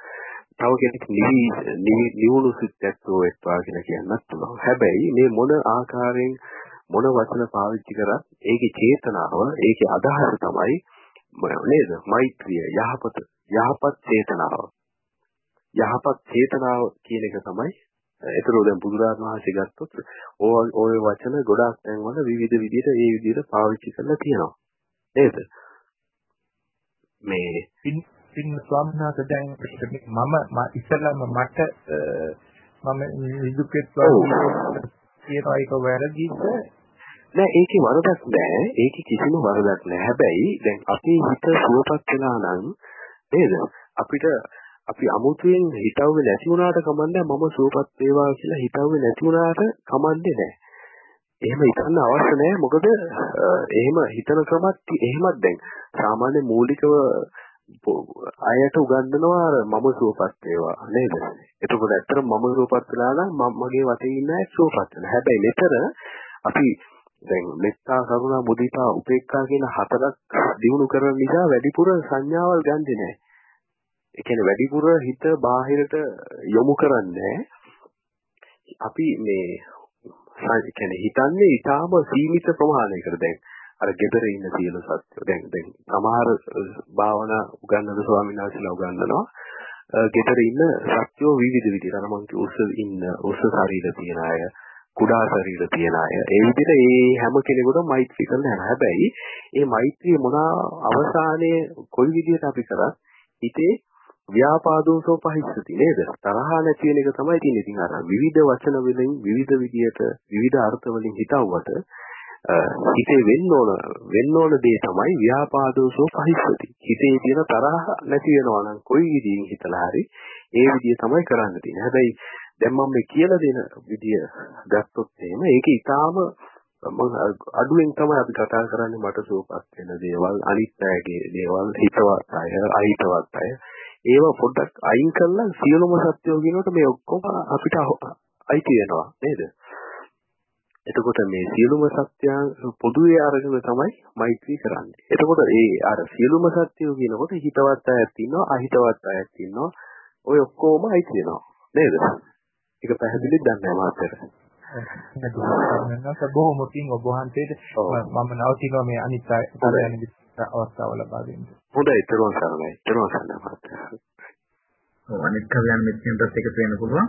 තව කෙනෙක් නිවි නිවුණු සිත්ත්වෝ වෙත්වා කියලා කියන්නත් පුළුවන්. හැබැයි මේ මොන ආකාරයෙන් මොන වචන පාවිච්චි කරත් ඒකේ චේතනාව, ඒකේ අදහස තමයි නේද? මෛත්‍රිය, යහපත, යහපත් චේතනාව. යහපත් චේතනාව කියන එක තමයි ඒතරෝ දැන් බුදුරජාණන් වහන්සේ ගත්තොත් ওই වචන ගොඩාක් තැන්වල විවිධ විදිහට ඒ විදිහට පාවිච්චි කරලා තියෙනවා. නේද? මේ පින් ස්වාමීන් වහන්සේ දැන් මම ඉස්සෙල්ලාම මට මම නිදුක්කත්වා කියන එක වැරදිද නෑ ඒකේ වරදක් නෑ. ඒකේ කිසිම වරදක් නෑ. හැබැයි දැන් අපේ හිත සුවපත් වෙලා නම් නේද? අපිට අපි අමුතුවෙන් හිතවුවේ නැති වුණාට කමන්නේ මම සුවපත් වේවා කියලා හිතවුවේ නැති වුණාට කමන්නේ නෑ. එහෙම හිතන්න අවශ්‍ය නෑ. මොකද එහෙම හිතන ක්‍රමත් එහෙමත් දැන් සාමාන්‍ය මූලිකව අයට උගන්වනවා අර මම සුවපත් වේවා නේද? එතකොට ඇත්තට මම සුවපත් වෙලා නම් මගේ වටේ ඉන්න අය සුවපත් වෙනවා. හැබැයි මෙතන අපි දැන් මෙත්තා කරුණා මුදිතා උපේක්ඛා කියන හතරක් දිනු කරන නිසා වැඩිපුර සංඥාවල් ගන්නෙ නැහැ. ඒ කියන්නේ වැඩිපුර හිත බාහිරට යොමු කරන්නේ අපි මේ කියන්නේ හිතන්නේ ඊටාම සීමිත ප්‍රමාණයකට. දැන් අර ගෙදර ඉන්න සියලු සත්‍යෝ දැන් දැන් සමහර භාවනා උගන්වන ස්වාමීන් වහන්සේලා උගන්වනවා. ගෙදර ඉන්න සත්‍යෝ විවිධ විදිහට. අර මං උස්ස ඉන්න උස්ස ශරීර තියන අය කුඩා ශරීර තියන අය ඒ විදිහට ඒ හැම කෙනෙකුටම මෛත්‍රී කරන්න යනවා. හැබැයි මේ මෛත්‍රිය මොන අවසානයේ කොයි විදිහට අපි කරත් හිතේ ව්‍යාපාදෝසෝ පහිස්සති නේද? තරහ නැති වෙන එක තමයි තියෙන්නේ. ඉතින් අර විවිධ වචන වලින් විවිධ විදියට විවිධ අර්ථ වලින් හිතවුවට හිතේ වෙන්න ඕන වෙන්න ඕන දේ තමයි ව්‍යාපාදෝසෝ පහිස්සති. හිතේ තියෙන තරහ නැති වෙනවා නම් කොයි විදිහින් හිතලා හරි ඒ විදිය තමයි කරන්න තියෙන්නේ. හැබැයි දැන් මම මේ කියලා දෙන විදිය ගත්තොත් එහෙම ඒක ඊටාම අඩුවෙන් තමයි අපි කතා කරන්නේ මට සුවපත් වෙන දේවල් අනිත් අයගේ දේවල් හිතවත් අය අහිතවත් අය ඒවා පොඩ්ඩක් අයින් කරලා සියලුම සත්‍යෝ කියනකොට මේ ඔක්කොම අපිට අයිති වෙනවා නේද එතකොට මේ සියලුම සත්‍යයන් පොදුවේ අරගෙන තමයි මෛත්‍රී කරන්නේ. එතකොට ඒ අර සියලුම සත්‍යෝ කියනකොට හිතවත් අයත් ඉන්නවා අහිතවත් අයත් ඉන්නවා. ඔය ඔක්කොම අයිති වෙනවා. නේද? ඒක පැහැදිලිද දන්නේ මාතර. නැත්නම් බොහොම පිං ඔබ වහන්සේට මම නවතිනවා මේ අනිත් අවස්ථාව ලබා දෙන්න. හොඳයි, ඊටරොන් සරණයි. ඊටරොන් සරණයි මාතර. ඔව් අනිත් කල්යන මිත්‍රයන්ටත් එකතු වෙන්න පුළුවන්.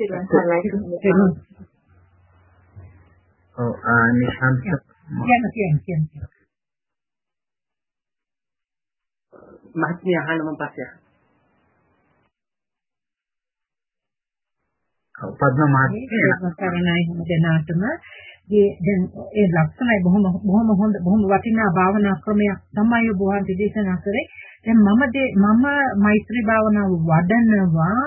සිරුවන් සරණයි. ඔව් අනිශාන්ත කියන්න කියන්න කියන්න. මහත්මිය අහන්න මම පස්සේ. පද්ම මහත්මිය සරණයි හැමදෙනාටම දැන් ඒ ලක්ෂණයි බොහොම බොහොම හොඳ බොහොම වටිනා භාවනා ක්‍රමයක් තමයි ඔබ වහන්සේ දේශනා කරේ. දැන් මම මම මෛත්‍රී භාවනාව වඩනවා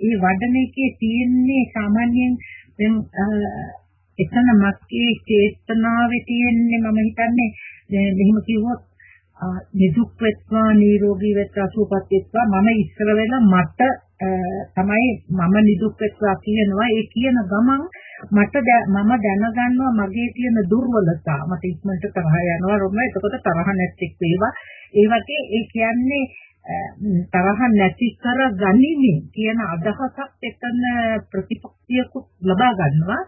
ඒ වඩන එකේ තියෙන්නේ සාමාන්‍යයෙන් දැන් එතන මක්කේ චේතනාවේ තියෙන්නේ මම හිතන්නේ දැන් එහෙම කිව්වොත් නිදුක් වෙත්වා නිරෝගී වෙත්වා සුවපත් වෙත්වා මම ඉස්සර වෙලා මට තමයි මම නිදුක් වෙත්වා කියනවා. ඒ කියන ගමන් මට මම දැනගන්නවා මගේ තියෙන දුර්වලතා. මට ඉක්මනට තරහ යනවා රොම එතකොට තරහ නැතික් වේවා ඒ වගේ ඒ කියන්නේ තරහ නැති කර ගනිමින් කියන අදහසක් එතන ප්‍රතිපක්තියකුත් ලබා ගන්නවා.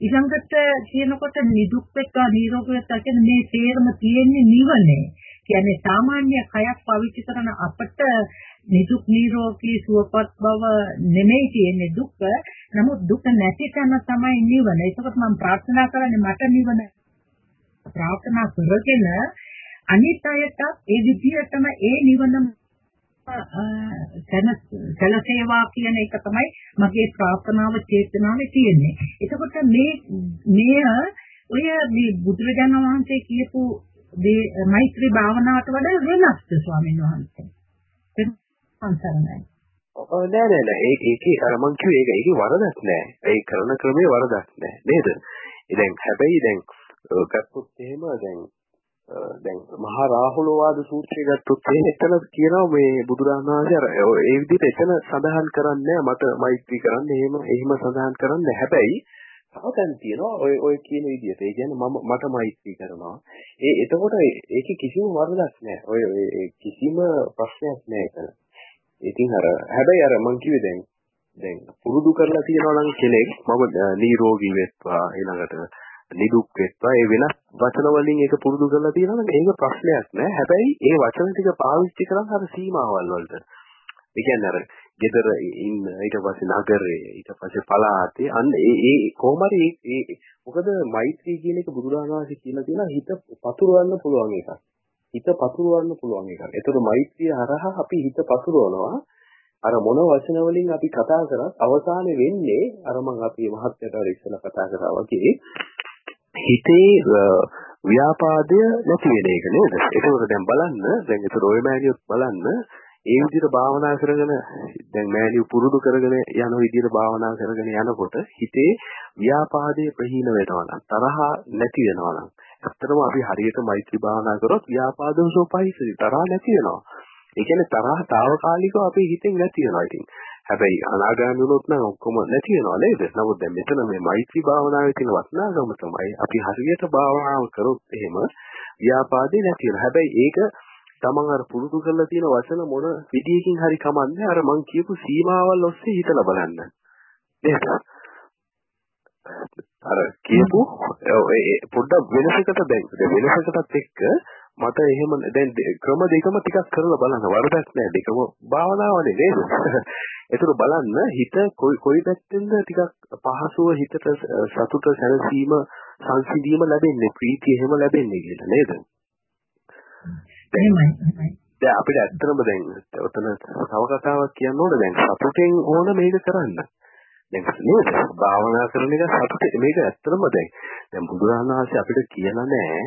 ඊළඟට කියනකොට නිදුක් වෙත්වා නිරෝගී වෙත්වා කියන මේ තේරම තියෙන්නේ නිවනේ. කියන්නේ සාමාන්‍ය කයක් පාවිච්චි කරන අපට නිදුක් නිරෝගී සුවපත් බව නෙමෙයි තියෙන්නේ දුක නමුත් දුක නැති තැන තමයි නිවන ඒකත් මම ප්‍රාර්ථනා කරන්නේ මට නිවන ප්‍රාර්ථනා කරගෙන අනිත් අයට ඒ විදිහටම ඒ නිවන සැලසේවා කියන එක තමයි මගේ ප්‍රාර්ථනාව චේතනාවේ තියෙන්නේ. එතකොට මේ මේ ඔය මේ බුදුරජාණන් වහන්සේ කියපු මේ මෛත්‍රී භාවනාවට වඩා වෙනස්ද ස්වාමීන් වහන්සේ? සංසරණයි. ඔව් නෑ නෑ නෑ. ඒ ඒකේ අර මං කිව්වේ ඒක ඒකේ වරදක් නෑ. ඒ කරන ක්‍රමේ වරදක් නෑ. නේද? දැන් හැබැයි දැන් ගත්තොත් එහෙම දැන් දැන් මහා රාහුල වාද සූත්‍රය ගත්තොත් එතන කියනවා මේ බුදුරජාණන් වහන්සේ අර ඒ විදිහට එතන සඳහන් කරන්නේ මට මෛත්‍රී කරන්න එහෙම එහෙම සඳහන් කරන්නේ හැබැයි තවතන් තියෙනවා ඔය ඔය කියන විදිහට. ඒ කියන්නේ මම මට මෛත්‍රී කරනවා. ඒ එතකොට ඒකේ කිසිම වරදක් නැහැ ඔය කිසිම ප්‍රශ්නයක් නැහැ එතන. ඉතින් අර හැබැයි අර මං කිව්වේ දැන් දැන් පුරුදු කරලා තියනවා නම් කෙනෙක් මම නිරෝගී වෙත්වා ඊළඟට නිදුක් වෙත්වා ඒ වෙනස් වචන වලින් ඒක පුරුදු කරලා තියෙනවා නම් ඒක ප්‍රශ්නයක් නෑ. හැබැයි ඒ වචන ටික පාවිච්චි කරන් අර සීමාවල් වලට. ඒ කියන්නේ අර ගෙදර ඉන්න ඊට පස්සේ නගරේ ඊට පස්සේ පළාතේ අන්න ඒ ඒ කොහොම හරි ඒ මොකද මෛත්‍රී කියන එක බුදුරජාණන් වහන්සේ කියලා තියෙනවා හිත පතුරවන්න පුළුවන් එකක්. හිත පතුරවන්න පුළුවන් එකක්. ඒතර මෛත්‍රිය හරහා අපි හිත පතුරවනවා. අර මොන වචන වලින් අපි කතා කරත් අවසානයේ වෙන්නේ අර මම අපි මහත්යට ඉස්සෙල්ලා කතා කරා වගේ හිතේ ව්‍යාපාදය නැති වෙන එක නේද? ඒකවල දැන් බලන්න දැන් ඒතර ඔය මෑණියොත් බලන්න ඒ විදිහට භාවනා කරගෙන දැන් මෑණියු පුරුදු කරගෙන යන විදිහට භාවනා කරගෙන යනකොට හිතේ ව්‍යාපාදයේ ප්‍රහීන වෙනවා නම් තරහ නැති වෙනවා නම් ඇත්තටම අපි හරියට මෛත්‍රී භාවනා කරොත් ව්‍යාපාදෝ සෝපයිසි තරහ නැති වෙනවා. ඒ කියන්නේ තරහ తాවකාලිකව අපේ හිතෙන් නැති වෙනවා ඉතින්. හැබැයි අනාගාමී වුණොත් නම් ඔක්කොම නැති වෙනවා නේද? නමුත් දැන් මෙතන මේ මෛත්‍රී භාවනාවේ තියෙන වටිනාකම තමයි අපි හරියට භාවනාව කරොත් එහෙම ව්‍යාපාදේ නැති වෙනවා. හැබැයි ඒක තමන් අර පුරුදු කරලා තියෙන වචන මොන විදියකින් හරි කමන්නේ අර මං කියපු සීමාවල් ඔස්සේ හිතලා බලන්න. නේද? අර කියපු පොඩ්ඩක් වෙනසකට දැන් වෙනසකටත් එක්ක මට එහෙම දැන් ක්‍රම දෙකම ටිකක් කරලා බලන්න. වරදක් නෑ. දෙකම භාවනාවනේ නේද? [laughs] ඒතර බලන්න හිත කොයි පැත්තෙන්ද ටිකක් පහසුව හිතට සතුට සැනසීම සංසිඳීම ලැබෙන්නේ? ප්‍රීතිය එහෙම ලැබෙන්නේ කියලා නේද? එහෙමයි. දැන් අපිට ඇත්තටම දැන් ඔතන තව කතාවක් කියන්න ඕන. දැන් සතුටෙන් ඕන මේක කරන්න දැන් නේද භාවනා කරන එක සතුට මේක ඇත්තටම දැන් දැන් බුදුරජාණන් වහන්සේ අපිට කියලා නෑ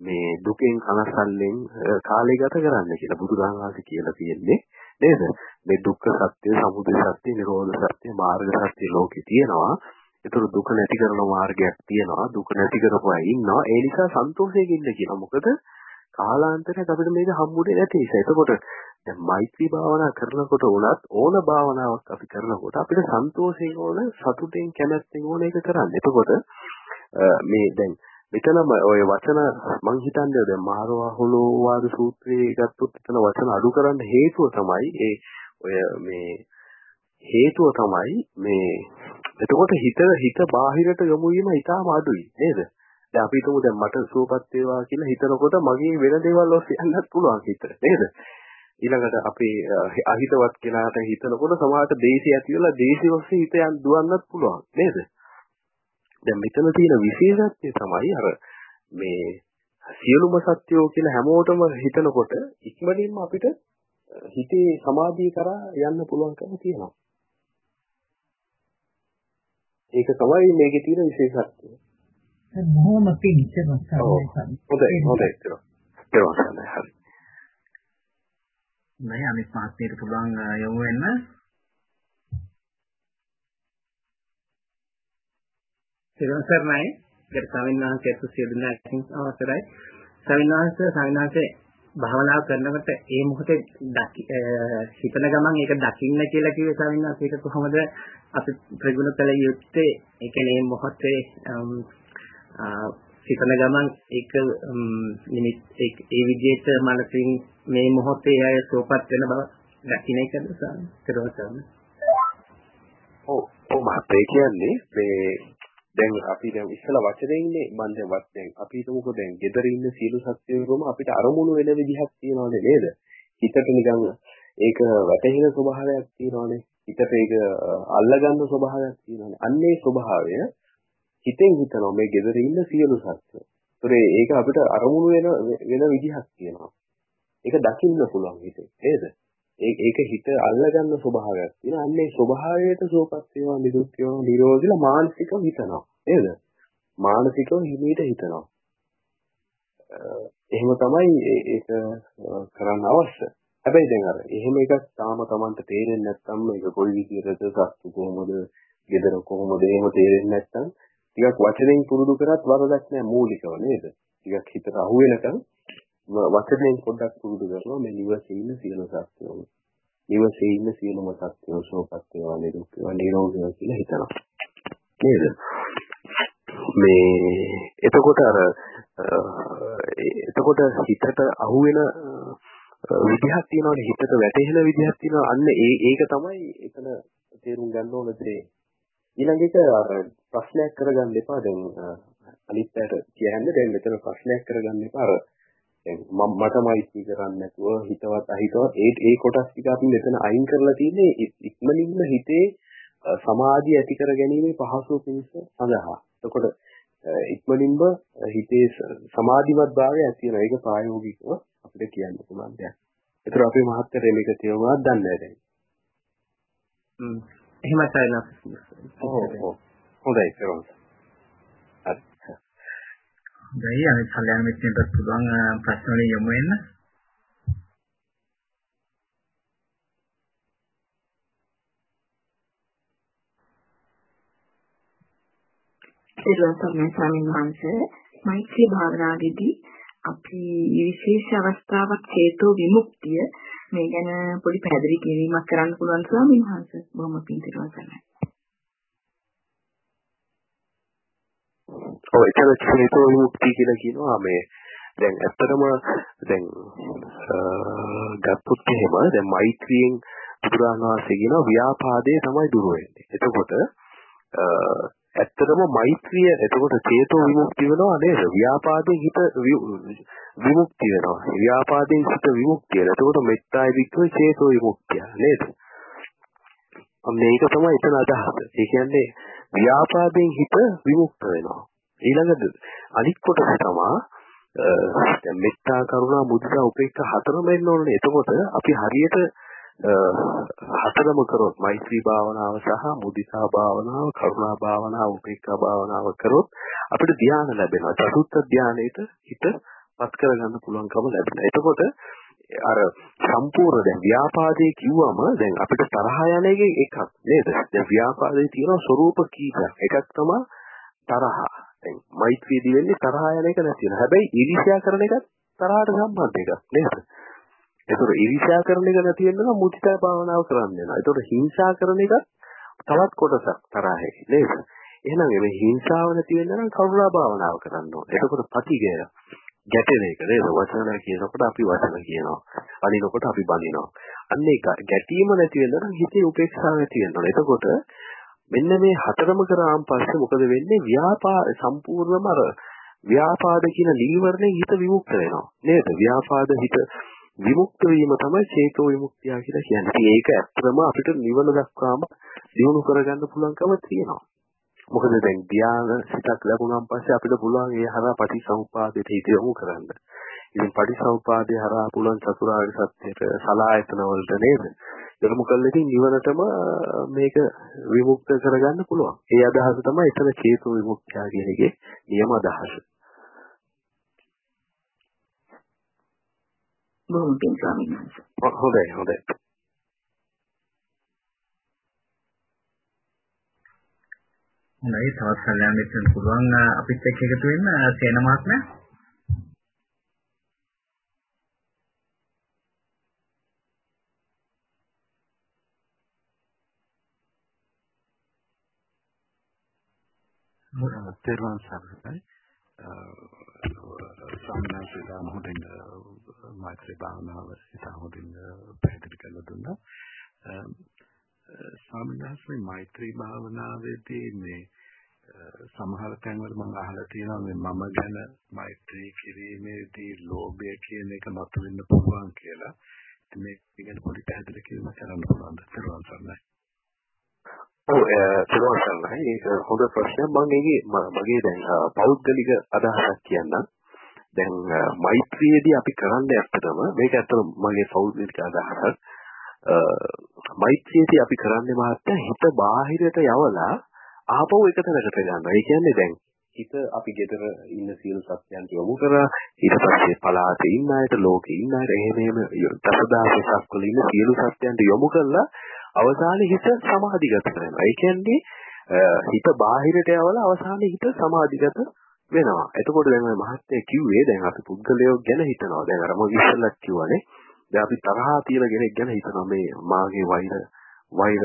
මේ දුකෙන් කනසල්ලෙන් කාලය ගත කරන්න කියලා බුදුරජාණන් වහන්සේ කියලා තියෙන්නේ නේද? මේ දුක්ඛ සත්‍ය, සමුදය සත්‍ය, නිරෝධ සත්‍ය, මාර්ග සත්‍ය ලෝකේ තියෙනවා. ඒතර දුක නැති කරන මාර්ගයක් තියෙනවා. දුක නැති කරපු අය ඉන්නවා. ඒ නිසා සන්තෝෂයෙන් ඉන්න කියනවා. මොකද කාලාන්තරයක් අපිට මේක හම්බුනේ නැති නිසා. එතකොට දැන් මෛත්‍රී භාවනා කරනකොට උනත් ඕන භාවනාවක් අපි කරනකොට අපිට සන්තෝෂයෙන් ඕන සතුටෙන් කැමැත්තෙන් ඕන එක කරන්න. එතකොට මේ දැන් මෙතනම ඔය වචන මං හිතන්නේ දැන් මහරවහුලෝ වාද සූත්‍රයේ ගත්තොත් එතන වචන අඩු කරන්න හේතුව තමයි ඒ ඔය මේ හේතුව තමයි මේ එතකොට හිත හිත බාහිරට යොමු වීම ඉතාම අඩුයි නේද? දැන් අපි හිතමු දැන් මට සුවපත් වේවා කියලා හිතනකොට මගේ වෙන දේවල් ඔස්සේ යන්නත් පුළුවන් හිතට නේද? ඊළඟට අපේ අහිතවත් කෙනාට හිතනකොට සමහරට දේශය ඇති වෙලා දේශය ඔස්සේ හිත යන් දුවන්නත් පුළුවන් නේද? දැන් මෙතන තියෙන විශේෂත්වය තමයි අර මේ සියලුම සත්‍යෝ කියලා හැමෝටම හිතනකොට ඉක්මනින්ම අපිට හිතේ සමාධිය කරා යන්න පුළුවන්කම තියෙනවා. ඒක තමයි මේකේ තියෙන විශේෂත්වය. බොහොම පිළිච්ච මස්සයි. හොඳයි හොඳයි ඒක. ඒක හරි. නෑ අනිත් මාත්‍යට පුළුවන් යොමු වෙන්න. සිරසර්ණයි ගරු ස්වාමීන් වහන්සේට සියලු දෙනාකින් අවසරයි. ස්වාමීන් වහන්සේ ස්වාමීන් වහන්සේ භාවනාව කරනකොට ඒ මොහොතේ හිතන ගමන් ඒක දකින්න කියලා කිව්වේ ස්වාමීන් වහන්සේ ඒක කොහොමද අපි ප්‍රගුණ කළ යුත්තේ? ඒ කියන්නේ මේ මොහොතේ හිතන ගමන් ඒක නිමිත් ඒ විදිහට මනසින් මේ මොහොතේ අය සෝපත් වෙන බව දකින්න එකද ස්වාමීන් ඔව් ඔව් මහත්තයා කියන්නේ මේ දැන් අපි දැන් ඉස්සලා වචනේ ඉන්නේ මම දැන් වත් දැන් අපි හිතමුකෝ දැන් gedare ඉන්න සියලු සත්වයෝම අපිට අරමුණු වෙන විදිහක් තියෙනවනේ නේද? හිතට නිකන් ඒක වැටහෙන ස්වභාවයක් තියෙනවනේ. හිතට ඒක අල්ලගන්න ස්වභාවයක් තියෙනවනේ. අන්නේ ස්වභාවය හිතෙන් හිතනවා මේ gedare ඉන්න සියලු සත්ත්ව. ඒතර ඒක අපිට අරමුණු වෙන වෙන විදිහක් තියෙනවා. ඒක දකින්න පුළුවන් හිතේ. නේද? ඒක හිත අල්ලගන්න ස්වභාවයක් තියෙනවා. අන්නේ ස්වභාවයට සෝපත් වේවා නිරුත් වේවා නිරෝධිලා මානසිකව හිතනවා. නේද? මානසිකව හිමීට හිතනවා. එහෙම තමයි ඒක කරන්න අවශ්‍ය. හැබැයි දැන් අර එහෙම එකක් තාම Tamanට තේරෙන්නේ නැත්නම් මේක කොයි විදිහටද සත්තු කොහොමද, gedara කොහොමද එහෙම තේරෙන්නේ නැත්නම් ටිකක් වචනෙන් පුරුදු කරත් වරදක් නෑ මූලිකව නේද? ටිකක් හිතට අහු වෙනකන් වචනෙන් පොඩ්ඩක් පුරුදු කරනවා මේ නිවසේ ඉන්න සියලු සත්‍යෝ. නිවසේ ඉන්න සියලුම සත්‍යෝ සෝපත් වේවා නිරුක් වේවා නිරෝගී වේවා කියලා හිතනවා. නේද? මේ එතකොට අර එතකොට හිතට අහු වෙන විදිහක් තියෙනවානේ හිතට වැටෙන විදිහක් තියෙනවා අන්න ඒ ඒක තමයි එතන තේරුම් ගන්න ඕන දේ ඊළඟ එක අර ප්‍රශ්නයක් කරගන්න එපා දැන් අනිත් පැයට කියන්නේ දැන් මෙතන ප්‍රශ්නයක් කරගන්න එපා අර දැන් මම මටමයි කී කරන්නේ නැතුව හිතවත් අහිතවත් ඒ ඒ කොටස් ටික අපි මෙතන අයින් කරලා තියෙන්නේ ඉක්මනින්ම හිතේ සමාධිය ඇති කර ගැනීමේ පහසුව පිණිස සඳහා. එතකොට ඉක්මනින්ම හිතේ සමාධිමත් භාවය ඇති වෙනවා. ඒක ප්‍රායෝගිකව අපිට කියන්න පුළුවන් දෙයක්. ඒතර අපේ මහත්තයා මේක තේරුමක් දන්නේ නැහැ දැන්. හ්ම්. එහෙමයි සයිලස්. ඔව් ඔව්. හොඳයි කරමු. හොඳයි අනිත් කල්‍යාණ මිත්‍රෙන්ට පුළුවන් ප්‍රශ්න වලින් යමු වෙන්න. සිරුවන් ස්වාමීන් වහන්සේ මෛත්‍රී භාවනාවේදී අපි විශේෂ අවස්ථාවක් හේතු විමුක්තිය මේ ගැන පොඩි පැහැදිලි කිරීමක් කරන්න පුළුවන් ස්වාමීන් වහන්සේ බොහොම පිං සිරුවන් සරණයි. ඔව් එතන හේතු විමුක්තිය කියලා කියනවා මේ දැන් ඇත්තටම දැන් ගත්තොත් එහෙම දැන් මෛත්‍රියෙන් බුදුරජාණන් වහන්සේ කියන ව්‍යාපාදයේ තමයි දුර වෙන්නේ. එතකොට ඇත්තටම මෛත්‍රිය එතකොට චේතෝ විමුක්ති වෙනවා නේද? ව්‍යාපාදයෙන් හිත විමුක්ති වෙනවා. ව්‍යාපාදයෙන් හිත විමුක්තිය. එතකොට මෙත්තායි වික්‍රේ චේතෝ විමුක්තිය නේද? මේක තමයි එතන අදහස. ඒ කියන්නේ ව්‍යාපාදයෙන් හිත විමුක්ත වෙනවා. ඊළඟට අනිත් කොටස තමයි දැන් මෙත්තා කරුණා මුදිතා උපේක්ඛා හතරම එන්න ඕනේ. එතකොට අපි හරියට හතරම කරොත් මෛත්‍රී භාවනාව සහ මුදිතා භාවනාව, කරුණා භාවනාව, උපේක්ඛා භාවනාව කරොත් අපිට ධ්‍යාන ලැබෙනවා. චතුත්ථ ධ්‍යානෙට හිතපත් කරගන්න පුළුවන්කම ලැබෙනවා. එතකොට අර සම්පූර්ණ දැන් ව්‍යාපාදේ කිව්වම දැන් අපිට තරහ යන එක එකක් නේද? දැන් ව්‍යාපාදේ තියෙන ස්වરૂප කීපයක්. එකක් තමයි තරහ. දැන් මෛත්‍රියදී වෙන්නේ තරහ යන එක නැති වෙනවා. හැබැයි ඊර්ෂ්‍යා කරන එකත් තරහට සම්බන්ධ එකක් නේද? ඒතකොට ඊර්ෂ්‍යා කරන එක නැති වෙන්න නම් මුදිතා භාවනාව කරන්න වෙනවා. ඒතකොට හිංසා කරන එක තවත් කොටසක් තරහේ නේද? එහෙනම් මේ හිංසාව නැති වෙන්න නම් කරුණා භාවනාව කරන්න ඕනේ. එතකොට පටිගය ගැටෙන එක නේද? වචන කියනකොට අපි වචන කියනවා. අනිනකොට අපි බනිනවා. අන්න ඒක ගැටීම නැති වෙන්න නම් හිතේ උපේක්ෂාව ඇති වෙන්න ඕනේ. එතකොට මෙන්න මේ හතරම කරාන් පස්සේ මොකද වෙන්නේ? ව්‍යාපා සම්පූර්ණම අර ව්‍යාපාද කියන නීවරණයෙන් හිත විමුක්ත වෙනවා. නේද? ව්‍යාපාද හිත විමුක්ත වීම තමයි චේතෝ විමුක්තිය කියලා කියන්නේ. ඒක ඇත්තම අපිට නිවන දක්වාම දියුණු කරගන්න පුළුවන්කම තියෙනවා. මොකද දැන් ධ්‍යාන සිතක් ලැබුණාන් පස්සේ අපිට පුළුවන් ඒ හරහා පටිසමුපාදයට හිත යොමු කරන්න. ඉතින් පටිසමුපාදේ හරහා පුළුවන් චතුරාර්ය සත්‍යයට සලායතන වලට නේද? යොමු කළා ඉතින් නිවනටම මේක විමුක්ත කරගන්න පුළුවන්. ඒ අදහස තමයි එතන චේතු විමුක්තිය කියන එකේ නියම අදහස. බොහොම පිං ස්වාමීන් වහන්සේ. හොඳයි හොඳයි. හොඳයි තවත් කල්යාණ මිත්‍රන් පුළුවන් අපිත් එක්ක එකතු වෙන්න සේන මහත්මයා තෙරුවන් සරණයි සම්මානසිකා මොහොතින් මෛත්‍රී භාවනාව ඉතා හොඳින් පැහැදිලි කරලා දුන්නා ස්වාමීන් මෛත්‍රී භාවනාවේදී මේ සමහර තැන්වල මම අහලා තියෙනවා මේ මම ගැන මෛත්‍රී කිරීමේදී ලෝභය කියන එක මතුවෙන්න පුළුවන් කියලා. ඉතින් මේක ගැන පොඩි පැහැදිලි කිරීමක් කරන්න පුළුවන්ද? ඊළඟ සම්මයි. ඔව් ඊළඟ සම්මයි. ඒක හොඳ ප්‍රශ්නයක්. මම ඒකේ මගේ දැන් පෞද්ගලික අදහසක් කියන්නම්. දැන් මෛත්‍රියේදී අපි කරන්නේ ඇත්තටම මේක ඇත්තටම මගේ පෞද්ගලික අදහසක්. මෛත්‍රියේදී අපි කරන්නේ මහත්තයා හිත බාහිරට යවලා ආපහු එක තැනකට ගන්නවා. ඒ කියන්නේ දැන් හිත අපි ගෙදර ඉන්න සියලු සත්‍යයන්ට යොමු කරා ඊට පස්සේ පලාතේ ඉන්න අයට ලෝකේ ඉන්න අයට එහෙම එහෙම දසදහසක් වල ඉන්න සියලු සත්‍යයන්ට යොමු කරලා අවසානයේ හිත සමාධිගත කරනවා. ඒ කියන්නේ හිත බාහිරට යවලා අවසානයේ හිත සමාධිගත වෙනවා. එතකොට දැන් මේ මහත්ය කිව්වේ දැන් අපි පුද්ගලයෝ ගැන හිතනවා. දැන් අර මොකද ඉස්සෙල්ලත් කිව්වනේ දැන් අපි තරහා තියෙන කෙනෙක් ගැන හිතනවා මේ මාගේ වෛර වෛර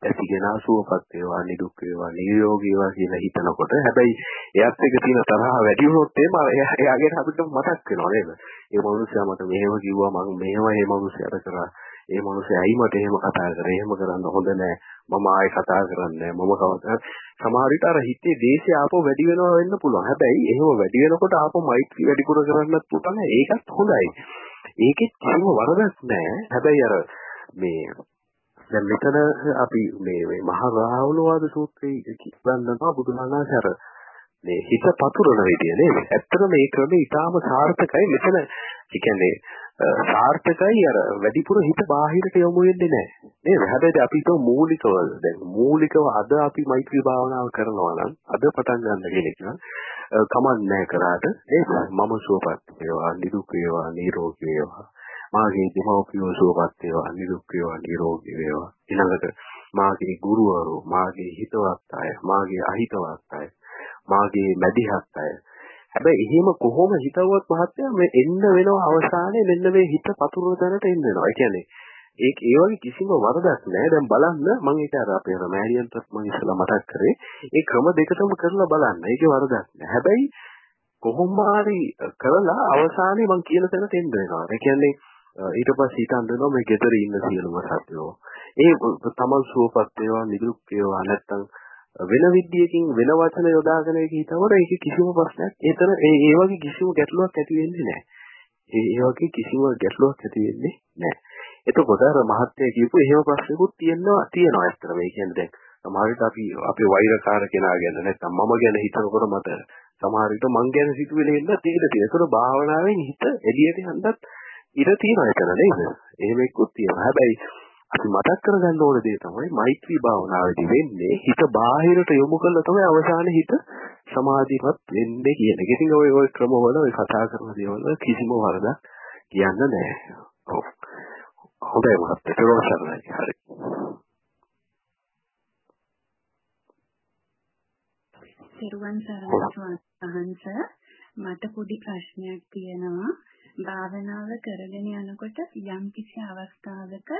ඇතිගෙන සුවපත් වේවා නිදුක් වේවා නිරෝගී වේවා කියලා හිතනකොට හැබැයි එයාත් එක්ක තියෙන තරහ වැඩි වුණොත් එහෙම එයාගේ අපිට මතක් වෙනවා නේද? ඒ මනුස්සයා මට මෙහෙම කිව්වා මම මෙහෙම මේ මනුස්සයාට කරා. ඒ මනුස්සයා ඇයි මට එහෙම කතා කරේ? එහෙම කරන්න හොඳ නෑ. මම ආයෙ කතා කරන්නේ මම කවදා සමහර විට අර හිතේ දේශය ආපහු වැඩි වෙනවා වෙන්න පුළුවන්. හැබැයි එහෙම වැඩි වෙනකොට ආපහු මෛත්‍රී වැඩිපුර කරන්නත් පුළුවන්. ඒකත් හොඳයි. ඒකෙත් කිසිම වරදක් නැහැ. හැබැයි අර මේ දැන් මෙතන අපි මේ මේ මහා රාහුලවාද සූත්‍රයේ කියනවා බුදුහාමහාස අර මේ හිත පතුරන විදිය නේද? ඇත්තටම මේ ක්‍රමේ ඊටාම සාර්ථකයි. මෙතන ඒ කියන්නේ සාර්ථකයි අර වැඩිපුර හිත බාහිරට යොමු වෙන්නේ නැහැ. නේද? හැබැයි අපි හිතමු මූලිකව දැන් මූලිකව අද අපි මෛත්‍රී භාවනාව කරනවා නම් අද පටන් ගන්න කෙනෙක් නම් කමක් නැහැ කරාට නේද? මම සුවපත් වේවා, නිදුක් වේවා, නිරෝගී වේවා. මාගේ දෙමව්පියෝ සුවපත් වේවා, නිදුක් වේවා, නිරෝගී වේවා. ඊළඟට මාගේ ගුරුවරු, මාගේ හිතවත් අය, මාගේ අහිතවත් අය, මාගේ මැදිහත් අය. හැබැයි එහෙම කොහොම හිතුවත් මහත්තයා මේ එන්න වෙනවා අවසානයේ මෙන්න මේ හිත පතුරන තැනට එන්න වෙනවා. ඒ කියන්නේ ඒක ඒ වගේ කිසිම වරදක් නෑ. දැන් බලන්න මම ඒක අර අපේ මෑරියන්ටත් මම ඉස්සලා මතක් කරේ. ඒ ක්‍රම දෙකටම කරලා බලන්න. ඒකේ වරදක් නෑ. හැබැයි කොහොම හරි කරලා අවසානයේ මම කියන තැනට එන්න වෙනවා. ඒ කියන්නේ ඊට පස්සේ හිතන්න වෙනවා මේ ගෙදර ඉන්න සියලුම සත්‍යෝ. ඒ තමන් සුවපත් වේවා, නිදුක් වේවා නැත්තම් වෙන විද්‍යකින් වෙන වචන යොදාගෙන ඒක හිතවර ඒක කිසිම ප්‍රශ්නයක් ඒතර ඒ ඒ වගේ කිසිම ගැටලුවක් ඇති වෙන්නේ නැහැ. ඒ ඒ වගේ කිසිම ගැටලුවක් ඇති වෙන්නේ නැහැ. එතකොට අර මහත්ය කියපු එහෙම ප්‍රශ්නකුත් තියෙනවා තියෙනවා ඇත්තටම. ඒ කියන්නේ දැන් සමහර විට අපි අපේ වෛරකාර කෙනා ගැන නැත්නම් මම ගැන හිතනකොට මට සමහර විට මං ගැන සිතුවිලි එන්න තියෙන තියෙන. ඒතර භාවනාවෙන් හිත එළියට යන්නත් ඉර තියෙනවා එතන නේද? එහෙම එක්කුත් තියෙනවා. හැබැයි අපි මතක් කරගන්න ඕන දේ තමයි මෛත්‍රී භාවනාවේදී වෙන්නේ හිත බාහිරට යොමු කළා තමයි අවසානයේ හිත සමාධිමත් වෙන්නේ කියන එක. ඉතින් ඔය ඔය ක්‍රමවල ඔය කතා කරන දේවල් කිසිම වරදක් කියන්න නැහැ. ඔව්. හොඳයි මහත්තයා. ඒක හරි. පෙරුවන් සරණ වහන්ස මට පොඩි ප්‍රශ්නයක් තියෙනවා භාවනාව කරගෙන යනකොට යම්කිසි අවස්ථාවක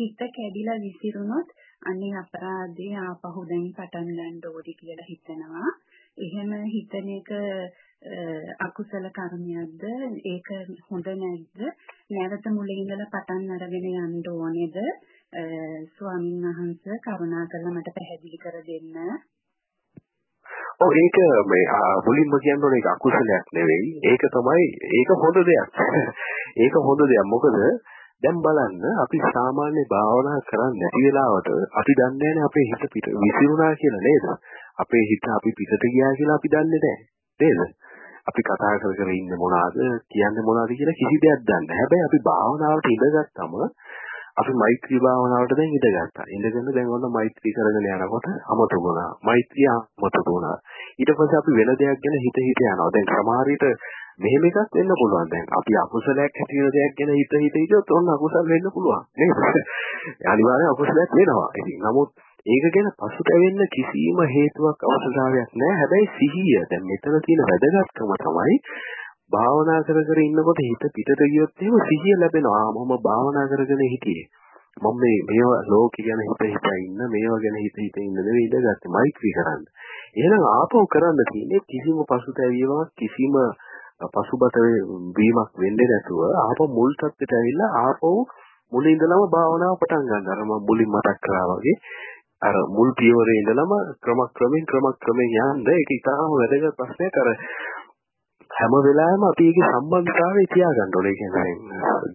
හිත කැඩිලා විසිරුණොත් අනේ අපරාධේ ආපහු දැන් පටන් ගන්න ඕනි කියලා හිතනවා. එහෙම හිතන එක අකුසල කර්මයක්ද? ඒක හොඳ නැද්ද? නැවත මුලින් ඉඳලා පටන් අරගෙන යන්න ඕනේද? ස්වාමීන් වහන්සේ කරුණාකරලා මට පැහැදිලි කර දෙන්න. ඔව් ඒක මේ මුලින්ම කියන්න ඕනේ ඒක අකුසලයක් නෙවෙයි. ඒක තමයි ඒක හොඳ දෙයක්. [laughs] ඒක හොඳ දෙයක්. මොකද දැන් බලන්න අපි සාමාන්‍ය භාවනා කරන්නේ නැති වෙලාවට අපි දන්නේ නැහැ අපේ හිත පිට විසිරුණා කියලා නේද? අපේ හිත අපි පිටට ගියා කියලා අපි දන්නේ නැහැ. නේද? අපි කතා කර කර ඉන්නේ මොනවාද කියන්නේ මොනවාද කියලා කිසි දෙයක් දන්නේ නැහැ. හැබැයි අපි භාවනාවට ඉඳගත්තම අපි මෛත්‍රී භාවනාවට දැන් ඉඳගත්තා. ඉඳගෙන දැන් ඔන්න මෛත්‍රී කරගෙන යනකොට අමතක වුණා. මෛත්‍රිය අමතක වුණා. ඊට පස්සේ අපි වෙන දෙයක් ගැන හිත හිත යනවා. දැන් සමහර විට මෙහෙම එකක් වෙන්න පුළුවන්. දැන් අපි අකුසලයක් ඇති වෙන දෙයක් ගැන හිත හිත හිටියොත් ඔන්න අකුසල වෙන්න පුළුවන්. නේද? [laughs] අනිවාර්යෙන් අකුසලයක් වෙනවා. ඉතින් නමුත් ඒක ගැන පසුතැවෙන්න කිසිම හේතුවක් අවශ්‍යතාවයක් නැහැ. හැබැයි සිහිය දැන් මෙතන තියෙන වැදගත්කම තමයි භාවනා කර කර ඉන්නකොට හිත පිටට ගියොත් එහෙම සිහිය ලැබෙනවා. මම භාවනා කරගෙන හිටියේ. මම මේ මේවා ලෝකේ ගැන හිත හිත ඉන්න මේවා ගැන හිත හිත ඉන්න නෙවෙයි ඉඳගත්තේ මෛත්‍රී කරන්න. එහෙනම් ආපහු කරන්න තියෙන්නේ කිසිම පසුතැවීමක් කිසිම පසුබට වීමක් වෙන්නේ නැතුව ආපහු මුල් තත්ත්වයට ඇවිල්ලා ආපහු මුලින් ඉඳලම භාවනාව පටන් ගන්න. අර මම මුලින් මතක් කරා වගේ අර මුල් පියවරේ ඉඳලම ක්‍රමක්‍රමයෙන් ක්‍රමක්‍රමයෙන් යන්න ඒක ඉතාම වැදගත් ප්‍රශ්නයක් අර හැම වෙලාවෙම අපි ඒකේ සම්බන්ධතාවය තියාගන්න ඕනේ. කියන්නේ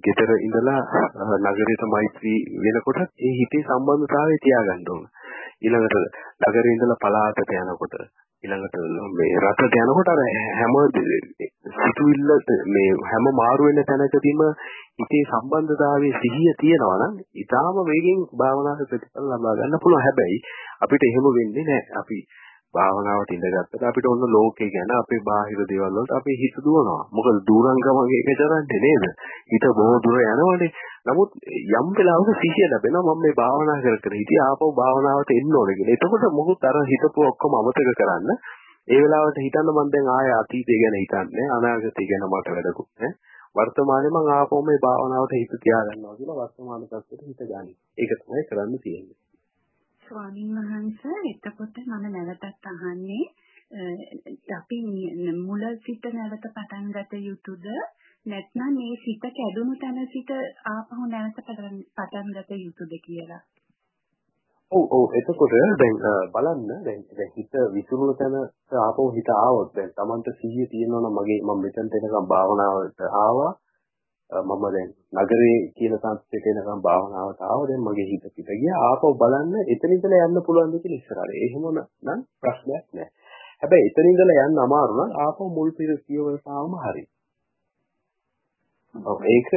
ගෙදර ඉඳලා නගරයට මෛත්‍රී වෙනකොට ඒ හිතේ සම්බන්ධතාවය තියාගන්න ඕන. ඊළඟට නගරේ ඉඳලා පළාතට යනකොට ඊළඟට මේ රටට යනකොට අර හැම සිතුවිල්ල මේ හැම මාරු වෙන තැනකදීම හිතේ සම්බන්ධතාවයේ සිහිය තියෙනවා නම් ඊටාම වේගෙන් භාවනාවේ ප්‍රතිඵල ලබා ගන්න පුළුවන්. හැබැයි අපිට එහෙම වෙන්නේ නැහැ. අපි භාවනාවට ඉඳගත්තට අපිට ඔන්න ලෝකේ ගැන අපේ බාහිර දේවල් වලට අපේ හිත දුවනවා. මොකද දුරංගම එක කරන්නේ නේද? හිත බොහෝ දුර යනවනේ. නමුත් යම් වෙලාවක සිහිය ලැබෙනවා මම මේ භාවනා කර කර හිටිය ආපහු භාවනාවට එන්න ඕනේ කියලා. එතකොට මොකද අර හිතපු ඔක්කොම අමතක කරන්න ඒ වෙලාවට හිතන්න මම දැන් ආය අතීතය ගැන හිතන්නේ අනාගතය ගැන මට වැඩකුත් නැහැ. වර්තමානයේ මම ආපහු මේ භාවනාවට හිත තියාගන්නවා කියලා වර්තමාන තත්ත්වෙට හිත ගන්න. ඒක තමයි කරන්න තියෙන්නේ. ස්වාමීන් වහන්සේ එතකොට මම නැවතත් අහන්නේ අපි මුල සිට නැවත පටන් ගත යුතුද? නැත්නම් මේ සිත කැඩුණු තැන සිට ආපහු නැවත පටන් ගත යුතුද කියලා. ඔව් ඔව්. එතකොට දැන් බලන්න. දැන් දැන් හිත විසිරුණු තැන ආපහු හිත ආවොත් දැන් Tamanta සිහිය තියෙනවා නම් මගේ මම මෙතනට එනකම් භාවනාවට ආවා. මම දැන් නගරේ කියන සංස්කෘතියට එනකම් භාවනාවට ආවා දැන් මගේ හිත පිට ගියා. ආපහු බලන්න එතන ඉඳලා යන්න පුළුවන්ද කියලා ඉස්සරහට. එහෙම නම් ප්‍රශ්නයක් නැහැ. හැබැයි එතන ඉඳලා යන්න අමාරු නම් ආපහු මුල් පියවර සාවම හරි. ඔව් ඒක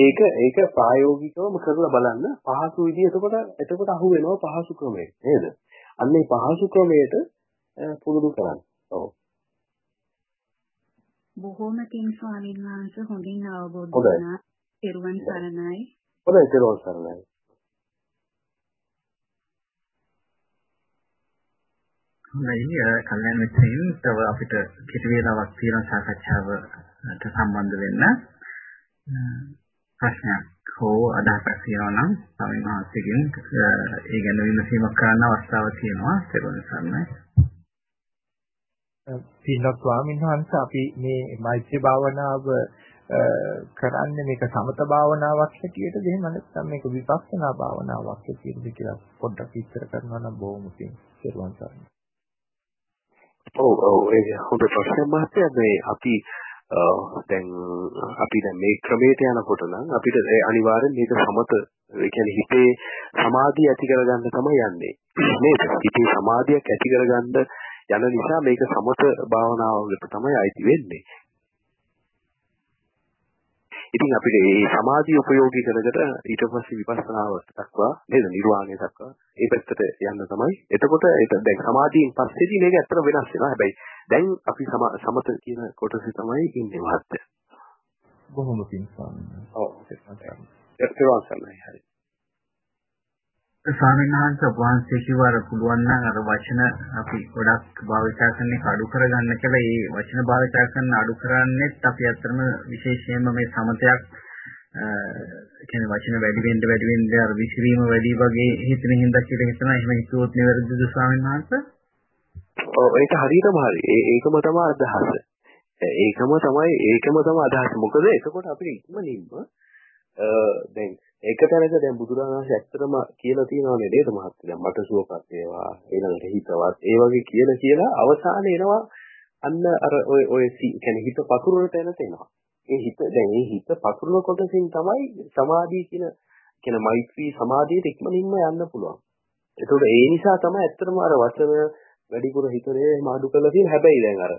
ඒක ඒක ප්‍රායෝගිකවම කරලා බලන්න. පහසු විදිහ එතකොට එතකොට අහු වෙනවා පහසු ක්‍රමය නේද? අන්න ඒ පහසු ක්‍රමයට පුරුදු කරන්න. ඔව්. බොහෝම පින් ස්වාමීන් වහන්සේ හොඳින් අවබෝධ වුණා. පෙරුවන් සරණයි. හොඳයි පෙරුවන් සරණයි. හොඳයි කල්යනා මිත්‍රයින් තව අපිට කිසි වේලාවක් තියෙන සාකච්ඡාවට සම්බන්ධ වෙන්න ප්‍රශ්නයක් හෝ අදහසක් තියෙනවා නම් ස්වාමීන් වහන්සේගෙන් ඒ ගැන විමසීමක් කරන්න අවස්ථාවක් තියෙනවා. පෙරුවන් සරණයි. පින්වත් ස්වාමීන් වහන්සේ අපි මේ මෛත්‍රී භාවනාව කරන්නේ මේක සමත භාවනාවක් හැටියටද එහෙම නැත්නම් මේක විපස්සනා භාවනාවක් හැටියටද කියලා පොඩ්ඩක් විස්තර කරනවා නම් බොහොම පිං සිරුවන් සරණයි. ඔව් ඔව් ඒක හොඳ ප්‍රශ්නයක් මහත්තයා මේ අපි දැන් අපි දැන් මේ ක්‍රමයට යනකොට නම් අපිට අනිවාර්යෙන් මේක සමත ඒ කියන්නේ හිතේ සමාධිය ඇති කරගන්න තමයි යන්නේ. නේද? හිතේ සමාධියක් ඇති කරගන්න යන නිසා මේක සමත භාවනාවකට තමයි අයිති වෙන්නේ. ඉතින් අපිට මේ සමාධිය ප්‍රයෝගී කරකට ඊට පස්සේ විපස්සනාව දක්වා නේද නිර්වාණය දක්වා ඒ පැත්තට යන්න තමයි. එතකොට ඒක දැන් සමාධියෙන් පස්සේදී මේක ඇත්තට වෙනස් වෙනවා. හැබැයි දැන් අපි සමත කියන කොටසේ තමයි ඉන්නේ මහත්තයා. බොහොම පිං ස්වාමීන් වහන්සේ. ඔව්. ඒක තමයි. හරි. ස්වාමීන් වහන්සේ වහන්සේ කිව්වාර පුළුවන් නම් අර වචන අපි ගොඩක් භාවිතා කරන එක අඩු කරගන්න කියලා ඒ වචන භාවිතා කරන අඩු කරන්නේත් අපි අත්‍තරම විශේෂයෙන්ම මේ සමතයක් කියන්නේ වචන වැඩි වෙන්න වැඩි වෙන්න අර විසිරීම වැඩි වගේ හිතන හින්දා කියලා හිතනවා එහෙම හිතුවොත් නිවැරදිද ස්වාමීන් වහන්සේ? ඔව් ඒක හරියටම හරි. ඒකම තමයි අදහස. ඒකම තමයි ඒකම තමයි අදහස. මොකද එතකොට අපිට ඉක්මනින්ම දැන් ඒක තැනක දැන් බුදුරජාණන් වහන්සේ ඇත්තටම කියලා තියෙනවානේ නේද? මහත්තයා දැන් මට සුවපත් වේවා ඊළඟට හිතවත් ඒ වගේ කියලා කියලා අවසානයේ එනවා. අන්න අර ඔය ඔය කියන්නේ හිත පතුරවලට එන තැනවා ඒ හිත දැන් ඒ හිත පතුරන කොටසින් තමයි සමාධිය කියන කියන මෛත්‍රී සමාධියට ඉක්මනින්ම යන්න පුළුවන්. ඒතකොට ඒ නිසා තමයි ඇත්තටම අර වචන වැඩිපුර හිතේ මාඩු කරලා තියෙන. හැබැයි දැන් අර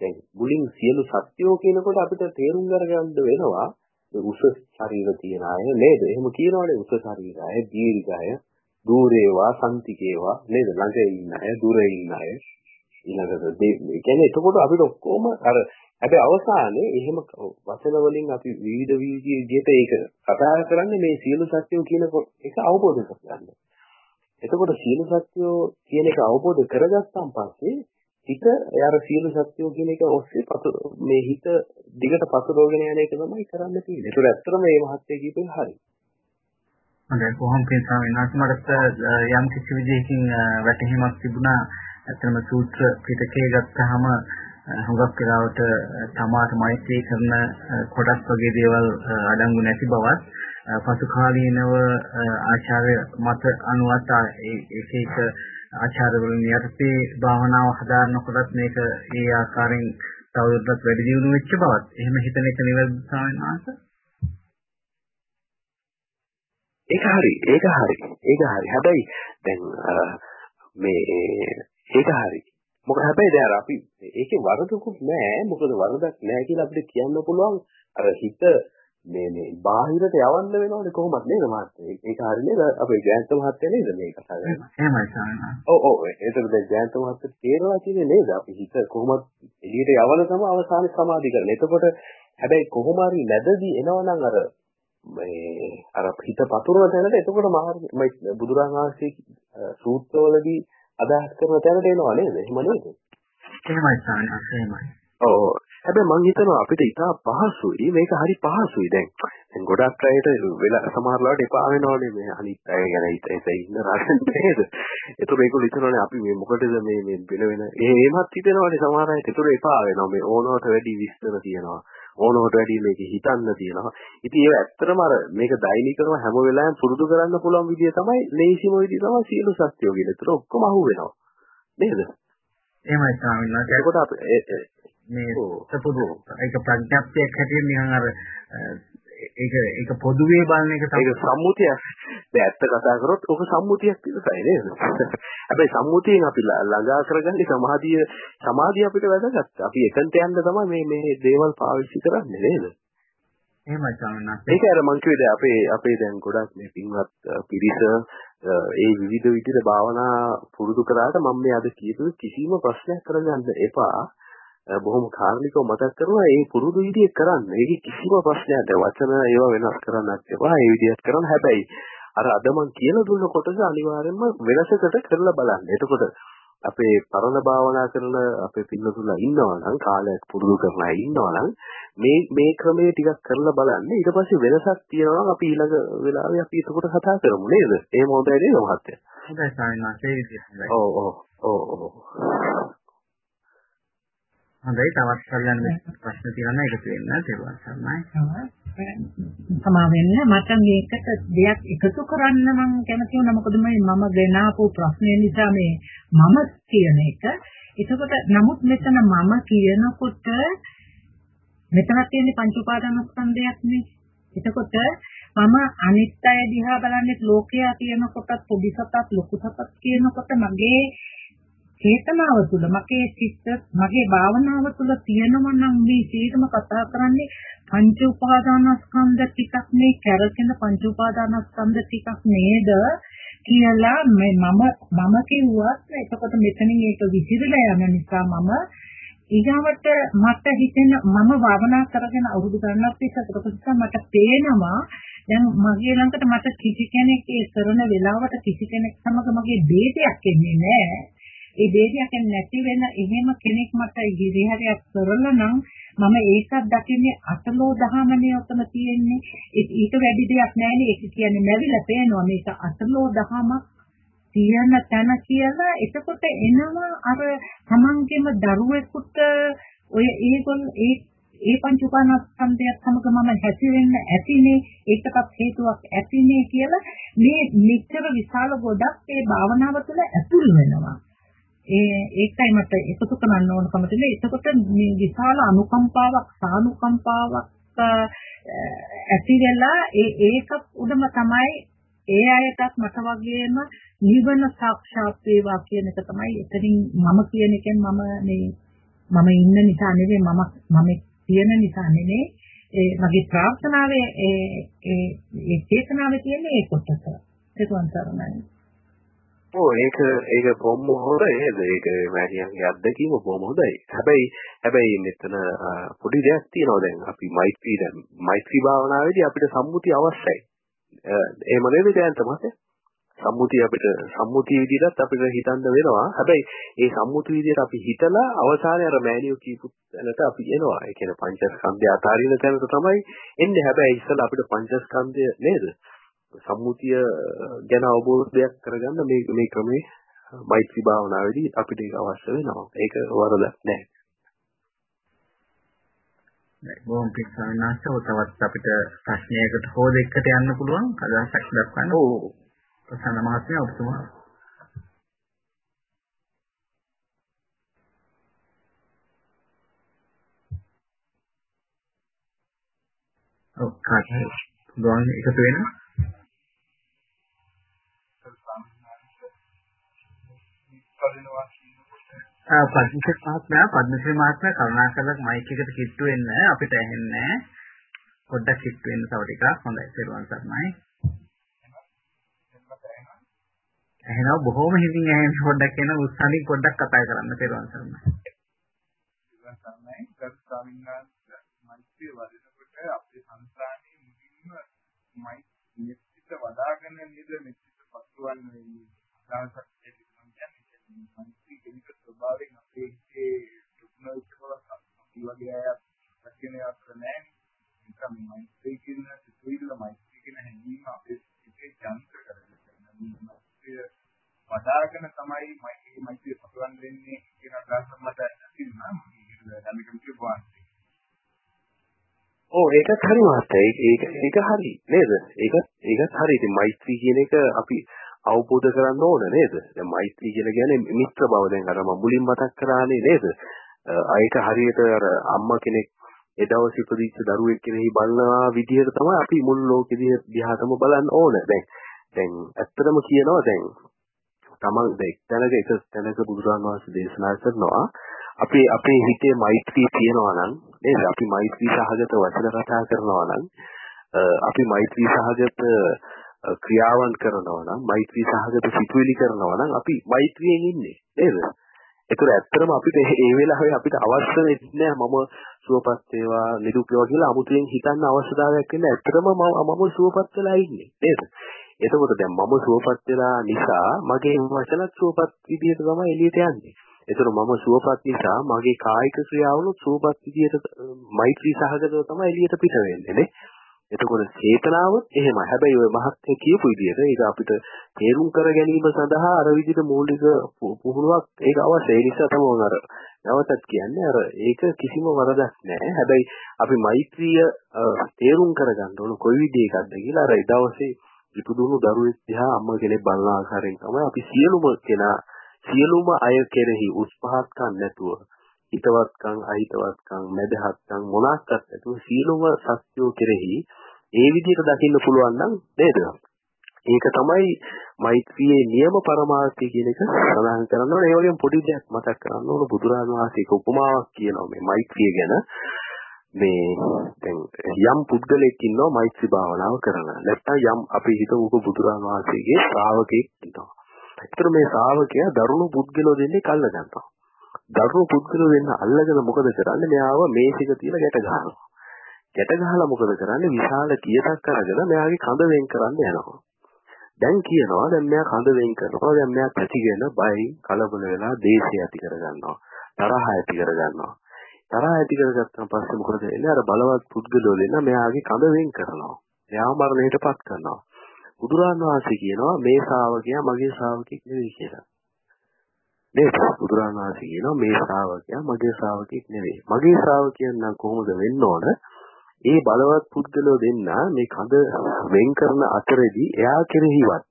දැන් මුලින් සියලු සත්‍යෝ කියනකොට අපිට තේරුම් ගන්න වෙනවා. උස ශරීර තියන අය නේද? එහෙම කියනවනේ උස ශරීරය, දීර්ඝය, দূරේවා, සම්තිකේවා නේද? ළඟ ඉන්න අය, දුරේ ඉන්න අය. ඊළඟට ඒ කියන්නේ එතකොට අපිට ඔක්කොම අර හැබැයි අවසානයේ එහෙම වචන වලින් අපි විවිධ විදිහට ඒක කතා කරන්නේ මේ සියලු සත්‍යෝ කියන එක අවබෝධ කරගන්න. එතකොට සියලු සත්‍යෝ කියන එක අවබෝධ කරගත්තාන් පස්සේ හිත යාර සියලු සත්‍යෝ කියන එක ඔස්සේ පතු මේ හිත දිගට පතුරවගෙන යන එක තමයි කරන්න තියෙන්නේ. ඒක ඇත්තටම මේ මහත්ය කියපේ හරි. හොඳයි කොහොම කියනවා වෙනස් මට යම් කිසි විදිහකින් වැටහීමක් තිබුණා. ඇත්තම සූත්‍ර පිටකේ ගත්තාම හුඟක් වෙලාවට තමාට මෛත්‍රී කරන කොටස් වගේ දේවල් අඩංගු නැති බවත් පසු කාලීනව ආචාර්ය මත අනුවත් ඒක එක ආචාර්යවරුන් යටතේ භාවනාව හදාරනකොටත් මේක ඒ ආකාරයෙන් තවදුරටත් වැඩි දියුණු වෙච්ච බවත් එහෙම හිතන එක නිවැරදි ස්වාමීන් වහන්සේ? ඒක හරි ඒක හරි ඒක හරි. හැබැයි දැන් මේ ඒක හරි. මොකද හැබැයි දැන් අපි ඒකේ වරදකුත් නෑ. මොකද වරදක් නෑ කියලා අපිට කියන්න පුළුවන්. අර හිත මේ මේ බාහිරට යවන්න වෙනවනේ කොහොමද නේද මහත්තයා? ඒක හරි නේද අපේ ජයන්ත මහත්තයා නේද මේ කතා කරන්නේ? එහෙමයි සාරා. ඔව් ඔව්. ඒතර දැන් ජයන්ත මහත්තයා තේරෙනවා කියන්නේ නේද? අපි හිත කොහොමද එළියට යවන තමයි අවසානයේ සමාධි කරන්නේ එතකොට හැබැයි කොහොම හරි නැදදී එනවනම් අර මේ අර හිත පතුරවන තැනට එතකොට මහ බුදුරජාණන් වහන්සේ සූත්‍රවලදී අදහස් කරන තැනට එනවා නේද? එහෙම නේද? එහෙමයි සාරා එහෙමයි. ඔව් හැබැයි මං හිතනවා අපිට ඉතා පහසුයි. මේක හරි පහසුයි දැන්. දැන් ගොඩක් අයට වෙලා සමහරවල්ලාට එපා වෙනවනේ. මේ අනිත් අය ගැන හිත ඉන්න රටේ නේද? ඒතර මේගොල්ලෝ හිතනවානේ අපි මේ මොකටද මේ මේ වෙන වෙන. ඒ එහෙමත් හිතනවානේ සමහර අය. ඒතර එපා වෙනවා. මේ ඕනවට වැඩි විස්තර තියෙනවා. ඕනවට වැඩි මේක හිතන්න තියෙනවා. ඉතින් ඒක ඇත්තටම අර මේක දෛනිකව හැම වෙලාවෙම පුරුදු කරන්න පුළුවන් විදිය තමයි ලේසිම විදිය තමයි සියලු සත්‍යෝ කියන. ඒතර ඔක්කොම අහු වෙනවා නේද? එහෙමයි ස්වාමීන් වහන්සේ. ඒකට මේ සපුදු ඒක ප්‍රඥප්තියක් හැටියට නිකන් අර ඒක ඒක පොදුවේ බලන එක තමයි. ඒක සම්මුතියක්. දැන් ඇත්ත කතා කරොත් ඔක සම්මුතියක් විතරයි නේද? හැබැයි සම්මුතියෙන් අපි ළඟා කරගන්නේ සමාධිය සමාධිය අපිට වැදගත්. අපි එකන්ට යන්න තමයි මේ මේ දේවල් පාවිච්චි කරන්නේ නේද? එහෙමයි සමනක් ඒක අර මං කිව්වේ අපේ අපේ දැන් ගොඩක් මේ පින්වත් පිරිස ඒ විවිධ විදිහට භාවනා පුරුදු කරාට මම මේ අද කියපු කිසිම ප්‍රශ්නයක් කරගන්න එපා බොහොම කාර්මිකව මතක් කරනවා ඒ පුරුදු විදිහේ කරන්න. ඒක කිසිම ප්‍රශ්නයක් නැහැ. වචන ඒවා වෙනස් කරන්නත් එපා. ඒ විදිහට කරන්න. හැබැයි අර අද මං කියලා දුන්න කොටස අනිවාර්යයෙන්ම වෙනසකට කරලා බලන්න. එතකොට අපේ පරණ භාවනා කරන අපේ පින්නතුලා ඉන්නවා නම් කාලයක් පුරුදු කරන අය ඉන්නවා නම් මේ මේ ක්‍රමයේ ටිකක් කරලා බලන්න. ඊට පස්සේ වෙනසක් තියෙනවා අපි ඊළඟ වෙලාවේ අපි එතකොට කතා කරමු නේද? එහෙම හොඳයි නේද මහත්තයා? හොඳයි සාමාන්‍යයෙන් ඔව් ඔව් ඔව් ඔව් හොඳයි තවත් කල්යන්න ප්‍රශ්න තියෙනවා එකතු වෙන්න තේරුවන් සරණයි. සමා වෙන්න මට මේකට දෙයක් එකතු කරන්න මම කැමති වුණා මොකද මම ගෙනාපු ප්‍රශ්නය නිසා මේ මම කියන එක. එතකොට නමුත් මෙතන මම කියනකොට මෙතන තියෙන පංච උපාදානස්කන්ධයක් නේ. එතකොට මම අනිත් අය දිහා බලන්නේ ලෝකයා කියනකොටත් පොඩි සතත් ලොකු සතත් කියනකොට මගේ චේතනාව තුළ මගේ චිත්ත මගේ භාවනාව තුළ තියෙනවා නම් මේ සීතම කතා කරන්නේ පංච උපාදානස්කන්ධ ටිකක් මේ කැරකෙන පංච උපාදානස්කන්ධ ටිකක් නේද කියලා මේ මම මම කිව්වත් එතකොට මෙතනින් ඒක විසිරලා යන නිසා මම ඊගාවට මට හිතෙන මම භාවනා කරගෙන අවුරුදු ගණනක් තිස්සේ එතකොට මට පේනවා දැන් මගේ ළඟට මට කිසි කෙනෙක් ඒ කරන වෙලාවට කිසි කෙනෙක් සමග මගේ ભેදයක් එන්නේ නැහැ. ඒ ભેදයක් නැති වෙන එහෙම කෙනෙක් මට ඉදිරිහරයක් කරලා නම් මම ඒකත් දකින්නේ අතලෝ දහමනේ ඔතන තියෙන්නේ. ඊට වැඩි දෙයක් නැහැ ඒක කියන්නේ නැවිලා පේනවා මේක අතලෝ දහමක් තියෙන තැන කියලා එතකොට එනවා අර තමන්ගේම දරුවෙකුට ඔය ඒගොල්ල ඒ ඒ පංච උපාදානස්කන්ධයත් සමග මම හැසිරෙන්න ඇතිනේ ඒකටත් හේතුවක් ඇතිනේ කියලා මේ මෙච්චර විශාල ගොඩක් ඒ භාවනාව තුළ ඇතුල් වෙනවා. ඒ ඒකයි මට එකතු කරන්න ඕනකම තියෙන්නේ. එතකොට මේ විශාල අනුකම්පාවක් සානුකම්පාවක් ඇති වෙලා ඒ ඒක උඩම තමයි ඒ අයටත් මට වගේම නිවන සාක්ෂාත් වේවා කියන එක තමයි එතනින් මම කියන එකෙන් මම මේ මම ඉන්න නිසා නෙවෙයි මම මම තියෙන නිසා නෙවෙයි. ඒ මගේ ප්‍රාර්ථනාවේ ඒ ඒ ඒ චේතනාවේ තියෙන ඒ කොටස. ඒක වන්තරණයි. ඔව් ඒක ඒක බොම්ම හොඳයි නේද? ඒක මෑණියන්ගේ අත්දැකීම බොම්ම හොඳයි. හැබැයි හැබැයි මෙතන පොඩි දෙයක් තියෙනවා දැන් අපි මෛත්‍රී දැන් මෛත්‍රී භාවනාවේදී අපිට සම්මුතිය අවශ්‍යයි. එහෙම නේද දැන් තමයි? සම්මුතිය අපිට සම්මුතිය විදිහට අපිට හිතන්න වෙනවා. හැබැයි ඒ සම්මුති විදිහට අපි හිතලා අවසානයේ අර මෑණියෝ කියපු තැනට අපි එනවා. ඒ කියන්නේ පංචස්කන්ධය අතාරින තැනට තමයි එන්නේ. හැබැයි ඉස්සෙල්ලා අපිට පංචස්කන්ධය නේද? සම්මුතිය ගැන අවබෝධයක් කරගන්න මේ මේ ක්‍රමේ මෛත්‍රී භාවනාවේදී අපිට ඒක අවශ්‍ය වෙනවා. ඒක වරදක් නෑ. බොහොම පිස්සවනාස්ස තවත් අපිට ප්‍රශ්නයකට හෝ දෙකකට යන්න පුළුවන් අදහසක් දක්වන්න. ඔව්. ප්‍රසන්න මහත්මයා ඔබතුමා ඔව් කාටයි පුළුවන් එකතු වෙනවා පද්මශ්‍රී මහත්මයා පද්මශ්‍රී මහත්මයා කරුණාකරලා මයික් එකට කිට්ටු වෙන්න අපිට ඇහෙන්නේ පොඩ්ඩක් කිට්ටු වෙන්න තව ටිකක්. හොඳයි පෙරවන් සර්ණයි. එහෙනම් බොහොම හිතින් ඇහෙන පොඩ්ඩක් එන උත්සාහින් පොඩ්ඩක් කතා කරන්න පෙරවන් සර්ණයි. පෙරවන් සර්ණයි. ගරු ස්වාමීන් වහන්සේ මෛත්‍රිය වඩනකොට අපේ සංස්කාරයේ මුලින්ම මෛත්‍රිය වදාගෙන නේද? මෙච්චර පසුවන් වෙන්නේ අදහසක් මෛත්‍රී කෙනෙක් ස්වභාවයෙන් අපේ හිතේ දුක්න විචවලක් අපි වගේ අය දැක්කේනයක් නැහැ. ඒක මෛත්‍රී කියන සිතුවිල්ල මෛත්‍රී කියන හැඟීම අපේ හිතේ ජනිත කරගන්න. මෛත්‍රිය වදාගෙන තමයි මෛත්‍රී මෛත්‍රී පතුරන් දෙන්නේ කියන අදහස මට ඇතිවෙනවා. මේක දැනගන්න පුළුවන්. ඔව් ඒකත් හරි මහත්තයා. ඒක ඒක හරි නේද? ඒක ඒකත් හරි. ඉතින් මෛත්‍රී කියන එක අපි අවබෝධ කරගන්න ඕන නේද? දැන් මෛත්‍රී කියලා කියන්නේ මිත්‍ර බව දැන් අර මම මුලින් මතක් කරානේ නේද? ඒක හරියට අර අම්මා කෙනෙක් ඒ දවස් ඉපදිච්ච දරුවෙක් කෙනෙහි බලනවා විදිහට තමයි අපි මුළු ලෝකෙ දිහාටම බලන්න ඕන. දැන් දැන් ඇත්තටම කියනවා දැන් තමන් දැන් තැනක එක තැනක බුදුරජාණන් වහන්සේ දේශනා කරනවා අපි අපේ හිතේ මෛත්‍රී තියෙනවා නම් නේද? අපි මෛත්‍රී සහගත වචන කතා කරනවා නම් අපි මෛත්‍රී සහගත ක්‍රියාවන් කරනවා නම් මෛත්‍රී සහගත සිතුවිලි කරනවා නම් අපි මෛත්‍රියෙන් ඉන්නේ නේද? ඒතර ඇත්තටම අපිට ඒ වෙලාවේ අපිට අවශ්‍ය වෙන්නේ මම සුවපත් වේවා නිරුක් වේවා කියලා අමුතුවෙන් හිතන්න අවශ්‍යතාවයක් වෙන්නේ ඇත්තටම මම සුවපත් වෙලා ඉන්නේ නේද? එතකොට දැන් මම සුවපත් වෙලා නිසා මගේ වචනත් සුවපත් විදිහට තමයි එළියට යන්නේ. ඒතර මම සුවපත් නිසා මගේ කායික ක්‍රියාවලුත් සුවපත් විදිහට මෛත්‍රී සහගතව තමයි එළියට පිට වෙන්නේ නේ. එතකොට චේතනාවත් එහෙමයි. හැබැයි ওই මහත්ය කියපු විදිහට ඒක අපිට තේරුම් කර ගැනීම සඳහා අර විදිහට මූලික පුහුණුවක් ඒක අවශ්‍යයි. ඒ නිසා තමයි අර නැවතත් කියන්නේ අර ඒක කිසිම වරදක් නැහැ. හැබැයි අපි මෛත්‍රිය තේරුම් කරගන්න ඕන කොයි විදිහකටද කියලා අර දවසේ ඉපදුණු දරුවෙක් දිහා අම්මා කෙනෙක් බලන ආකාරයෙන් තමයි අපි සියලුම කෙනා සියලුම අය කෙරෙහි උස්පහත්කම් නැතුව හිතවත්කම් අහිතවත්කම් මැදහත්කම් මොනක්වත් නැතුව සියලුම සත්‍යෝ කෙරෙහි ඒ විදිහට දකින්න පුළුවන් නම් නේද? ඒක තමයි මෛත්‍රියේ නියම පරමාර්ථය කියන එක සඳහන් කරනවා. ඒ වගේම පොඩි දෙයක් මතක් කරන්න ඕන බුදුරජාණන් වහන්සේක උපමාවක් කියනවා මේ මෛත්‍රිය ගැන. මේ දැන් යම් පුද්ගලෙක් ඉන්නවා මෛත්‍රී භාවනාව කරන. නැත්නම් යම් අපි හිතමුකෝ බුදුරජාණන් වහන්සේගේ ශ්‍රාවකෙක් ඉන්නවා. ඒතර මේ ශ්‍රාවකයා දරුණු පුද්ගලෝ දෙන්නේ කල්ල ගන්නවා. දරුණු පුද්ගලෝ දෙන්න අල්ලගෙන මොකද කරන්නේ? මෙයාව මේසික තියලා ගැට ගන්නවා. ගැට ගහලා මොකද කරන්නේ විශාල කියතක් අරගෙන මෙයාගේ කඳ වෙන් කරන්න යනවා. දැන් කියනවා දැන් මෙයා කඳ වෙන් කරනවා දැන් මෙයා පැතිගෙන බයින් කලබල වෙලා දේශය ඇති කරගන්නවා. තරහ ඇති කරගන්නවා. තරහ ඇති කරගත්තාන් පස්සේ මොකද වෙන්නේ අර බලවත් පුද්ගලෝ දෙන්න මෙයාගේ කඳ වෙන් කරනවා. එයාව මරණයටපත් කරනවා. බුදුරන් වහන්සේ කියනවා මේ ශ්‍රාවකයා මගේ ශ්‍රාවකෙක් නෙවෙයි කියලා. නේද? බුදුරන් වහන්සේ කියනවා මේ ශ්‍රාවකයා මගේ ශ්‍රාවකෙක් නෙවෙයි. මගේ ශ්‍රාවකයන් නම් කොහොමද වෙන්න ඕන? ඒ බලවත් පුද්ගලෝ දෙන්න මේ කඳ වෙන් කරන අතරේදී එයා කෙරෙහිවත්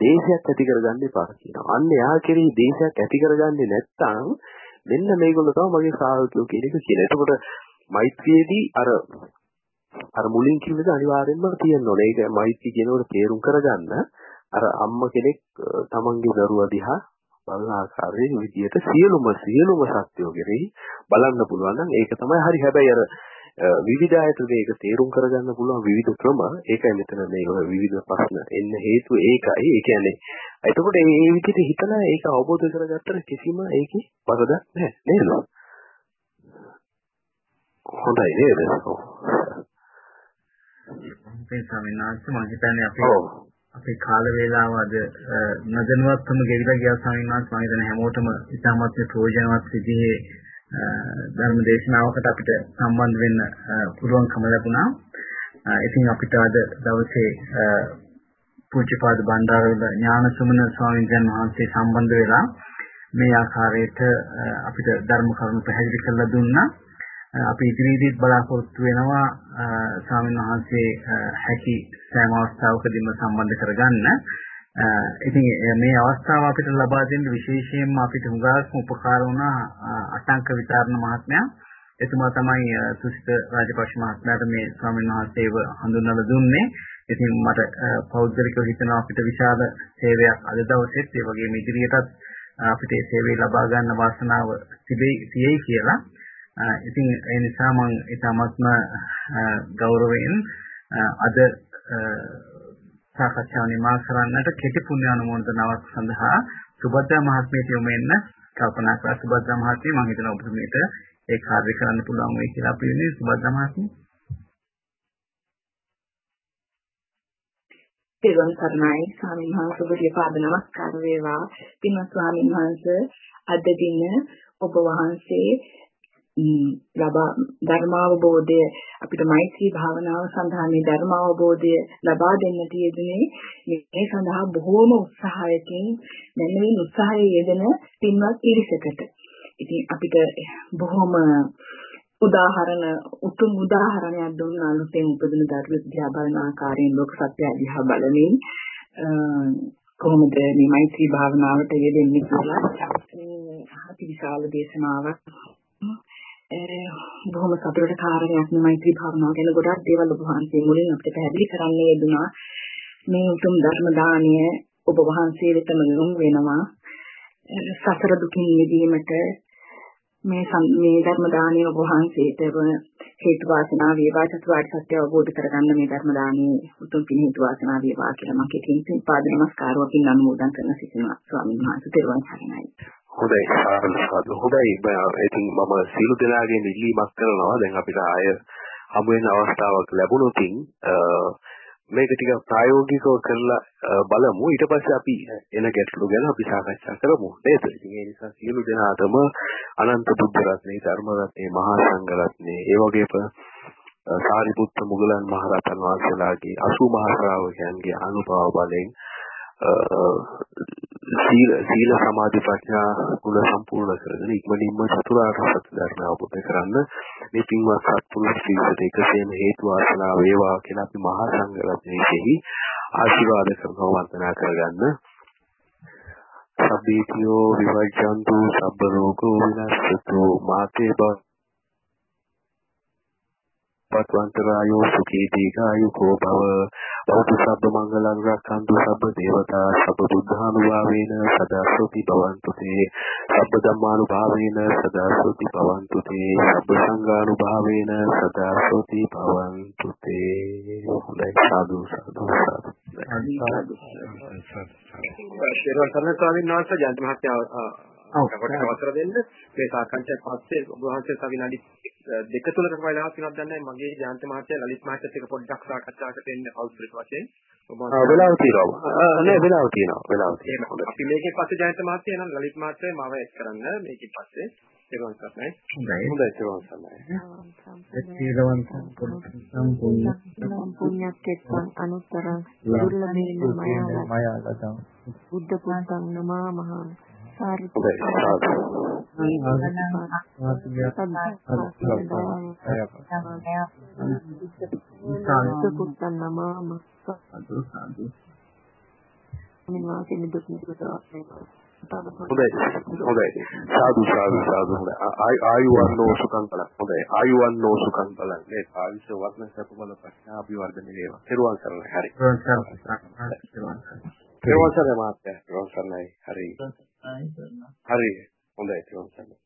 දේශයක් ඇති කරගන්න එපා කියනවා. අන්න එයා කෙරෙහි දේශයක් ඇති කරගන්නේ නැත්නම් මෙන්න මේගොල්ලෝ තමයි මගේ ශ්‍රාවකයෝ කියන එක කියන. එතකොට මෛත්‍රියේදී අර අර මුලින් කිව්වද අනිවාර්යෙන්ම තියෙන්න ඕනේ. ඒක මෛත්‍රී කියනකොට තේරුම් කරගන්න අර අම්මා කෙනෙක් තමන්ගේ දරුවා දිහා බලන ආකාරයේ විදියට සියලුම සියලුම සත්‍යෝ කෙරෙහි බලන්න පුළුවන් නම් ඒක තමයි හරි. හැබැයි අර විවිධ ආයතන මේක තේරුම් කරගන්න පුළුවන් විවිධ ක්‍රම ඒකයි මෙතන මේ විවිධ ප්‍රශ්න එන්න හේතුව ඒකයි. ඒ කියන්නේ එතකොට මේ මේ විදිහට හිතලා ඒක අවබෝධ කරගත්තට කිසිම ඒකේ වරදක් නැහැ නේද? හොඳයි නේද? අපේ ස්වාමීන් වහන්සේ. මම හිතන්නේ අපේ අපේ කාල වේලාව අද නදනවත්වම ගෙවිලා ගියා ස්වාමීන් වහන්සේ මම හිතන්නේ හැමෝටම ඉතාමත් ප්‍රයෝජනවත් විදිහේ ධර්ම දේශනාවකට අපිට සම්බන්ධ වෙන්න පුළුවන්කම ලැබුණා. ඉතින් අපිට අද දවසේ පූජ්‍යපාද බණ්ඩාරවල ඥානසුමන ස්වාමීන් වහන්සේ සම්බන්ධ වෙලා මේ ආකාරයට අපිට ධර්ම කරුණු පැහැදිලි කරලා දුන්නා. අපි ඉදිරියේදීත් බලාපොරොත්තු වෙනවා ස්වාමීන් වහන්සේ හැකි සෑම අවස්ථාවකදීම සම්බන්ධ කරගන්න. ඉතින් මේ අවස්ථාව අපිට ලබා දෙන්න විශේෂයෙන්ම අපිට හුඟක්ම උපකාර වුණා අටංක විතරණ මහත්මයා. එතුමා තමයි සුසිත රාජපක්ෂ මහත්මයාට මේ ස්වාමීන් වහන්සේව හඳුන්වලා දුන්නේ. ඉතින් මට පෞද්ගලිකව හිතෙනවා අපිට විශාල සේවයක් අද දවසේත් ඒ වගේම ඉදිරියටත් අපිට මේ සේවය ලබා ගන්න වාසනාව තිබෙයි කියලා. ඉතින් ඒ නිසා මම ඊටමත්ම ගෞරවයෙන් අද සාකච්ඡාව නිමා කරන්නට කෙටි පුණ්‍ය අනුමෝදනාවක් සඳහා සුබද්දා මහත්මියට යොමු වෙන්න කල්පනා කරා. සුබද්දා මහත්මිය මම හිතනවා ඔබතුමීට ඒ කාර්ය කරන්න පුළුවන් වෙයි කියලා අපි වෙන්නේ සුබද්දා මහත්මිය. තෙරුවන් සරණයි. ස්වාමීන් වහන්සේ ඔබගේ පාද නමස්කාර වේවා. පින්වත් ස්වාමීන් වහන්සේ අද දින ඔබ වහන්සේ ලබා ධර්මාවබෝධය අපිට මෛත්‍රී භාවනාව සඳහා මේ ධර්මාවබෝධය ලබා දෙන්නට යෙදුනේ මේ සඳහා බොහෝම උත්සාහයකින් මැනවින් උත්සාහයේ යෙදෙන පින්වත් පිරිසකට. ඉතින් අපිට බොහොම උදාහරණ උතුම් උදාහරණයක් දුන්න අලුතෙන් උපදින දරුවෙක් දිහා බලන ආකාරයෙන් ලෝක සත්‍යය දිහා බලමින් කොහොමද මේ මෛත්‍රී භාවනාවට යෙදෙන්නේ කියලා අති විශාල දේශනාවක් බොහොම සතුටට කාරණයක් නේ මෛත්‍රී භාවනාව ගැන ගොඩක් දේවල් ඔබ වහන්සේ මුලින් අපිට පැහැදිලි කරන්න යෙදුනා මේ උතුම් ධර්ම දානය ඔබ වහන්සේ වෙතම යොමු වෙනවා. සසර දුකින් මිදීමට මේ මේ ධර්ම දානය ඔබ වහන්සේට හේතු වාසනා වේවා චතුරාර්ය සත්‍ය අවබෝධ කරගන්න මේ ධර්ම දානයේ උතුම් පින් හේතු වාසනා වේවා කියලා මම කිතින් පාද නමස්කාරවකින් අනුමෝදන් කරන සිටිනවා ස්වාමීන් වහන්සේ. තෙරුවන් සරණයි. හොඳයි. සාරාංශවත් හොඳයි. ඉතින් මම සියලු දෙනාගෙන් ඉල්ලීමක් කරනවා. දැන් අපිට ආය හමු වෙන අවස්ථාවක් ලැබුණොතින් මේක ටික ප්‍රායෝගිකව කරලා බලමු. ඊට පස්සේ අපි එන ගැටලු ගැන අපි සාකච්ඡා කරමු. නේද? ඉතින් ඒ නිසා සියලු දෙනාටම අනන්ත බුද්ධ රත්නේ ධර්ම රත්නේ මහා සංඝ රත්නේ ඒ වගේම සාරිපුත්ත මුගලන් මහරහතන් වහන්සේලාගේ 80 මහා ශ්‍රාවකයන්ගේ අනුභව බලෙන් සීල සීල සමාධි ප්‍රඥා ගුණ සම්පූර්ණ කරගෙන ඉක්මනින්ම චතුරාර්ය සත්‍ය ධර්ම අවබෝධ කරන්න මේ පින්වත් සත්පුරුෂ ජීවිතේ එකසේම හේතු වාසනා වේවා කියලා අපි මහා සංඝ රත්නයේහි ආශිර්වාද කරනවා වන්දනා කරගන්න. සබ්බීතියෝ විවජ්ජන්තු සබ්බ රෝගෝ විනස්සතු. මාතේ බව පත්වන්තරායෝ සුඛී දීඝායුකෝ භව. බෞද්ධ සබ්බ මංගලං රක්ඛන්තු සබ්බ දේවතා සබ්බ බුද්ධානුභාවේන සදා සෝති භවන්තු තේ සබ්බ ධම්මානුභාවේන සදා සෝති භවන්තු තේ සබ්බ සංඝානුභාවේන සදා සෝති භවන්තු තේ හොඳයි. සාදු සාදු සාදු. ශිරවල් සරණ ස්වාමීන් වහන්සේ ජයන්ත මහත්තයා කොට අවසර දෙන්න. මේ සාකච්ඡාවේ පස්සේ ඔබ වහන්සේ තව විනාඩි දෙක තුනකට වෙලාවක් වෙනවද දන්නේ. මගේ ජාන්ත මහත්තයා ලලිත් මහත්තයාත් එක්ක පොඩ්ඩක් සාකච්ඡාකට එන්න හවුස් බ්‍රේක් වශයෙන්. ඔබ වෙලාව තියෙනවා. නෑ වෙලාව තියෙනවා. වෙලාව තියෙනවා. අපි මේකෙන් පස්සේ ජාන්ත මහත්තයා නම් ලලිත් මහත්තයා මාව එක් කරන්න. මේකෙන් පස්සේ ඒකවන් සර්ණයි. හොඳයි. හොඳයි ඒකවන් සර්ණයි. සීලවන්ත සම්පූර්ණ පුඤ්ඤක්කෙත්තං අනුත්තරං දුර්ලභේන මයාගතං බුද්ධ පුත්තං නමාමහං සාරිපුත්ත පුත්තං නමාම සාදු සාදු මින්වාසේ නිදුක් නිරෝධ හොඳයි හොඳයි සාදු සාදු සාදු හොඳයි ආයුවන්නෝ සුඛං බලං හොඳයි ආයුවන්නෝ සුඛං බලං මේ ආයුෂ වර්ණ සතුබල ප්‍රඥා අභිවර්ධනය වේවා පෙරවන් සරණයි හරි පෙරවන් සරණයි මාත්‍ය පෙරවන් සරණයි හරි හරි. හොඳයි පෙරවන් සරණයි